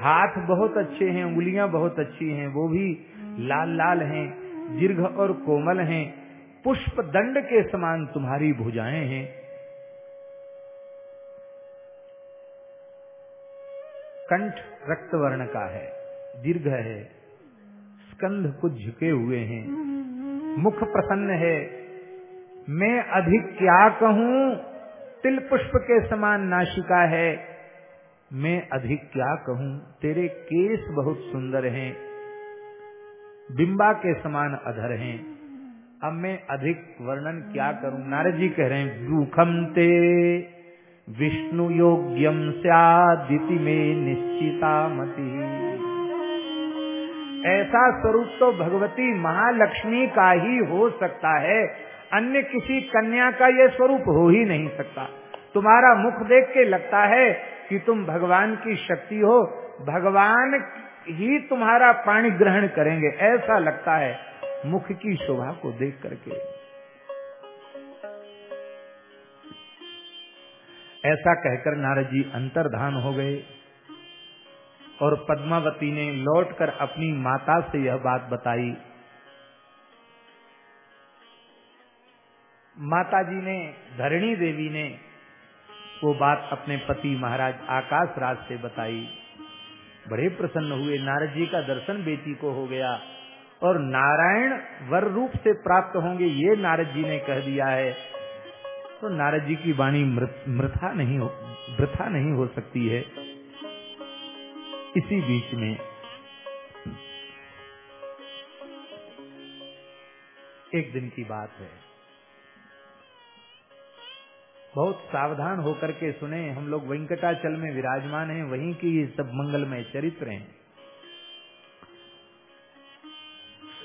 S1: हाथ बहुत अच्छे हैं, उंगलियाँ बहुत अच्छी हैं, वो भी लाल लाल हैं, दीर्घ और कोमल हैं। पुष्प दंड के समान तुम्हारी भुजाएँ हैं। कंठ रक्त वर्ण का है, दीर्घ है, स्कंध कुछ झुके हुए हैं। मुख प्रसन्न है, मैं अधिक क्या कहूँ? तिल पुष्प के समान नाशिका है मैं अधिक क्या कहूँ? तेरे केस बहुत सुंदर हैं। बिंबा के समान अधर हैं। अब मैं अधिक वर्णन क्या करूँ? नारद जी कह रहे हैं, दुखम ते विष्णु योग्यम सियादिति में निश्चिता मति ऐसा स्वरूप तो भगवती महालक्ष्मी का ही हो सकता है। अन्य किसी कन्या का यह स्वरूप हो ही नहीं सकता। तुम्हारा मुख देख के लगता है कि तुम भगवान की शक्ति हो, भगवान ही तुम्हारा पाणी ग्रहण करेंगे। ऐसा लगता है मुख की शोभा को देख करके। ऐसा कहकर नारद जी अंतर्धान हो गए और पद्मावती ने लौटकर अपनी माता से यह बात बताई। माता जी ने, धरणी देवी ने वो बात अपने पति महाराज आकाश राज से बताई। बड़े प्रसन्न हुए। नारद जी का दर्शन बेटी को हो गया और नारायण वर रूप से प्राप्त होंगे, ये नारद जी ने कह दिया है। तो नारद जी की वाणी मृथा नहीं हो, वृथा नहीं हो सकती है। इसी बीच में एक दिन की बात है। बहुत सावधान होकर के सुने, हम लोग वेंकटाचल में विराजमान हैं, वहीं की ये सब मंगलमय चरित्र हैं।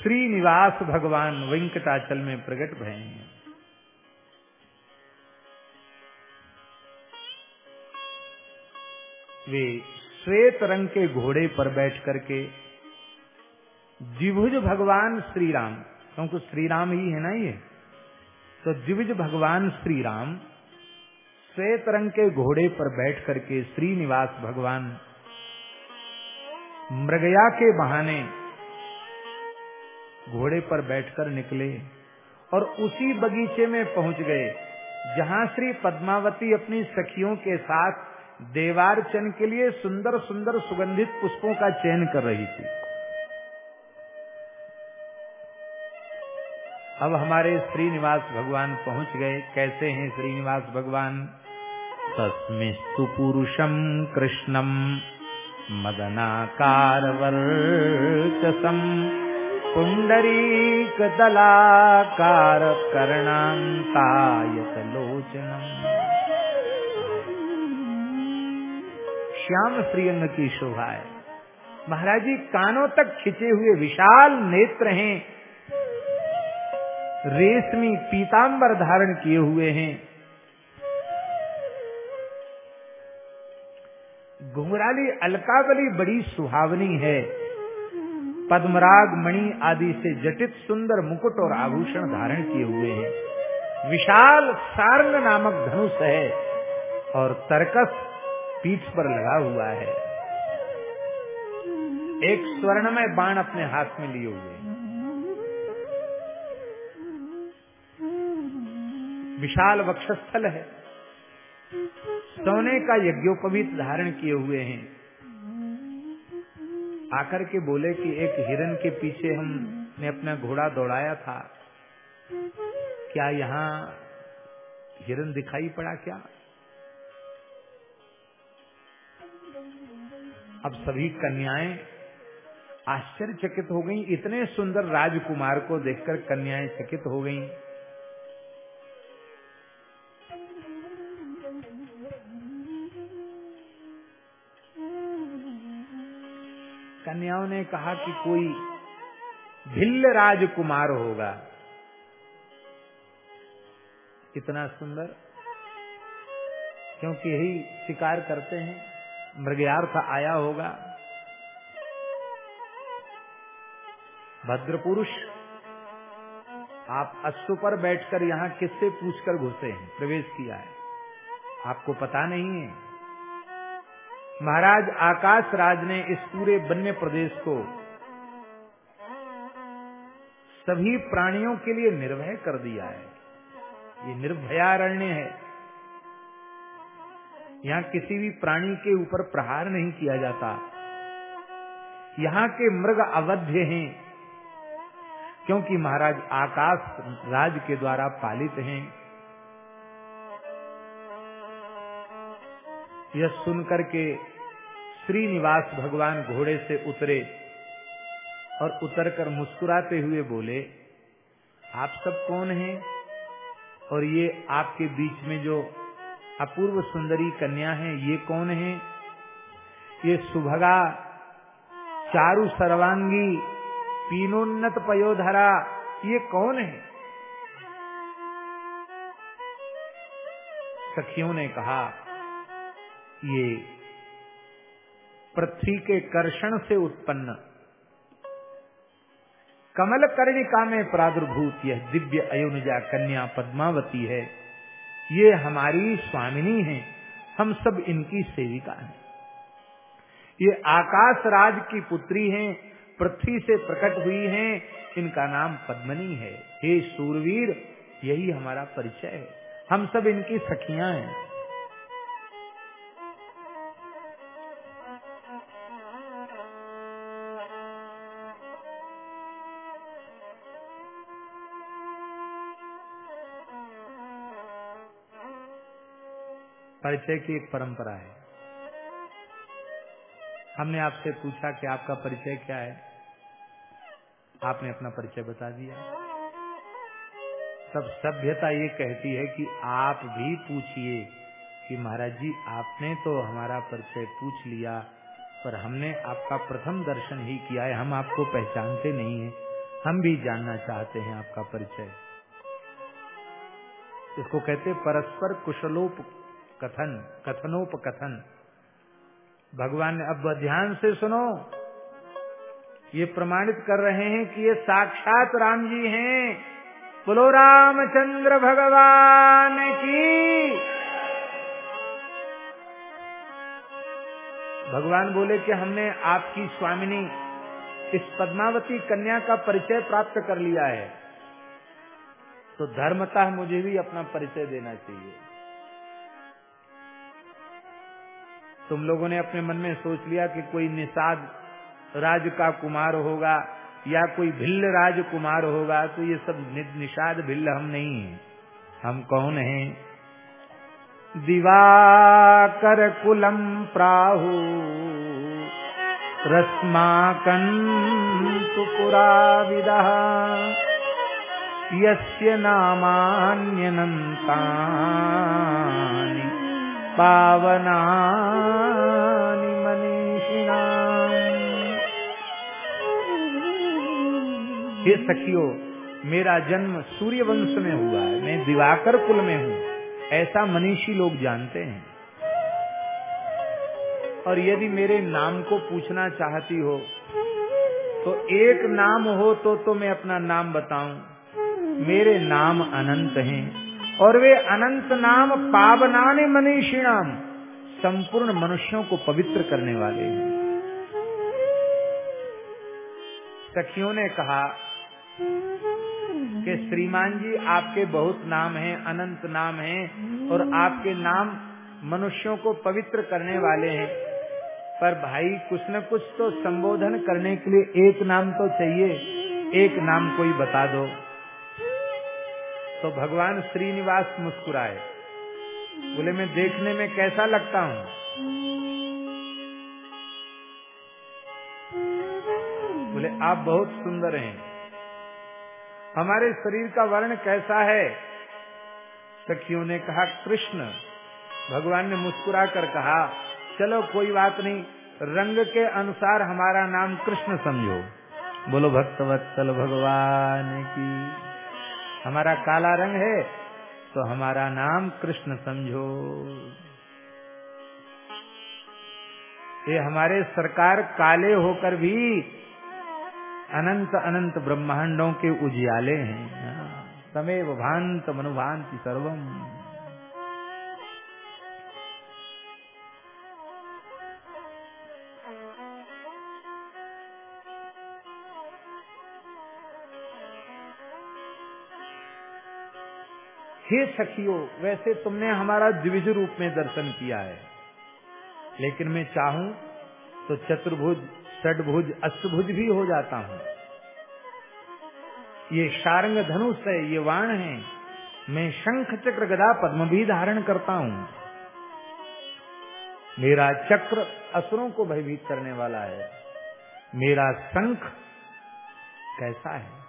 S1: श्रीनिवास भगवान वेंकटाचल में प्रकट भय हैं। वे श्वेत रंग के घोड़े पर बैठ करके द्विभुज भगवान श्री राम क्योंकि श्री राम ही है ना ये? तो द्विभुज भगवान श्री राम श्वेत रंग के घोड़े पर बैठ करके श्रीनिवास भगवान मृगया के बहाने घोड़े पर बैठकर निकले और उसी बगीचे में पहुँच गए, जहाँ श्री पद्मावती अपनी सखियों के साथ देवार्चन के लिए सुंदर सुंदर सुगंधित पुष्पों का चयन कर रही थी। अब हमारे श्रीनिवास भगवान पहुँच गए। कैसे हैं श्रीनिवास भगवान? तस्मिस्तु पुरुषं कृष्णं मदनाकारवर्चसम् पुण्डरीकदलाकारकर्णाङ्कायतलोचनम् श्याम श्रीअंग की शोभा है। महाराज जी, कानों तक खिंचे हुए विशाल नेत्र हैं। रेशमी पीतांबर धारण किए हुए हैं। घुंघराली अलकावली बड़ी सुहावनी है। पद्मराग, मणि आदि से जटित सुंदर मुकुट और आभूषण धारण किए हुए हैं। विशाल सारंग नामक धनुष है और तरकस पीठ पर लगा हुआ है। एक स्वर्णमय बाण अपने हाथ में लिए हुए विशाल वक्षस्थल है। सोने का यज्ञोपवीत धारण किए हुए हैं। आकर के बोले कि एक हिरन के पीछे हमने अपना घोड़ा दौड़ाया था। क्या यहाँ हिरन दिखाई पड़ा क्या? अब सभी कन्याएँ आश्चर्यचकित हो गईं। इतने सुंदर राजकुमार को देखकर कन्याएँ चकित हो गईं। कन्याओं ने कहा कि कोई भिल्ल राजकुमार होगा। कितना सुंदर। क्योंकि यही शिकार करते हैं, मृगयार्थ आया होगा। भद्र पुरुष आप अश्व पर बैठकर यहाँ किससे पूछकर घुसे हैं? प्रवेश किया है। आपको पता नहीं है। महाराज आकाश राज ने इस पूरे वन्य प्रदेश को सभी प्राणियों के लिए निर्भय कर दिया है। ये निर्भयारण्य है। यहाँ किसी भी प्राणी के ऊपर प्रहार नहीं किया जाता। यहाँ के मृग अवध्य हैं, क्योंकि महाराज आकाश राज के द्वारा पालित हैं। यह सुनकर के श्रीनिवास भगवान घोड़े से उतरे और उतरकर मुस्कुराते हुए बोले, आप सब कौन हैं? और ये आपके बीच में जो अपूर्व सुंदरी कन्या है, ये कौन है? ये सुभगा चारु सर्वांगी पीनोन्नत पयोधरा, ये कौन है? सखियों ने कहा ये पृथ्वी के कर्षण से उत्पन्न। कमल कर्णिका में प्रादुर्भूत यह दिव्य अयोनिजा कन्या पद्मावती है। ये हमारी स्वामिनी है। हम सब इनकी सेविका हैं। ये आकाश राज की पुत्री हैं। पृथ्वी से प्रकट हुई हैं। इनका नाम पद्मनी है। हे सूरवीर यही हमारा परिचय है। हम सब इनकी सखियाँ हैं। परिचय की एक परंपरा है। हमने आपसे पूछा कि आपका परिचय क्या है? आपने अपना परिचय बता दिया। तब सभ्यता ये कहती है कि आप भी पूछिए कि महाराज जी, आपने तो हमारा परिचय पूछ लिया, पर हमने आपका प्रथम दर्शन ही किया है। हम आपको पहचानते नहीं हैं। हम भी जानना चाहते हैं आपका परिचय। इसको कहते परस्पर कुशलोप कथन कथनोप कथन भगवान ने अब ध्यान से सुनो। ये प्रमाणित कर रहे हैं कि ये साक्षात राम जी हैं। बोलो, रामचंद्र भगवान की। भगवान बोले कि हमने आपकी स्वामिनी, इस पद्मावती कन्या का परिचय प्राप्त कर लिया है। तो धर्मतः मुझे भी अपना परिचय देना चाहिए। तुम लोगों ने अपने मन में सोच लिया कि कोई निषाद राज का कुमार होगा या कोई भिल्ल राजकुमार होगा तो ये सब निषाद भिल्ल हम नहीं हैं। हम कौन हैं? दिवाकर कुलम प्राहु रस्माकन्तु पुरा विदः यस्य नामान्यनन्तानि। पावनानि मनीषिणाम्। हे सखियो, मेरा जन्म सूर्य वंश में हुआ है। मैं दिवाकर कुल में हूँ। ऐसा मनीषी लोग जानते हैं। और यदि मेरे नाम को पूछना चाहती हो तो एक नाम हो तो तो मैं अपना नाम बताऊँ। मेरे नाम अनंत हैं। और वे अनंत नाम पावनाने मनीषी नाम संपूर्ण मनुष्यों को पवित्र करने वाले हैं। सखियों ने कहा कि श्रीमान जी, आपके बहुत नाम हैं, अनंत नाम हैं, और आपके नाम मनुष्यों को पवित्र करने वाले हैं। पर भाई, कुछ न कुछ तो संबोधन करने के लिए एक नाम तो चाहिए, एक नाम कोई बता दो। तो भगवान श्रीनिवास मुस्कुराए। बोले, मैं देखने में कैसा लगता हूँ? बोले, आप बहुत सुंदर हैं। हमारे शरीर का वर्ण कैसा है? सखियों ने कहा, कृष्ण। भगवान ने मुस्कुरा कर कहा, चलो, कोई बात नहीं। रंग के अनुसार हमारा नाम कृष्ण समझो। बोलो भक्तवत्सल भगवान की हमारा काला रंग है तो हमारा नाम कृष्ण समझो। ये हमारे सरकार काले होकर भी अनंत अनंत ब्रह्मांडों के उजियाले हैं। समेव भांत मनुभांति सर्वम। हे सखियों, वैसे तुमने हमारा द्विज रूप में दर्शन किया है। लेकिन मैं चाहूँ तो चतुर्भुज, षडभुज, अष्टभुज भी हो जाता हूँ। ये शारंग धनुष है, ये वाण है। मैं शंख चक्र गदा पद्म भी धारण करता हूँ। मेरा चक्र असुरों को भयभीत करने वाला है। मेरा शंख कैसा है?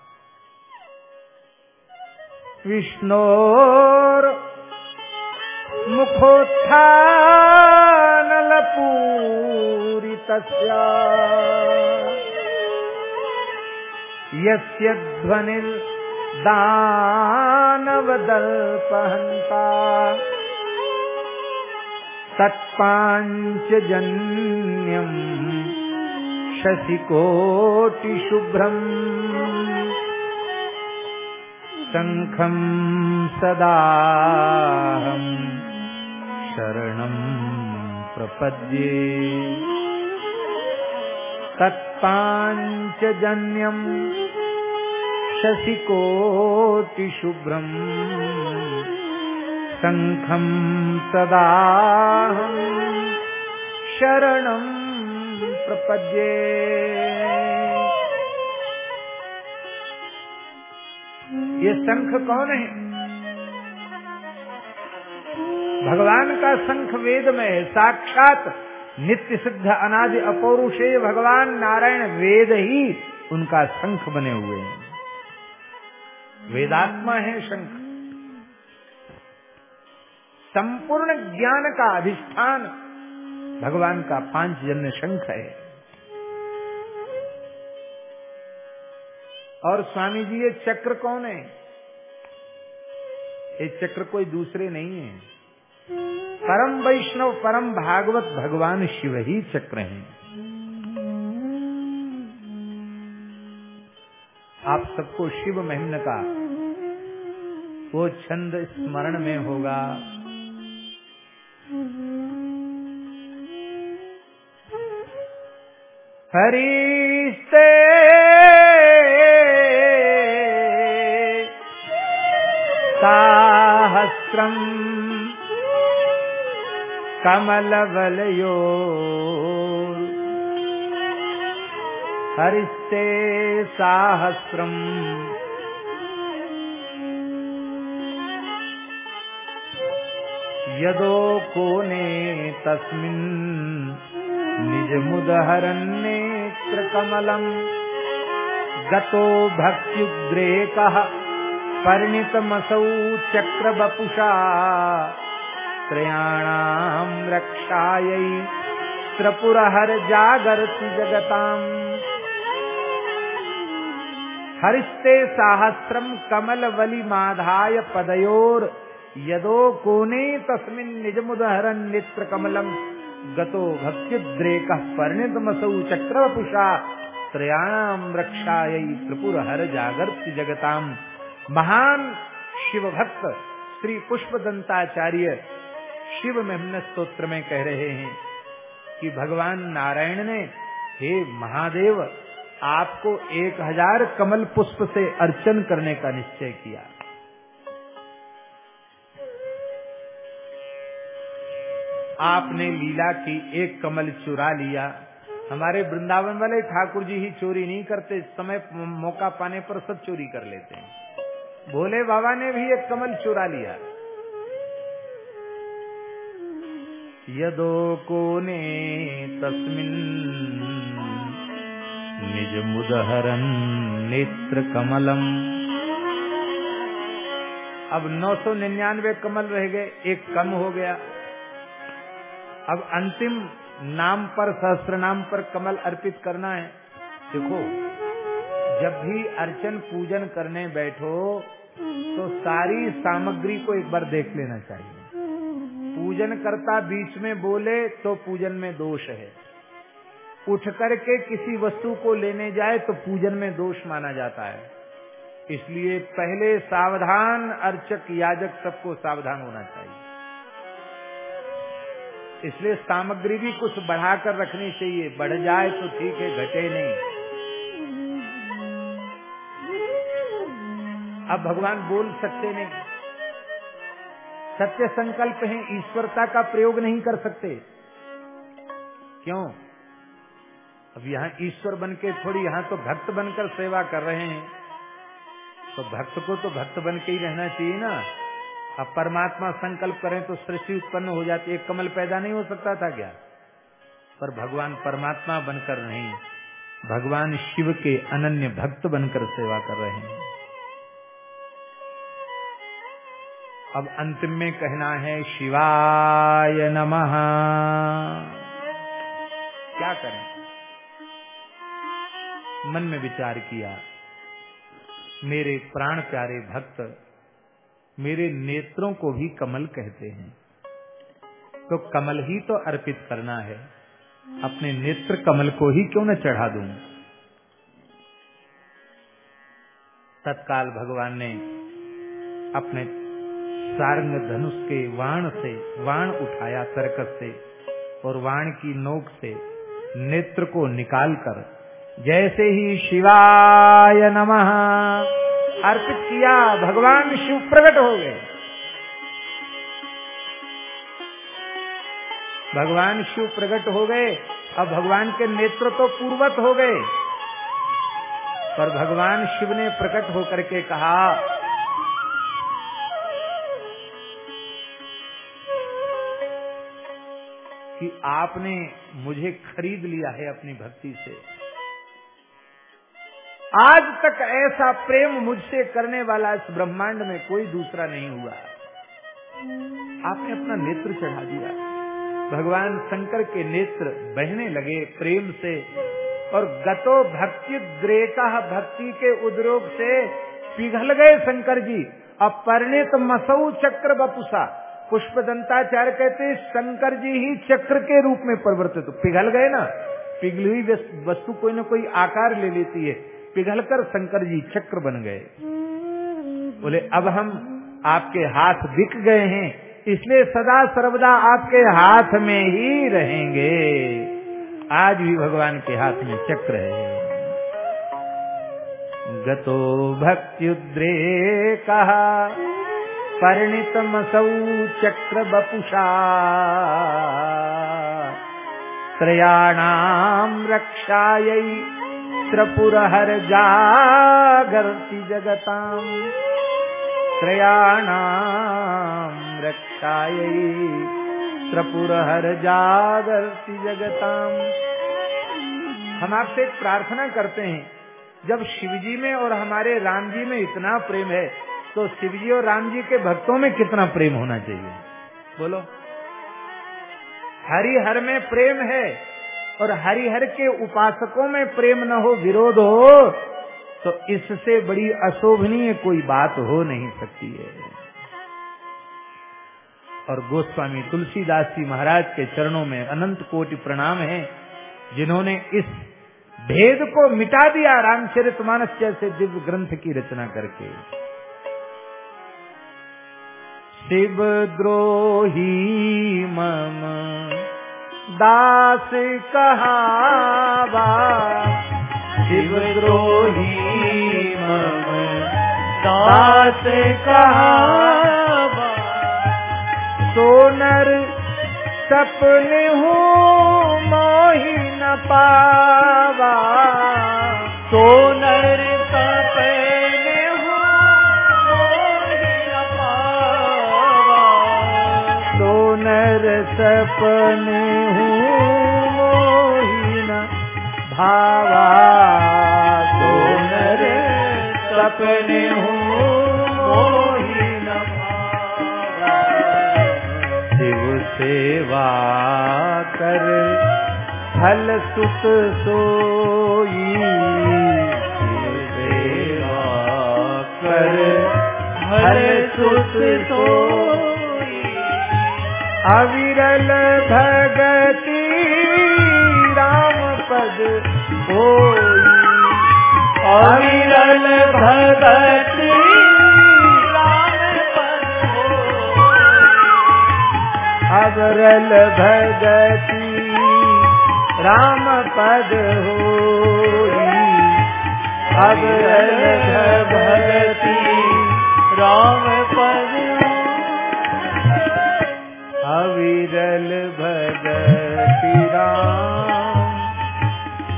S1: विष्णोर मुखोत्थानलपूरितस्य। यस्य ध्वनिर्दानवदल्पहन्ता तत्पाञ्चजन्यम् शशिकोटिशुभ्रम्। शङ्खम् सदाहम् शरणम् प्रपद्ये। तत्पाञ्चजन्यम् शशिकोटिशुभ्रम् शङ्खम् सदाहम् शरणम् प्रपद्ये। ये शंख कौन है? भगवान का शंख वेद में है साक्षात नित्य सिद्ध अनादि अपौरुषेय भगवान नारायण वेद ही उनका शंख बने हुए हैं। वेदात्मा है शंख। संपूर्ण ज्ञान का अधिष्ठान भगवान का पाँच जन्य शंख है। और स्वामी जी, ये चक्र कौन है? ये चक्र कोई दूसरे नहीं है। परम वैष्णव, परम भागवत भगवान शिव ही चक्र हैं। आप सबको शिव महिम्न का वो छंद स्मरण में होगा। हरिस्ते साहस्रम् कमलवलयो हरिस्ते साहस्रम् यदो कोने तस्मिन् निजमुदहरन्नेत्रकमलम् गतो भक्त्युद्रेकः परिणितमसौ चक्रवपुषा त्रयाणाम् रक्षायै त्रपुरहर जागर्ति जगताम्। हरिस्ते साहस्रम कमल वली माधाय पदयोर। यदो कोने तस्मिन निजमुदहरन नेत्र कमलम गतो भक्त्युद्रेक परिणतमसौ चक्रवपुषा त्रयाणाम रक्षायै त्रिपुर हर जागृति जगताम। महान शिव भक्त श्री पुष्प दंताचार्य शिव महिमन स्त्रोत्र में कह रहे हैं कि भगवान नारायण ने, हे महादेव, आपको एक हज़ार कमल पुष्प से अर्चन करने का निश्चय किया। आपने लीला की एक कमल चुरा लिया। हमारे वृंदावन वाले ठाकुर जी ही चोरी नहीं करते समय मौका पाने पर सब चोरी कर लेते हैं। भोले बाबा ने भी एक कमल चुरा लिया। यदो कोने तस्मिन निज मुदहरन नेत्र कमलम। अब नौ सौ निन्यानवे कमल रह गए, एक कम हो गया। अब अंतिम नाम पर सहस्त्र नाम पर कमल अर्पित करना है। देखो जब भी अर्चन पूजन करने बैठो तो सारी सामग्री को एक बार देख लेना चाहिए। पूजन करता बीच में बोले तो पूजन में दोष है। उठ करके किसी वस्तु को लेने जाए तो पूजन में दोष माना जाता है। इसलिए पहले सावधान अर्चक, याजक सबको सावधान होना चाहिए। इसलिए सामग्री भी कुछ बढ़ाकर रखनी चाहिए। बढ़ जाए तो ठीक है, घटे नहीं। अब भगवान बोल सकते नहीं। सत्य संकल्प है, ईश्वरता का प्रयोग नहीं कर सकते। क्यों? अब यहाँ ईश्वर बन के थोड़ी यहाँ तो भक्त बनकर सेवा कर रहे हैं। तो भक्त को तो भक्त बन के ही रहना चाहिए ना। अब परमात्मा संकल्प करें तो सृष्टि उत्पन्न हो जाती एक कमल पैदा नहीं हो सकता था क्या? पर भगवान परमात्मा बनकर नहीं। भगवान शिव के अनन्य भक्त बनकर सेवा कर रहे हैं। अब अंतिम में कहना है, शिवाय नमः। क्या करें? मन में विचार किया, मेरे प्राण प्यारे भक्त, मेरे नेत्रों को भी कमल कहते हैं। तो कमल ही तो अर्पित करना है, अपने नेत्र कमल को ही क्यों न चढ़ा दूँ? तत्काल भगवान ने अपने सारंग धनुष के वाण से, वाण उठाया तरकस से और वाण की नोक से नेत्र को निकालकर जैसे ही शिवाय नमः अर्पित किया, भगवान शिव प्रकट हो गए। भगवान शिव प्रकट हो गए। अब भगवान के नेत्र तो पूर्वत हो गए। पर भगवान शिव ने प्रकट होकर के कहा कि आपने मुझे खरीद लिया है अपनी भक्ति से। आज तक ऐसा प्रेम मुझसे करने वाला इस ब्रह्मांड में कोई दूसरा नहीं हुआ। आपने अपना नेत्र चढ़ा दिया। भगवान शंकर के नेत्र बहने लगे प्रेम से और गतो भक्ति द्रेका भक्ति के उद्रोग से पिघल गए शंकर जी। अपरिणित मसऊ चक्र बपुषा पुष्प दंताचार्य कहते शंकर जी ही चक्र के रूप में परिवर्तित पिघल गए ना, पिघली हुई वस्तु कोई ना कोई आकार ले लेती है। पिघलकर शंकर जी चक्र बन गए। बोले, अब हम आपके हाथ बिक गए हैं, इसलिए सदा सर्वदा आपके हाथ में ही रहेंगे। आज भी भगवान के हाथ में चक्र है। गतो कहा परिणितमसौ चक्र बपुषा त्रयाणाम रक्षायै जागरती जगताम त्रयाणाम रक्षाय त्रिपुर हर जागरती जगताम हम आपसे प्रार्थना करते हैं। जब शिवजी में और हमारे राम जी में इतना प्रेम है तो शिवजी और राम जी के भक्तों में कितना प्रेम होना चाहिए? बोलो। हरिहर में प्रेम है और हरिहर के उपासकों में प्रेम न हो, विरोध हो तो इससे बड़ी अशोभनीय कोई बात हो नहीं सकती है। और गोस्वामी तुलसीदास जी महाराज के चरणों में अनंत कोटि प्रणाम है, जिन्होंने इस भेद को मिटा दिया रामचरित मानस जैसे दिव्य ग्रंथ की रचना करके। शिव द्रोही मम। दास कहावा। शिव द्रोही मम। दास कहावा। सोनर सपने हूँ मोही न पावा।
S2: सोनर सपने हूँ
S1: भावा सोनर सपने हूँ शिव सेवा कर, फल सुत सोई। शिव सेवा कर, फल सुत सोई। अविरल भगति राम पद होई अविरल भगति
S2: राम पद हो
S1: अवरल भगति राम पद होई। अवरल भगति
S2: राम पद
S1: अविरल भगति राम।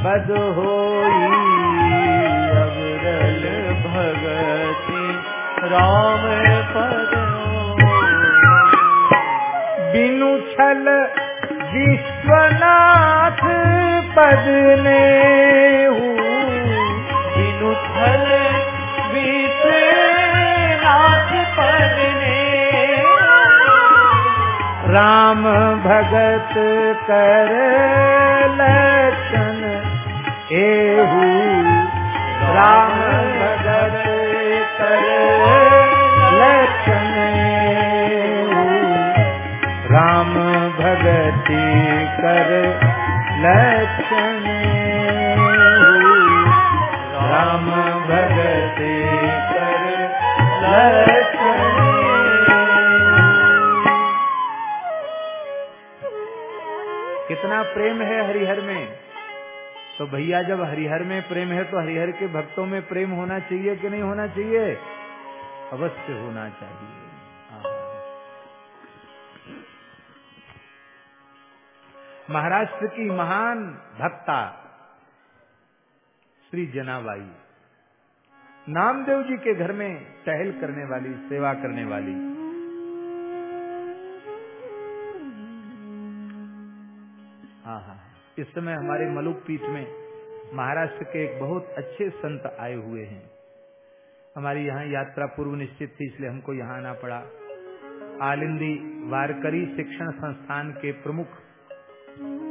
S1: पद होई अविरल
S2: भगति राम पद।
S1: बिनु छल विश्वनाथ पद ने
S2: बिनु
S1: राम भगत कर लक्षण राम कितना प्रेम है हरिहर में तो भैया जब हरिहर में प्रेम है तो हरिहर के भक्तों में प्रेम होना चाहिए कि नहीं होना चाहिए? अवश्य होना चाहिए। महाराष्ट्र की महान भक्ता, श्री जनाबाई। नामदेव जी के घर में टहल करने वाली, सेवा करने वाली। इस समय हमारे मलुक पीठ में महाराष्ट्र के एक बहुत अच्छे संत आए हुए हैं। हमारी यहाँ यात्रा पूर्व निश्चित थी, इसलिए हमको यहाँ आना पड़ा। आलिंदी वारकरी शिक्षण संस्थान के प्रमुख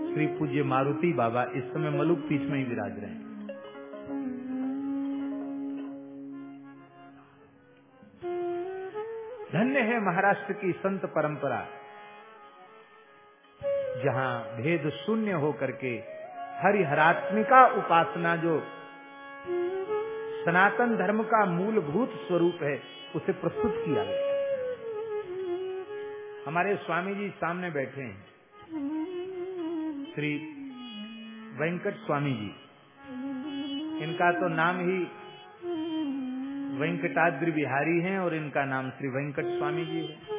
S1: श्री पूज्य मारुति बाबा इस समय मलुक पीठ में ही विराज रहे हैं। धन्य है महाराष्ट्र की संत परंपरा। जहाँ भेद शून्य हो करके हरिहरात्मिका उपासना जो सनातन धर्म का मूलभूत स्वरूप है, उसे प्रस्तुत किया गया हमारे स्वामी जी सामने बैठे हैं। श्री वेंकट स्वामी जी। इनका तो नाम ही वेंकटाद्रि बिहारी हैं और इनका नाम श्री वेंकट स्वामी जी है।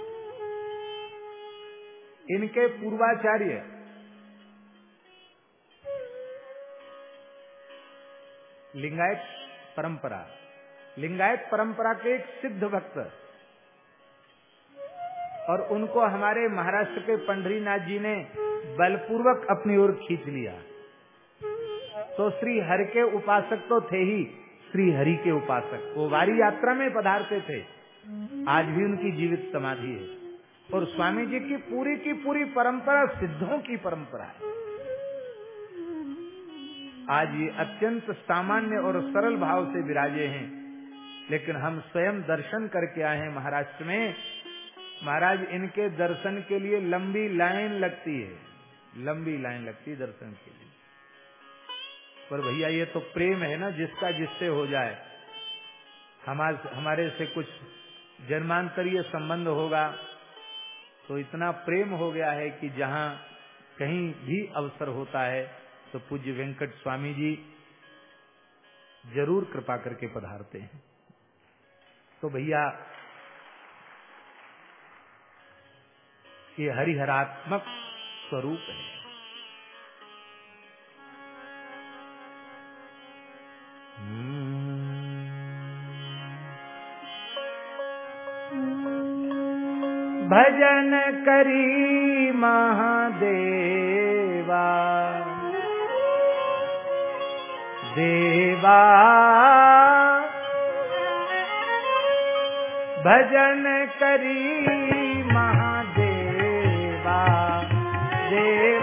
S1: इनके पूर्वाचार्य। लिंगायत परंपरा। लिंगायत परंपरा के एक सिद्ध भक्त। और उनको हमारे महाराष्ट्र के पंडरीनाथ जी ने बलपूर्वक अपनी ओर खींच लिया। तो श्री हरि के उपासक तो थे ही, श्री हरि के उपासक। वो वारी यात्रा में पधारते थे। आज भी उनकी जीवित समाधि है। और स्वामी जी की पूरी की पूरी परंपरा सिद्धों की परंपरा है। आज ये अत्यंत सामान्य और सरल भाव से विराजे हैं, लेकिन हम स्वयं दर्शन करके आए हैं महाराष्ट्र में। महाराज, इनके दर्शन के लिए लंबी लाइन लगती है। लंबी लाइन लगती है दर्शन के लिए। पर भैया, ये तो प्रेम है ना, जिसका जिससे हो जाए। हमारे हमारे से कुछ जन्मांतरीय संबंध होगा तो इतना प्रेम हो गया है कि जहाँ कहीं भी अवसर होता है तो पूज्य वेंकट स्वामी जी ज़रूर कृपा करके पधारते हैं। तो भैया, ये हरिहरात्मक स्वरूप है। भजन करी महादेवा। देवा। भजन करी महादेवा। देवा।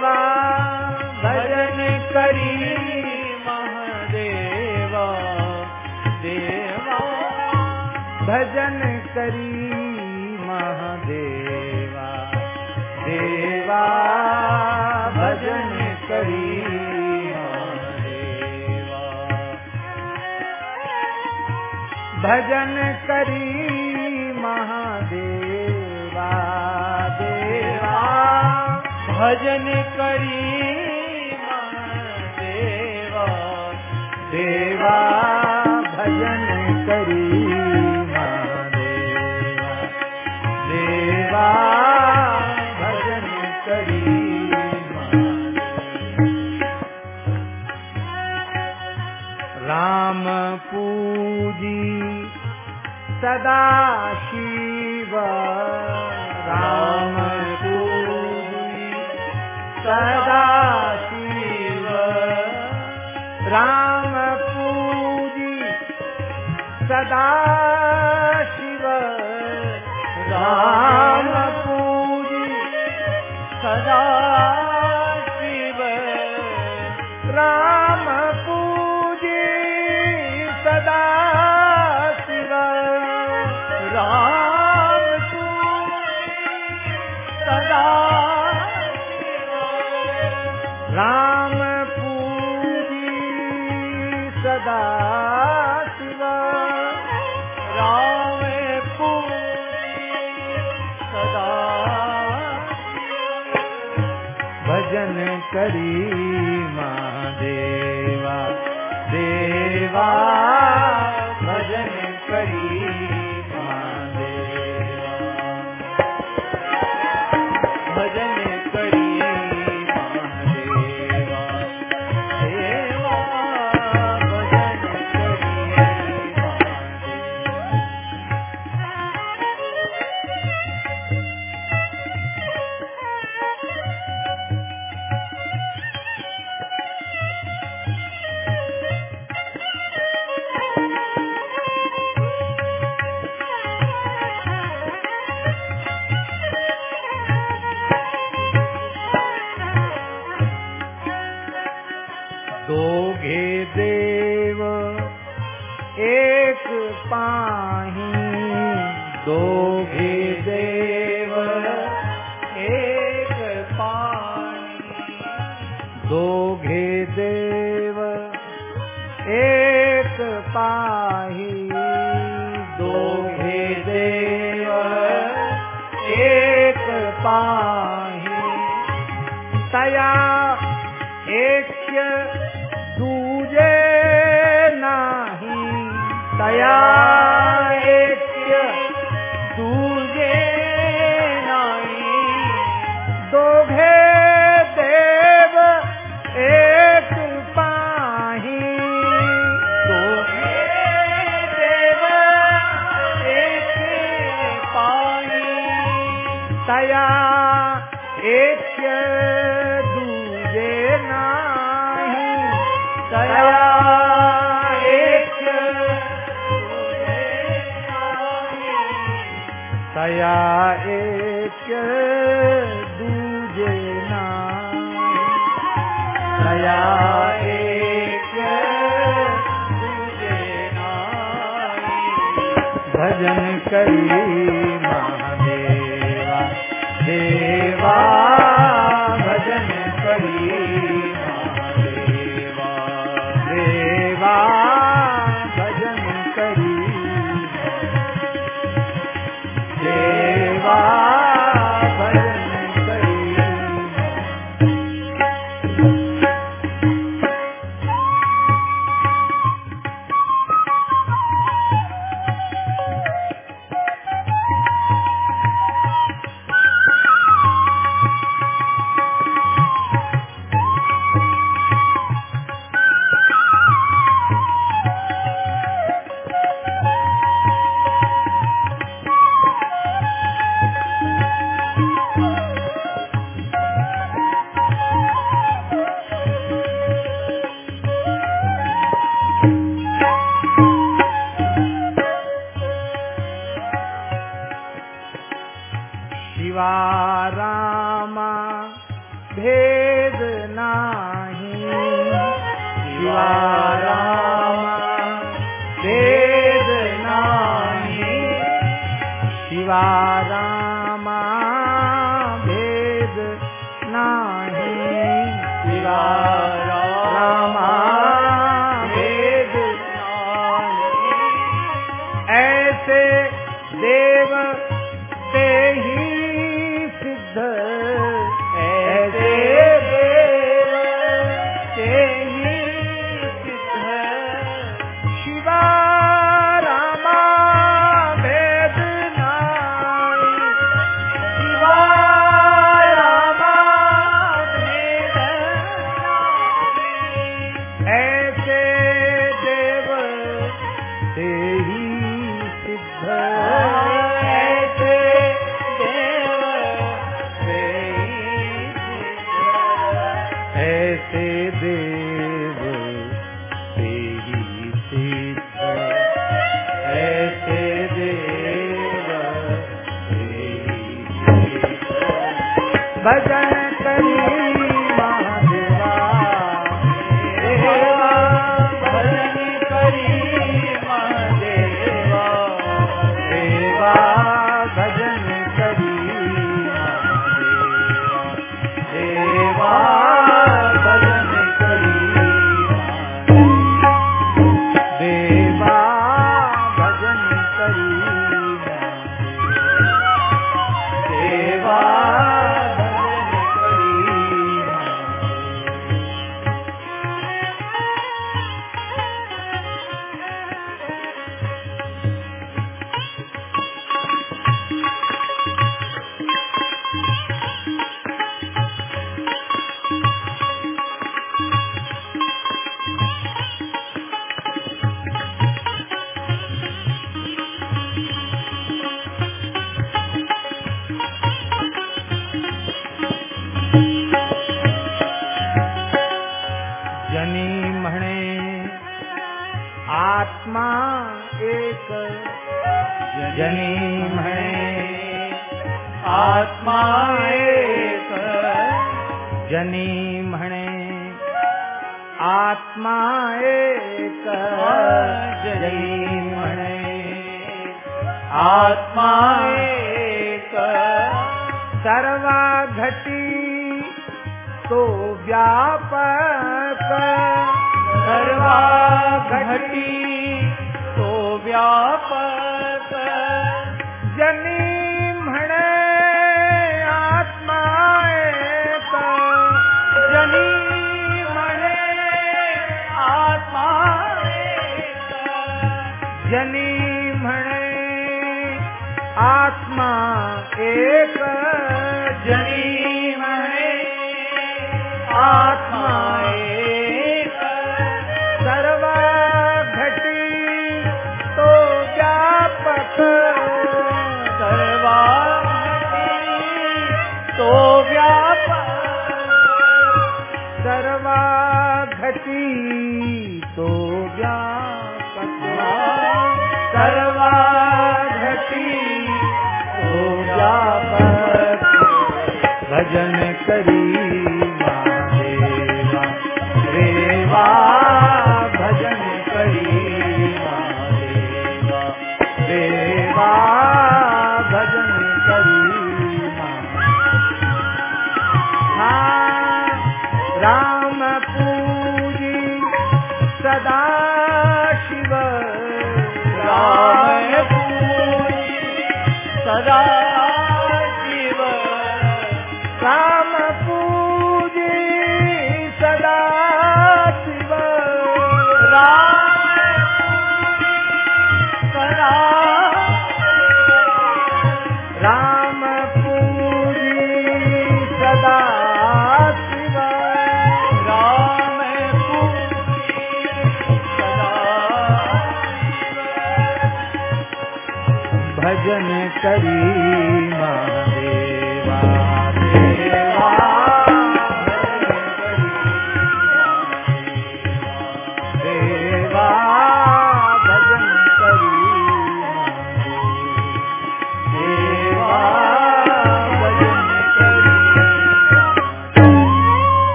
S1: भजन करी
S2: महादेवा देवा।
S1: भजन करी सदा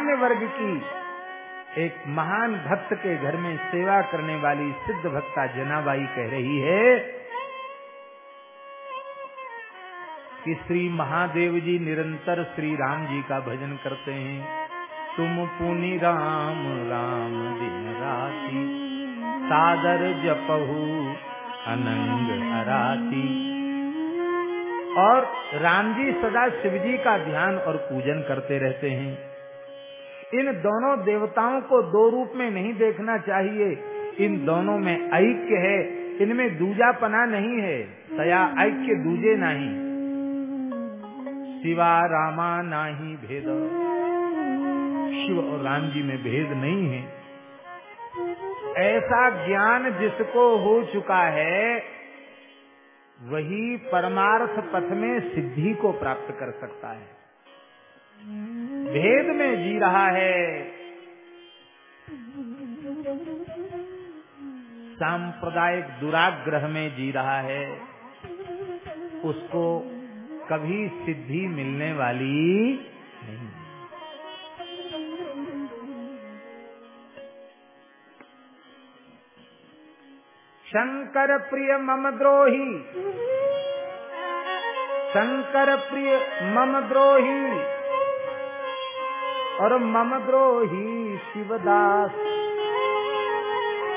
S1: सामान्य वर्ग की एक महान भक्त के घर में सेवा करने वाली सिद्ध भक्ता जनाबाई कह रही है कि श्री महादेव जी निरंतर श्री राम जी का भजन करते हैं। तुम पुनि राम राम दिन राति, सादर जपहु अनंग अराती। और राम जी सदा शिव जी का ध्यान और पूजन करते रहते हैं। इन दोनों देवताओं को दो रूप में नहीं देखना चाहिए। इन दोनों में ऐक्य है। इनमें दूजापना नहीं है। तया ऐक्य दूजे नहीं। शिवा, रामा नाही भेद। शिव और राम जी में भेद नहीं है। ऐसा ज्ञान जिसको हो चुका है, वही परमार्थ पथ में सिद्धि को प्राप्त कर सकता है। भेद में जी रहा है। सांप्रदायिक दुराग्रह में जी रहा है। उसको कभी सिद्धि मिलने वाली नहीं। शंकर प्रिय मम द्रोही। शंकर प्रिय मम द्रोही। और मम द्रोही शिवदास।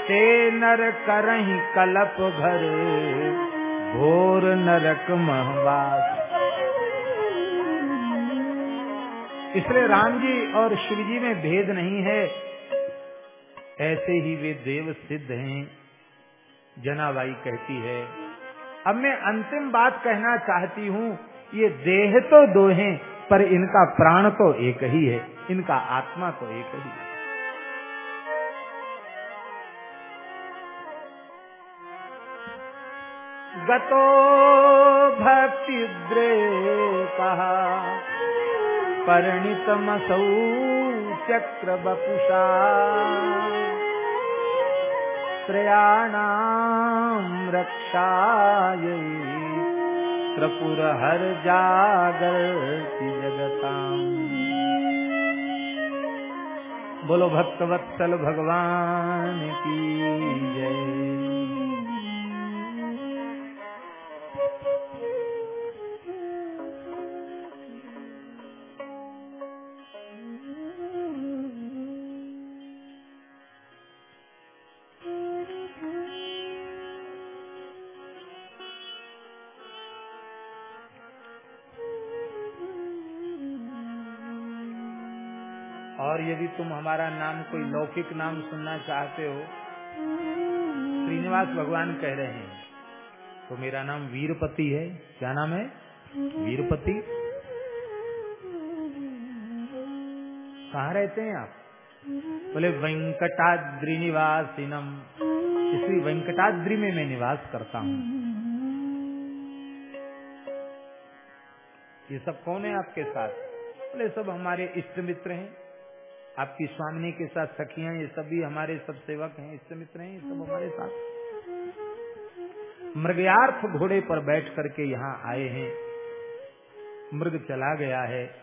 S1: ते नर करही कलप घर, घोर नरक महवास। इसलिए राम जी और शिव जी में भेद नहीं है। ऐसे ही वे देव सिद्ध हैं, जनाबाई कहती है। अब मैं अंतिम बात कहना चाहती हूँ, ये देह तो दो हैं पर इनका प्राण तो एक ही है, इनका आत्मा तो एक ही है। गतो भक्तिद्रे कहा परिणितमसौ चक्र बपुषा त्रयाणाम् हर जागर की जगताम्। बोलो भक्तवत्सल भगवान की जय। और यदि तुम हमारा नाम कोई लौकिक नाम सुनना चाहते हो, श्रीनिवास भगवान कह रहे हैं तो मेरा नाम वीरपति है। क्या नाम है? वीरपति। कहाँ रहते हैं आप? बोले वेंकटाद्रि निवासिनम इसी वेंकटाद्री में मैं निवास करता हूँ। ये सब कौन है आपके साथ? बोले, सब हमारे इष्ट मित्र हैं। आपकी स्वामिनी के साथ सखियाँ, ये सब भी हमारे सब सेवक हैं, इससे मित्र हैं, ये सब हमारे साथ। मृगयार्थ घोड़े पर बैठ करके यहाँ आए हैं। मृग चला गया है।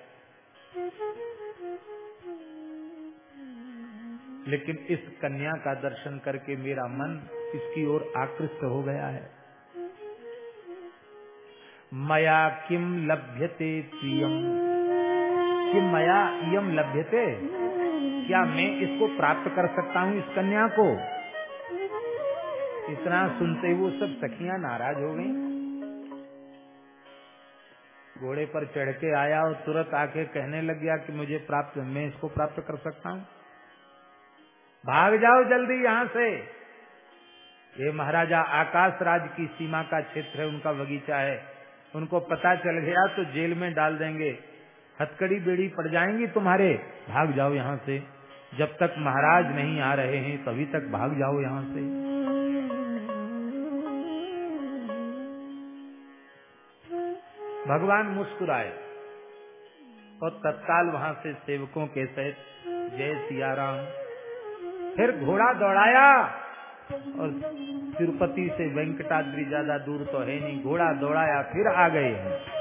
S1: लेकिन इस कन्या का दर्शन करके मेरा मन इसकी ओर आकृष्ट हो गया है। मया किम लभ्यते प्रियम? किम मया यम लभ्यते? क्या मैं इसको प्राप्त कर सकता हूँ इस कन्या को? इतना सुनते वो सब सखियाँ नाराज़ हो गई। घोड़े पर चढ़ के आया और तुरंत आके कहने लग गया कि मुझे प्राप्त, मैं इसको प्राप्त कर सकता हूँ। भाग जाओ जल्दी यहाँ से। ये महाराजा आकाश राज की सीमा का क्षेत्र है, उनका बगीचा है। उनको पता चल गया तो जेल में डाल देंगे। हथकड़ी बेड़ी पड़ जाएँगी तुम्हारे। भाग जाओ यहाँ से। जब तक महाराज नहीं आ रहे हैं, तभी तक भाग जाओ यहाँ से। भगवान मुस्कुराए और तत्काल वहाँ से सेवकों के सहित जय सियाराम। फिर घोड़ा दौड़ाया और तिरुपति से वेंकटाद्री ज़्यादा दूर तो है नहीं। घोड़ा दौड़ाया, फिर आ गए हैं।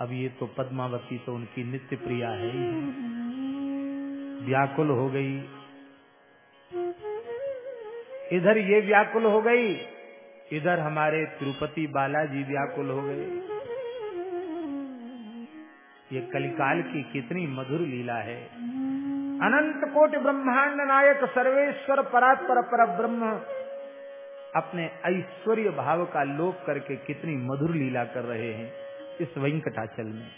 S1: अब ये तो पद्मावती तो उनकी नित्य प्रिया है। ही व्याकुल हो गई। इधर ये व्याकुल हो गई, इधर हमारे तिरुपति बालाजी व्याकुल हो गए। ये कलिकाल की कितनी मधुर लीला है। अनंत कोटि ब्रह्मांड नायक सर्वेश्वर परात्पर पर ब्रह्म, अपने ऐश्वर्य भाव का लोप करके कितनी मधुर लीला कर रहे हैं। इस वेंकटाचल में।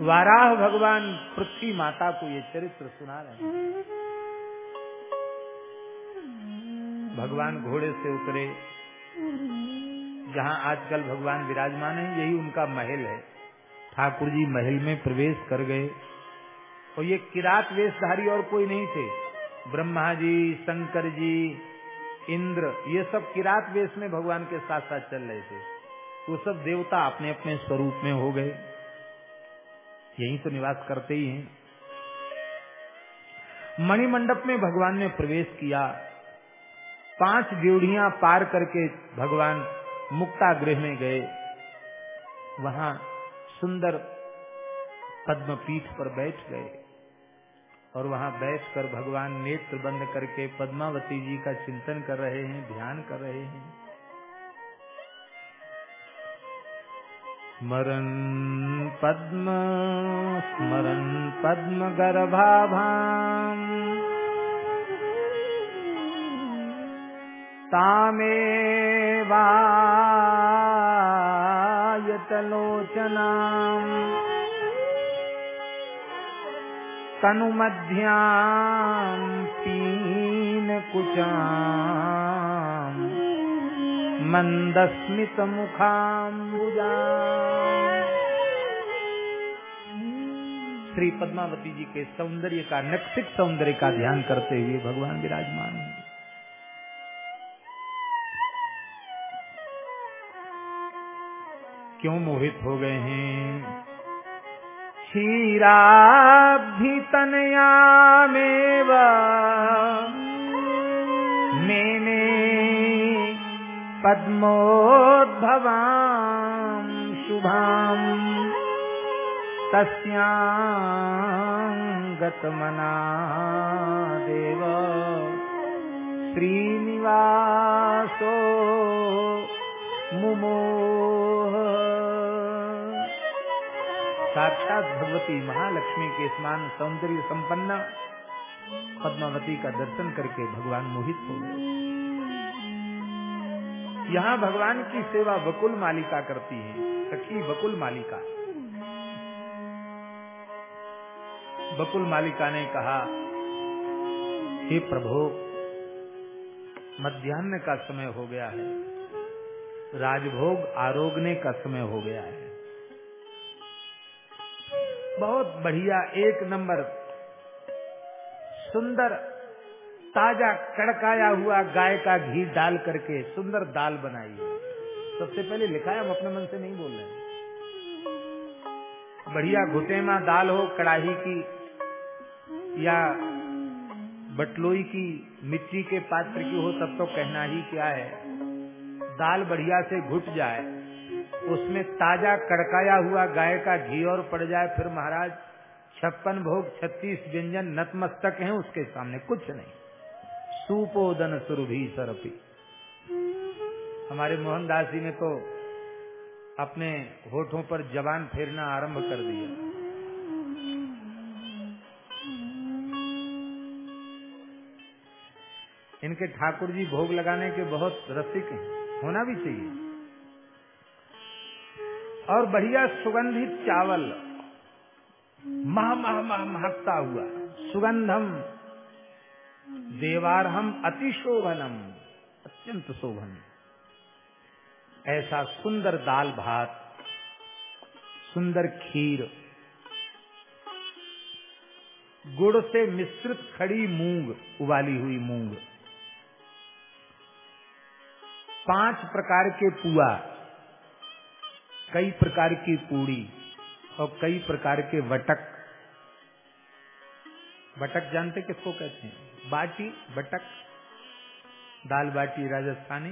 S1: वाराह भगवान पृथ्वी माता को ये चरित्र सुना रहे हैं। भगवान घोड़े से उतरे। जहाँ आजकल भगवान विराजमान है यही उनका महल है। ठाकुर जी महल में प्रवेश कर गए। और ये किरात वेशधारी और कोई नहीं थे। ब्रह्मा जी शंकर जी इंद्र ये सब किरात वेश में भगवान के साथ साथ चल रहे थे। वो सब देवता अपने अपने स्वरूप में हो गए। यही तो निवास करते ही हैं। मणिमंडप में भगवान ने प्रवेश किया। पाँच ड्योढ़िया पार करके भगवान मुक्ता गृह में गए। वहाँ सुंदर पद्म पीठ पर बैठ गए और वहाँ बैठकर भगवान नेत्र बंद करके पद्मावती जी का चिंतन कर रहे हैं, ध्यान कर रहे हैं। स्मरन पद्म स्मरन पद्म गर्भाभाम। तामेवायतलोचनाम्। तनुमध्याम् पीनकुचाम्। मंदस्मितमुखाम्बुजा श्री पद्मावती जी के सौंदर्य का, नक्षिक सौंदर्य का ध्यान करते हुए भगवान विराजमान क्यों मोहित हो गए हैं? क्षीरा क्षीराभितनयामेव मेने पद्मोद्भवाम् शुभाम् तस्याम् गतमना देव श्रीनिवासो मुमोह। साक्षात भगवती महालक्ष्मी के समान सौंदर्य संपन्न पद्मावती का दर्शन करके भगवान मोहित हो गए। यहाँ भगवान की सेवा बकुल मालिका करती है, सखी बकुल मालिका। बकुल मालिका ने कहा, हे प्रभु, मध्यान्ह का समय हो गया है। राजभोग आरोगने का समय हो गया है। बहुत बढ़िया एक नंबर सुंदर ताज़ा कड़काया हुआ गाय का घी डाल करके सुंदर दाल बनाई सबसे पहले लिखा है, हम अपने मन से नहीं बोल रहे बढ़िया घुटेमा दाल हो कड़ाही की या बटलोई की मिट्टी के पात्र की हो, तब तो कहना ही क्या है। दाल बढ़िया से घुट जाए, उसमें ताज़ा कड़काया हुआ गाय का घी और पड़ जाए, फिर महाराज छप्पन भोग छत्तीस व्यंजन नतमस्तक हैं उसके सामने, कुछ नहीं। सुपोदन सुरभि सरपी। हमारे मोहनदास जी ने तो अपने होठों पर जवान फेरना आरंभ कर दिया। इनके ठाकुर जी भोग लगाने के बहुत रसिक हैं, होना भी चाहिए। और बढ़िया सुगंधित चावल, मह मह मह महकता हुआ, सुगंधम देवारहम अतिशोभनम। अत्यंत शोभन। ऐसा सुंदर दाल भात सुंदर खीर गुड़ से मिश्रित खड़ी मूंग उबाली हुई मूंग पाँच प्रकार के पुआ कई प्रकार की पूड़ी और कई प्रकार के वटक। वटक जानते किसको कहते हैं? बाटी, बटक, दाल बाटी राजस्थानी।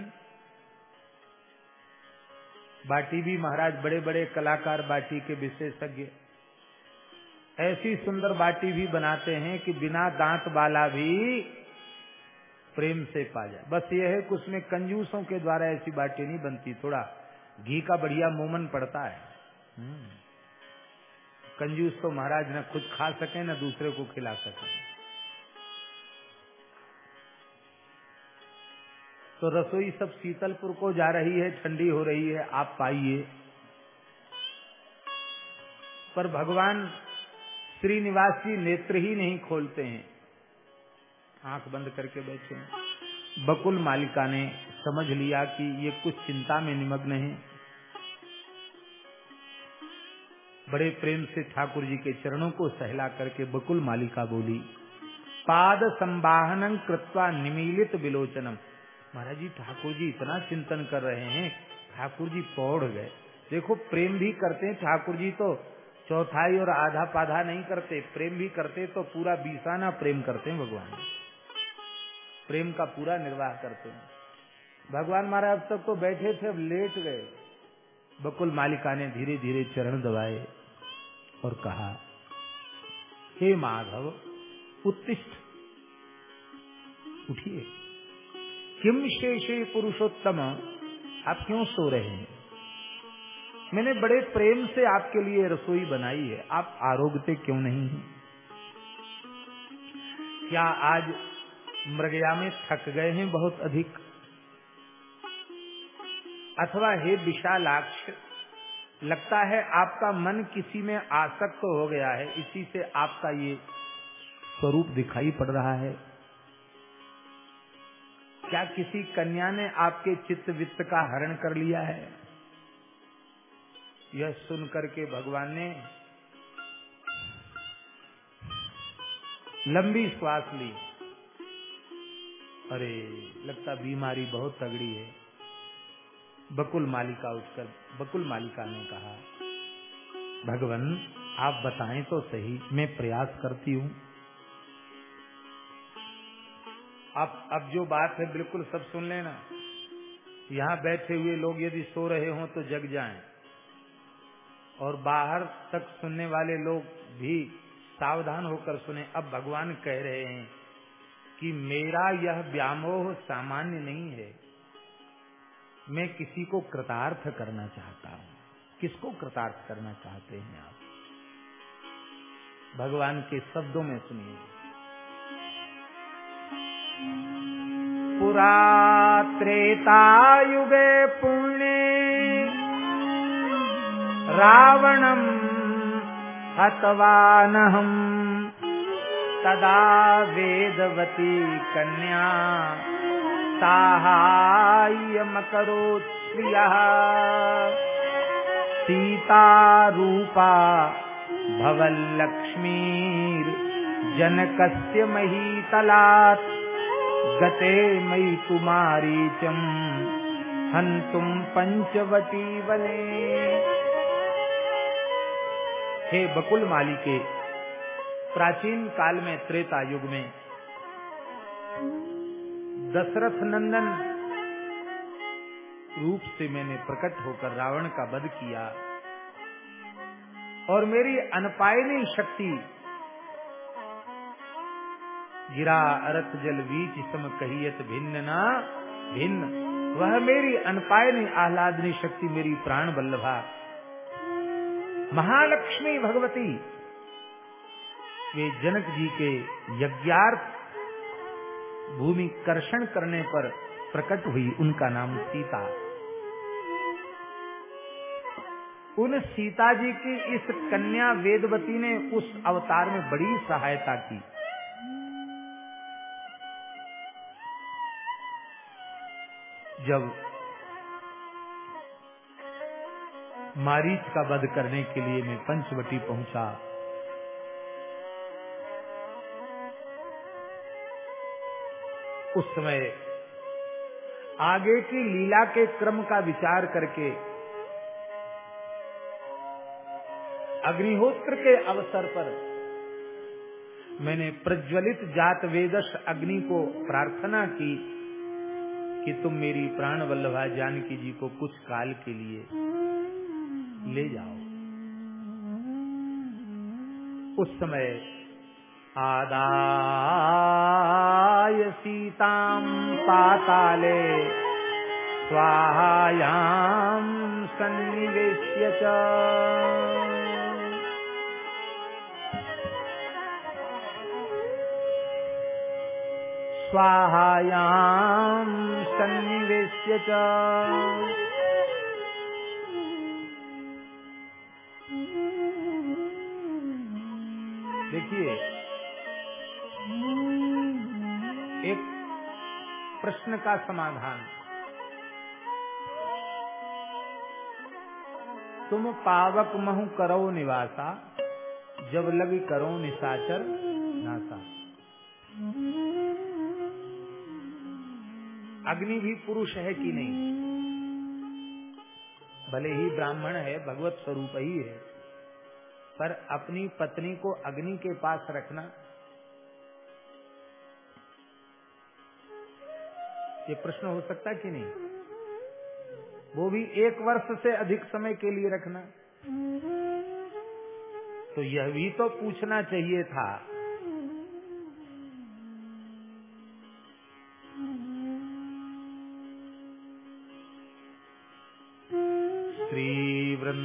S1: बाटी भी महाराज बड़े बड़े कलाकार बाटी के विशेषज्ञ। ऐसी सुंदर बाटी भी बनाते हैं कि बिना दांत वाला भी प्रेम से पा जाए। बस ये है कि उसमें कंजूसों के द्वारा ऐसी बाटी नहीं बनती, थोड़ा घी का बढ़िया मोमन पड़ता है। कंजूस तो महाराज न खुद खा सके, न दूसरे को खिला सके। तो रसोई सब शीतलपुर को जा रही है, ठंडी हो रही है, आप पाइए। पर भगवान श्रीनिवास जी नेत्र ही नहीं खोलते हैं। आँख बंद करके बैठे हैं। बकुल मालिका ने समझ लिया कि ये कुछ चिंता में निमग्न है। बड़े प्रेम से ठाकुर जी के चरणों को सहला करके बकुल मालिका बोली, पाद संवाहन कृत्वा निमीलित विलोचनम। महाराज जी, ठाकुर जी इतना चिंतन कर रहे हैं, ठाकुर जी पौड़ गए। देखो, प्रेम भी करते हैं, ठाकुर जी तो चौथाई और आधा पाधा नहीं करते। प्रेम भी करते तो पूरा बीसाना प्रेम करते हैं भगवान। प्रेम का पूरा निर्वाह करते हैं। भगवान महाराज अब तक तो बैठे थे, अब लेट गए। बकुल मालिका ने धीरे धीरे चरण दबाए और कहा, हे माधव, उत्तिष्ठ। उठिए। किम शेषे पुरुषोत्तम? आप क्यों सो रहे हैं? मैंने बड़े प्रेम से आपके लिए रसोई बनाई है। आप आरोग्यते क्यों नहीं हैं? क्या आज मृगया में थक गए हैं बहुत अधिक? अथवा हे विशालाक्ष, लगता है आपका मन किसी में आसक्त हो गया है, इसी से आपका ये स्वरूप दिखाई पड़ रहा है। क्या किसी कन्या ने आपके चित्त वित्त का हरण कर लिया है? यह सुन करके भगवान ने लंबी श्वास ली। अरे, लगता बीमारी बहुत तगड़ी है। बकुल मालिका उठकर बकुल मालिका ने कहा, भगवान, आप बताएँ तो सही, मैं प्रयास करती हूँ। अब अब जो बात है बिल्कुल सब सुन लेना। यहाँ बैठे हुए लोग यदि सो रहे हों तो जग जाएँ। और बाहर तक सुनने वाले लोग भी सावधान होकर सुने। अब भगवान कह रहे हैं कि मेरा यह व्यामोह सामान्य नहीं है। मैं किसी को कृतार्थ करना चाहता हूँ। किसको कृतार्थ करना चाहते हैं आप? भगवान के शब्दों में सुनिए। पुरा त्रेतायुगे पुण्य रावणम हतवानहम तदा वेदवती कन्या साहाय्यमकरोत् श्रियः सीता रूपा भवल्लक्ष्मीर्जनकस्य महीतलात् गते मई कुमारी चम। हंतुम पंचवटी बने हे बकुल मालिके, प्राचीन काल में त्रेता युग में दशरथ नंदन रूप से मैंने प्रकट होकर रावण का वध किया और मेरी अनपायनी शक्ति गिरा अरथ जल बीच सम कहियत भिन्न ना, भिन्न। वह मेरी अनपायनी आह्लादनी शक्ति मेरी प्राण बल्लभा। महालक्ष्मी भगवती, वे जनक जी के यज्ञार्थ भूमि कर्षण करने पर प्रकट हुई उनका नाम सीता। उन सीता जी की इस कन्या वेदवती ने उस अवतार में बड़ी सहायता की। जब मारीच का वध करने के लिए मैं पंचवटी पहुँचा, उस समय आगे की लीला के क्रम का विचार करके अग्निहोत्र के अवसर पर मैंने प्रज्वलित जात वेदश अग्नि को प्रार्थना की। कि तुम मेरी प्राण वल्लभा जानकी जी को कुछ काल के लिए ले जाओ। उस समय आदाय सीताम पाताले स्वाहायाम सन्निवेश्य स्वाहायां सन्निवेश्य च। देखिए, एक प्रश्न का समाधान। तुम पावक महु करो निवासा, जब लग करो निशाचर नासा। अग्नि भी पुरुष है कि नहीं? भले ही ब्राह्मण है, भगवत स्वरूप ही है, पर अपनी पत्नी को अग्नि के पास रखना, ये प्रश्न हो सकता कि नहीं? वो भी एक वर्ष से अधिक समय के लिए रखना। तो यह भी तो पूछना चाहिए था।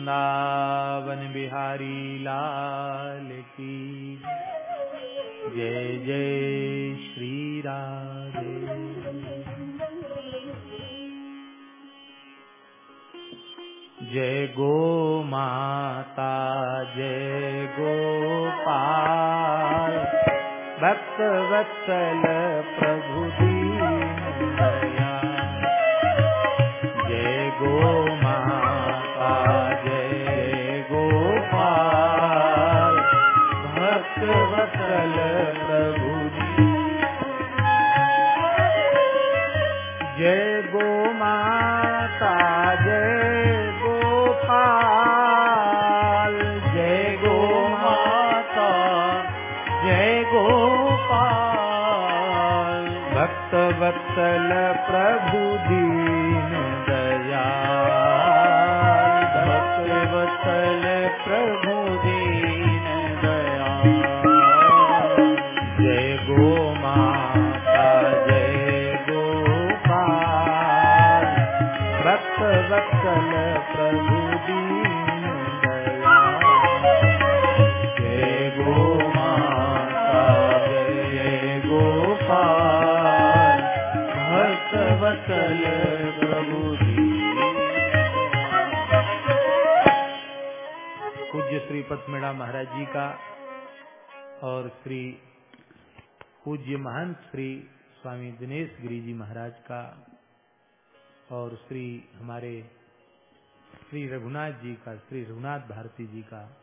S1: वृंदावन बिहारी लाल की। जय जय श्री राधे। जय गो माता, जय गोपाल भक्त वत्सल पथमेड़ा महाराज जी का और श्री पूज्य महंत श्री स्वामी दिनेश गिरी जी महाराज का और श्री हमारे श्री रघुनाथ जी का, श्री रघुनाथ भारती जी का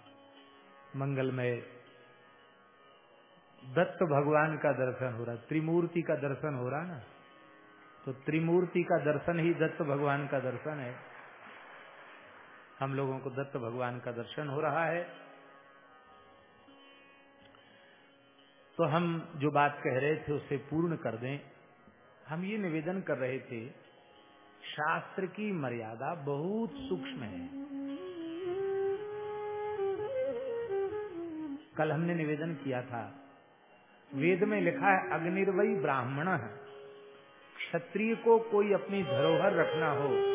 S1: मंगलमय दत्त भगवान का दर्शन हो रहा, त्रिमूर्ति का दर्शन हो रहा ना? तो त्रिमूर्ति का दर्शन ही दत्त भगवान का दर्शन है। हम लोगों को दत्त भगवान का दर्शन हो रहा है। तो हम जो बात कह रहे थे उसे पूर्ण कर दें। हम ये निवेदन कर रहे थे, शास्त्र की मर्यादा बहुत सूक्ष्म है। कल हमने निवेदन किया था। वेद में लिखा है अग्निर्वयी ब्राह्मण, क्षत्रिय को कोई अपनी धरोहर रखना हो।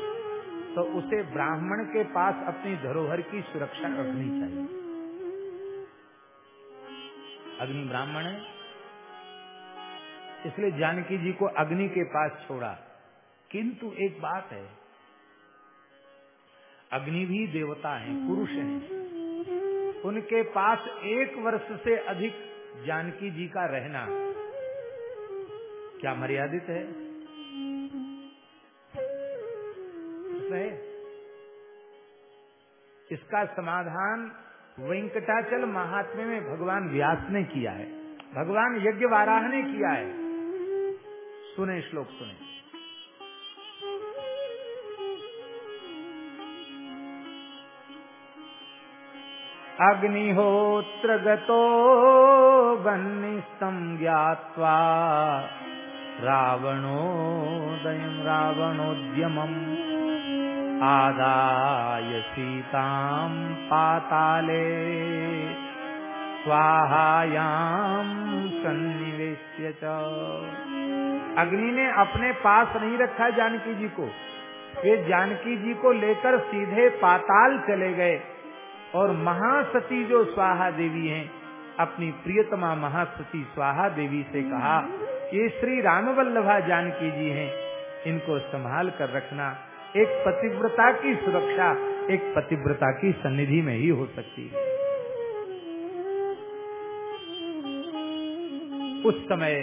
S1: तो उसे ब्राह्मण के पास अपनी धरोहर की सुरक्षा रखनी चाहिए। अग्नि ब्राह्मण है। इसलिए जानकी जी को अग्नि के पास छोड़ा। किंतु एक बात है, अग्नि भी देवता हैं, पुरुष हैं। उनके पास एक वर्ष से अधिक जानकी जी का रहना क्या मर्यादित है? है इसका समाधान वेंकटाचल महात्म्य में भगवान व्यास ने किया है। भगवान यज्ञ वाराह ने किया है। सुने श्लोक, सुने। अग्निहोत्र गतो गन्निस्तम ज्ञात्वा रावणोदयं, रावणोद्यमम्। आदाय सीतां पाताले। स्वाहायां सन्निवेश्य च। अग्नि ने अपने पास नहीं रखा जानकी जी को। वे जानकी जी को लेकर सीधे पाताल चले गए और महासती जो स्वाहा देवी हैं, अपनी प्रियतमा महासती स्वाहा देवी से कहा ये श्री राम वल्लभा जानकी जी हैं, इनको संभाल कर रखना। एक पतिव्रता की सुरक्षा एक पतिव्रता की सन्निधि में ही हो सकती है। उस समय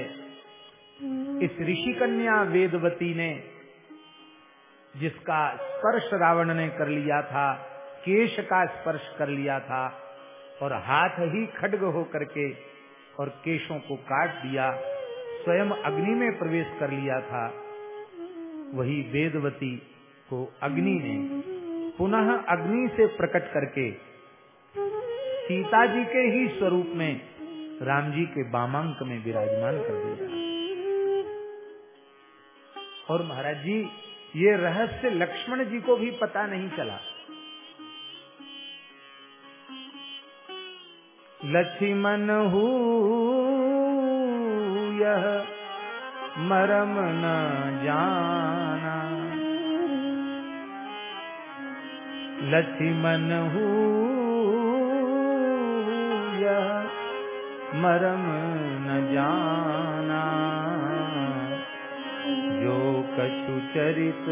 S1: इस ऋषि कन्या वेदवती ने जिसका स्पर्श रावण ने कर लिया था, केश का स्पर्श कर लिया था और हाथ ही खड्ग हो करके और केशों को काट दिया, स्वयं अग्नि में प्रवेश कर लिया था, वही वेदवती को अग्नि ने पुनः अग्नि से प्रकट करके सीता जी के ही स्वरूप में राम जी के बामांक में विराजमान कर दिया। और महाराज जी, ये रहस्य लक्ष्मण जी को भी पता नहीं चला। लक्ष्मण हु यह मरम न जाना लक्ष्मण हु यह मरम न जाना। जो कछु चरित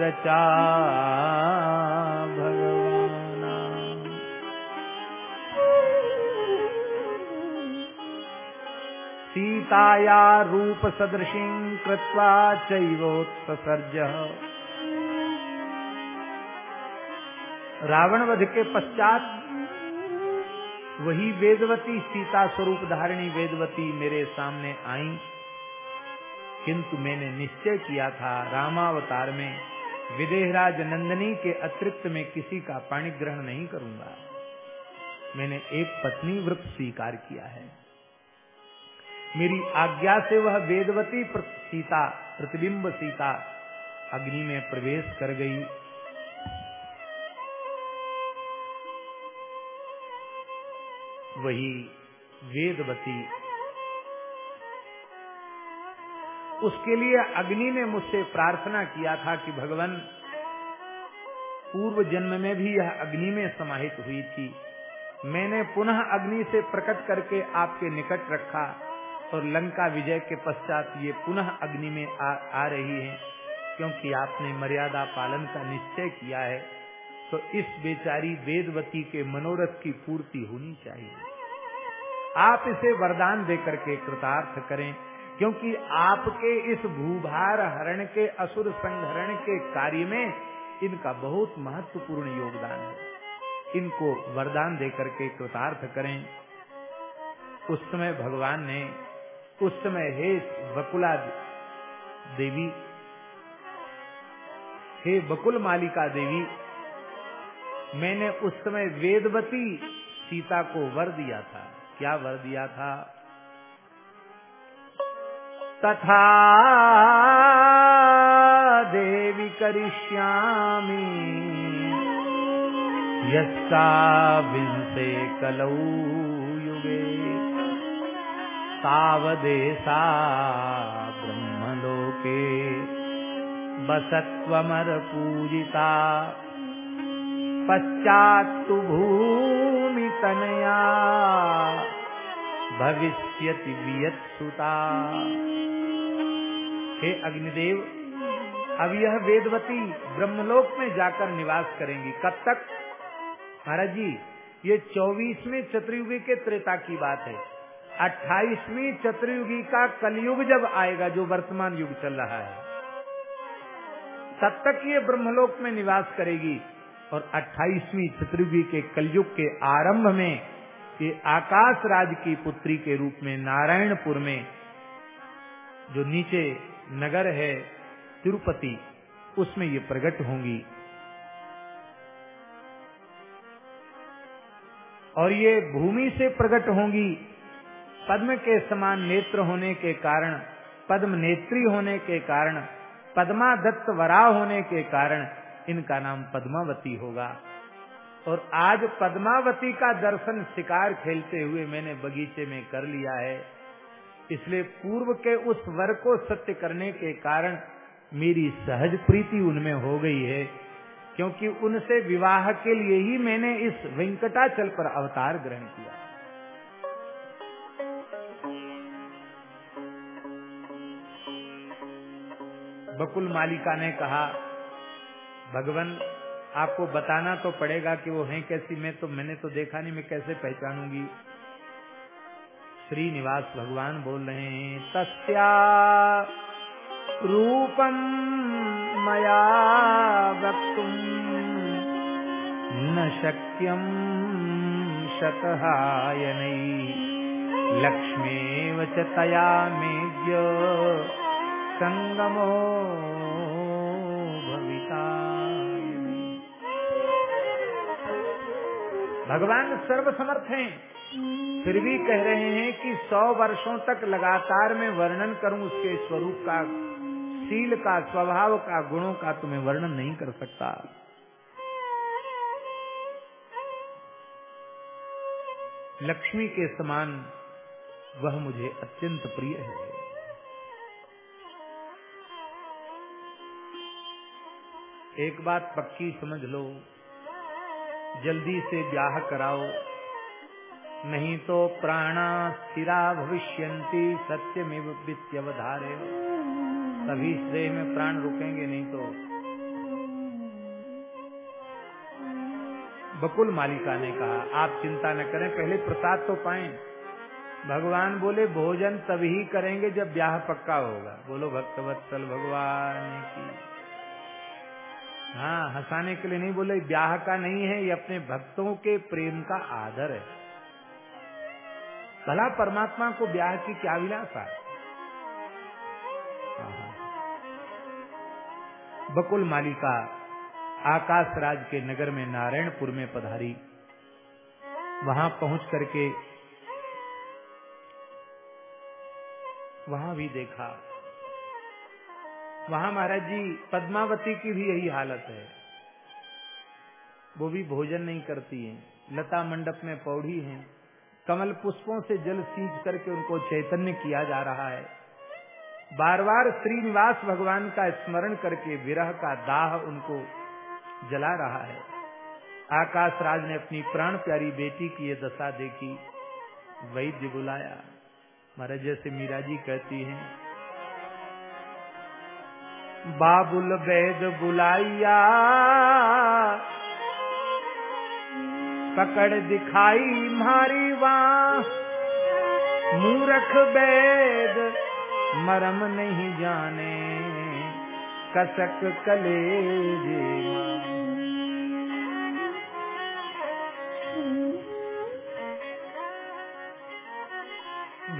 S1: रचा भगवाना। सीताया रूप सदृशी कृत्वा चैवोत्सर्ज रावण वध के पश्चात वही वेदवती सीता स्वरूप धारिणी वेदवती मेरे सामने आई। किंतु मैंने निश्चय किया था रामावतार में विदेहराज नंदनी के अतिरिक्त में किसी का पाणी ग्रहण नहीं करूँगा। मैंने एक पत्नी व्रत स्वीकार किया है। मेरी आज्ञा से वह वेदवती सीता, प्रतिबिंब सीता अग्नि में प्रवेश कर गई। वही वेदवती। उसके लिए अग्नि ने मुझसे प्रार्थना किया था कि भगवान पूर्व जन्म में भी यह अग्नि में समाहित हुई थी। मैंने पुनः अग्नि से प्रकट करके आपके निकट रखा और लंका विजय के पश्चात ये पुनः अग्नि में आ, आ रही है क्योंकि आपने मर्यादा पालन का निश्चय किया है। तो इस बेचारी वेदवती के मनोरथ की पूर्ति होनी चाहिए। आप इसे वरदान देकर के कृतार्थ करें, क्योंकि आपके इस भूभार हरण के, असुर संहरण के कार्य में इनका बहुत महत्वपूर्ण योगदान है। इनको वरदान देकर के कृतार्थ करें। उस समय भगवान ने, उस समय हे बकुला देवी, हे बकुल मालिका देवी मैंने उस समय वेदवती सीता को वर दिया था। क्या वर दिया था? तथा देवी करिष्यामी। यस्ता विंसे कलौ युगे। तावदेशा ब्रह्मलोके। बसत्वमर पूजिता। पश्चात्तु भूमि तनया। भविष्यति वियत्सुता। हे अग्निदेव, अब यह वेदवती ब्रह्मलोक में जाकर निवास करेंगी। कब तक? महाराज जी ये चौबीसवें चतुर्युगी के त्रेता की बात है। अट्ठाईसवीं चतुर्युगी का कलयुग जब आएगा, जो वर्तमान युग चल रहा है, तब तक ये ब्रह्मलोक में निवास करेगी। और 28वीं चतुर्युगी के कलयुग के आरंभ में ये आकाश राज की पुत्री के रूप में नारायणपुर में जो नीचे नगर है तिरुपति, उसमें ये प्रकट होंगी। और ये भूमि से प्रकट होंगी। पद्म के समान नेत्र होने के कारण पद्म नेत्री होने के कारण पद्मा दत्त वरा होने के कारण इनका नाम पद्मावती होगा। और आज पद्मावती का दर्शन शिकार खेलते हुए मैंने बगीचे में कर लिया है। इसलिए पूर्व के उस वर को सत्य करने के कारण मेरी सहज प्रीति उनमें हो गई है, क्योंकि उनसे विवाह के लिए ही मैंने इस वेंकटाचल पर अवतार ग्रहण किया। बकुल मालिका ने कहा भगवान आपको बताना तो पड़ेगा कि वो हैं कैसी। मैं तो मैंने तो देखा नहीं, मैं कैसे पहचानूँगी? श्रीनिवास भगवान बोल रहे हैं, तस्या रूपम मया वक्तुम न शक्यम शतहायनै लक्ष्मेव च तया मेद्य संगमो भगवान सर्वसमर्थ हैं। फिर भी कह रहे हैं कि सौ वर्षों तक लगातार मैं वर्णन करूँ उसके स्वरूप का, शील का, स्वभाव का, गुणों का तुम्हें वर्णन नहीं कर सकता। लक्ष्मी के समान वह मुझे अत्यंत प्रिय है। एक बात पक्की समझ लो, जल्दी से ब्याह कराओ। नहीं तो प्राणा स्थिरा भविष्यंती सत्यमेव वित्यवधारे तभी श्रेय में प्राण रुकेंगे, नहीं तो। बकुल मालिका ने कहा, आप चिंता न करें, पहले प्रसाद तो पाए। भगवान बोले, भोजन तभी करेंगे जब ब्याह पक्का होगा। बोलो, भक्तवत्सल भगवान की। हाँ हंसाने के लिए नहीं बोले ब्याह का नहीं है, ये अपने भक्तों के प्रेम का आदर है। भला परमात्मा को ब्याह की क्या विलासा बकुल मालिका, आकाश राज के नगर में नारायणपुर में पधारी। वहाँ पहुँच करके, वहाँ भी देखा। वहाँ महाराज जी, पद्मावती की भी यही हालत है। वो भी भोजन नहीं करती है, लता मंडप में पौड़ी है। कमल पुष्पों से जल सींच करके उनको चैतन्य किया जा रहा है। बार बार श्रीनिवास भगवान का स्मरण करके विरह का दाह उनको जला रहा है। आकाश राज ने अपनी प्राण प्यारी बेटी की ये दशा देखी, वैद्य बुलाया। महाराज जैसे मीरा जी कहती हैं बाबुल वैद बुलाइया। पकड़ दिखाई मारी वाह मूरख वैद मरम नहीं जाने। कसक कलेजे।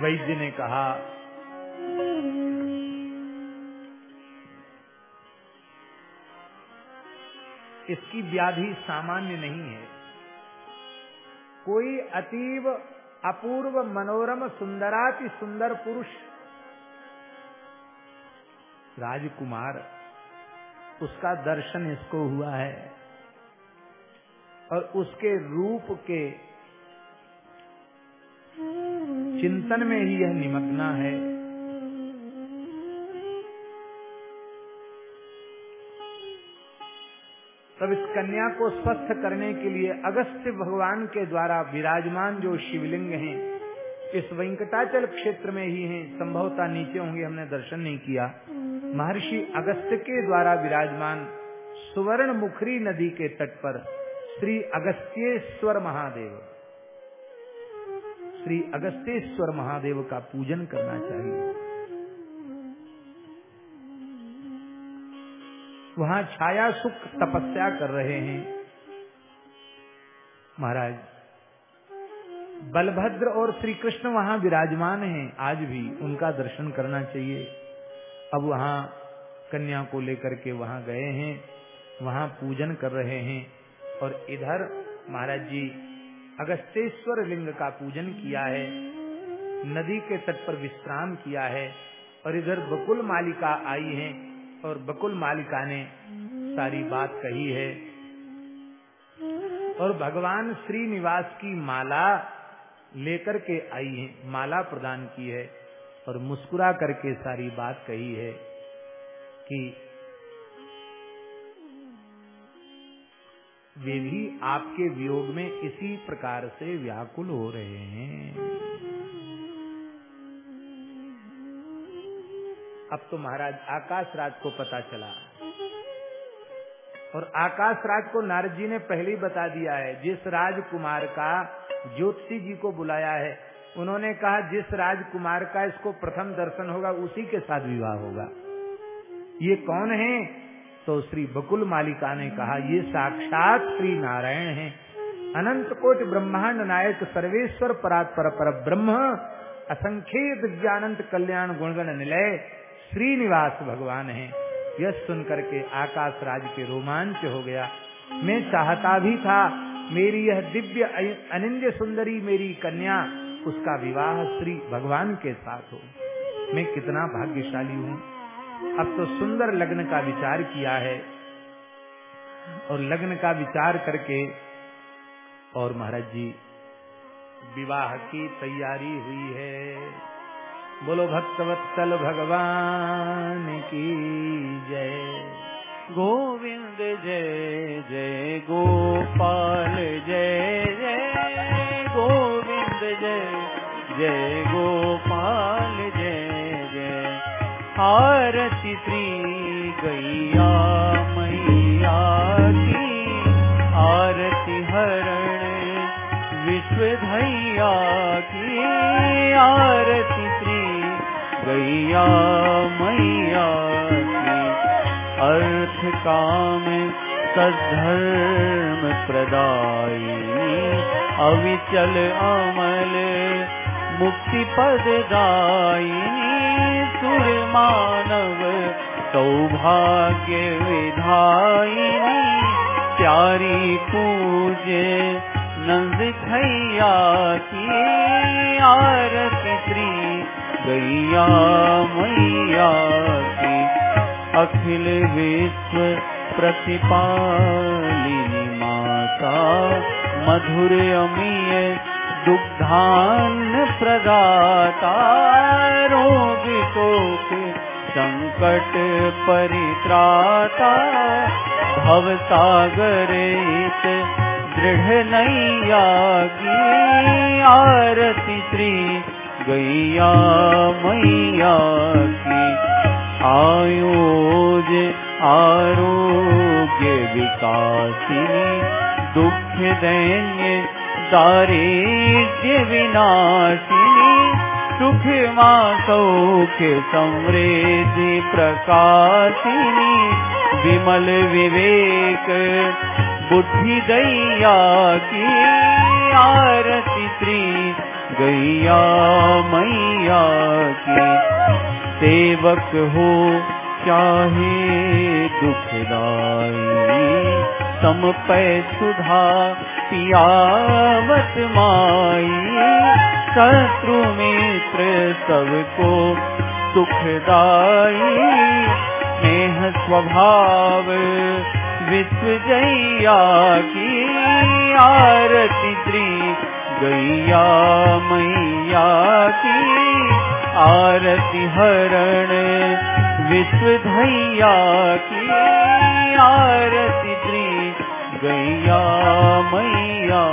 S1: वैद्य ने कहा इसकी व्याधि सामान्य नहीं है। कोई अतीब अपूर्व, मनोरम, सुंदराति, सुंदर पुरुष, राजकुमार, उसका दर्शन इसको हुआ है और उसके रूप के चिंतन में ही यह निमग्ना है। तब इस कन्या को स्वस्थ करने के लिए अगस्त्य भगवान के द्वारा विराजमान जो शिवलिंग हैं, इस वेंकटाचल क्षेत्र में ही हैं, संभवतः नीचे होंगे, हमने दर्शन नहीं किया। महर्षि अगस्त्य के द्वारा विराजमान सुवर्ण मुखरी नदी के तट पर श्री अगस्त्येश्वर महादेव। श्री अगस्त्येश्वर महादेव का पूजन करना चाहिए। वहाँ छाया, सुख, तपस्या कर रहे हैं। महाराज, बलभद्र और श्री कृष्ण वहाँ विराजमान हैं। आज भी उनका दर्शन करना चाहिए। अब वहाँ कन्या को लेकर के वहाँ गए हैं, वहाँ पूजन कर रहे हैं और इधर महाराज जी, अगस्तेश्वर लिंग का पूजन किया है, नदी के तट पर विश्राम किया है और इधर बकुल मालिका आई है। और बकुल मालिका ने सारी बात कही है। और भगवान श्रीनिवास की माला लेकर के आई है, माला प्रदान की है और मुस्कुरा करके सारी बात कही है कि वे भी आपके वियोग में इसी प्रकार से व्याकुल हो रहे हैं। अब तो महाराज आकाश राज को पता चला। और आकाश राज को नारद जी ने पहले ही बता दिया है, जिस राजकुमार का ज्योतिषी जी को बुलाया है, उन्होंने कहा जिस राजकुमार का इसको प्रथम दर्शन होगा, उसी के साथ विवाह होगा। ये कौन है? तो श्री बकुल मालिका ने कहा, ये साक्षात श्री नारायण है। अनंत कोट ब्रह्मांड नायक, सर्वेश्वर परात्पर पर ब्रह्म असंख्य दिव्यानंत कल्याण गुणगण निलय श्रीनिवास भगवान है। यह सुन करके आकाश राज के रोमांच हो गया। मैं चाहता भी था, मेरी यह दिव्य अनिंद्य सुंदरी मेरी कन्या, उसका विवाह श्री भगवान के साथ हो। मैं कितना भाग्यशाली हूँ। अब तो सुंदर लग्न का विचार किया है। और लग्न का विचार करके, और महाराज जी, विवाह की तैयारी हुई है। बोलो भक्तवत्सल भगवान की जय।
S2: गोविंद जय जय गोपाल जय जय गोविंद जय जय गोपाल जय जय आरती श्री गैया मैया की। आरती हरण विश्व धैया की। आरती गैया मैया की अर्थ काम सद्धर्म प्रदायिनी। अविचल अमल मुक्ति पद दायिनी। सुर मानव सौभाग्य विधायिनी। प्यारी पूजे नंद खैया की आरती श्री गैया मैया की अखिल विश्व प्रतिपालिनी माता मधुर अमीय दुग्धान प्रदाता रोग शोक संकट परित्राता भव सागरित दृढ़ नैया की आरती श्री गैया मैया की आयोज आरोग्य विकासिनी दुख दैन्य दारिद्र्य विनाशिनी सुख माँ सौख्य समृद्धि प्रकाशिनी, विमल विवेक बुद्धि दैया की आरती श्री गैया मैया की। सेवक हो चाहे दुखदाई सम पै सुधा पियावत माई। शत्रु मित्र सबको सुखदाई स्नेह स्वभाव विश्व जैया की। आरती गैया मैया की आरती हरण विश्व धैया की आरती गैया मैया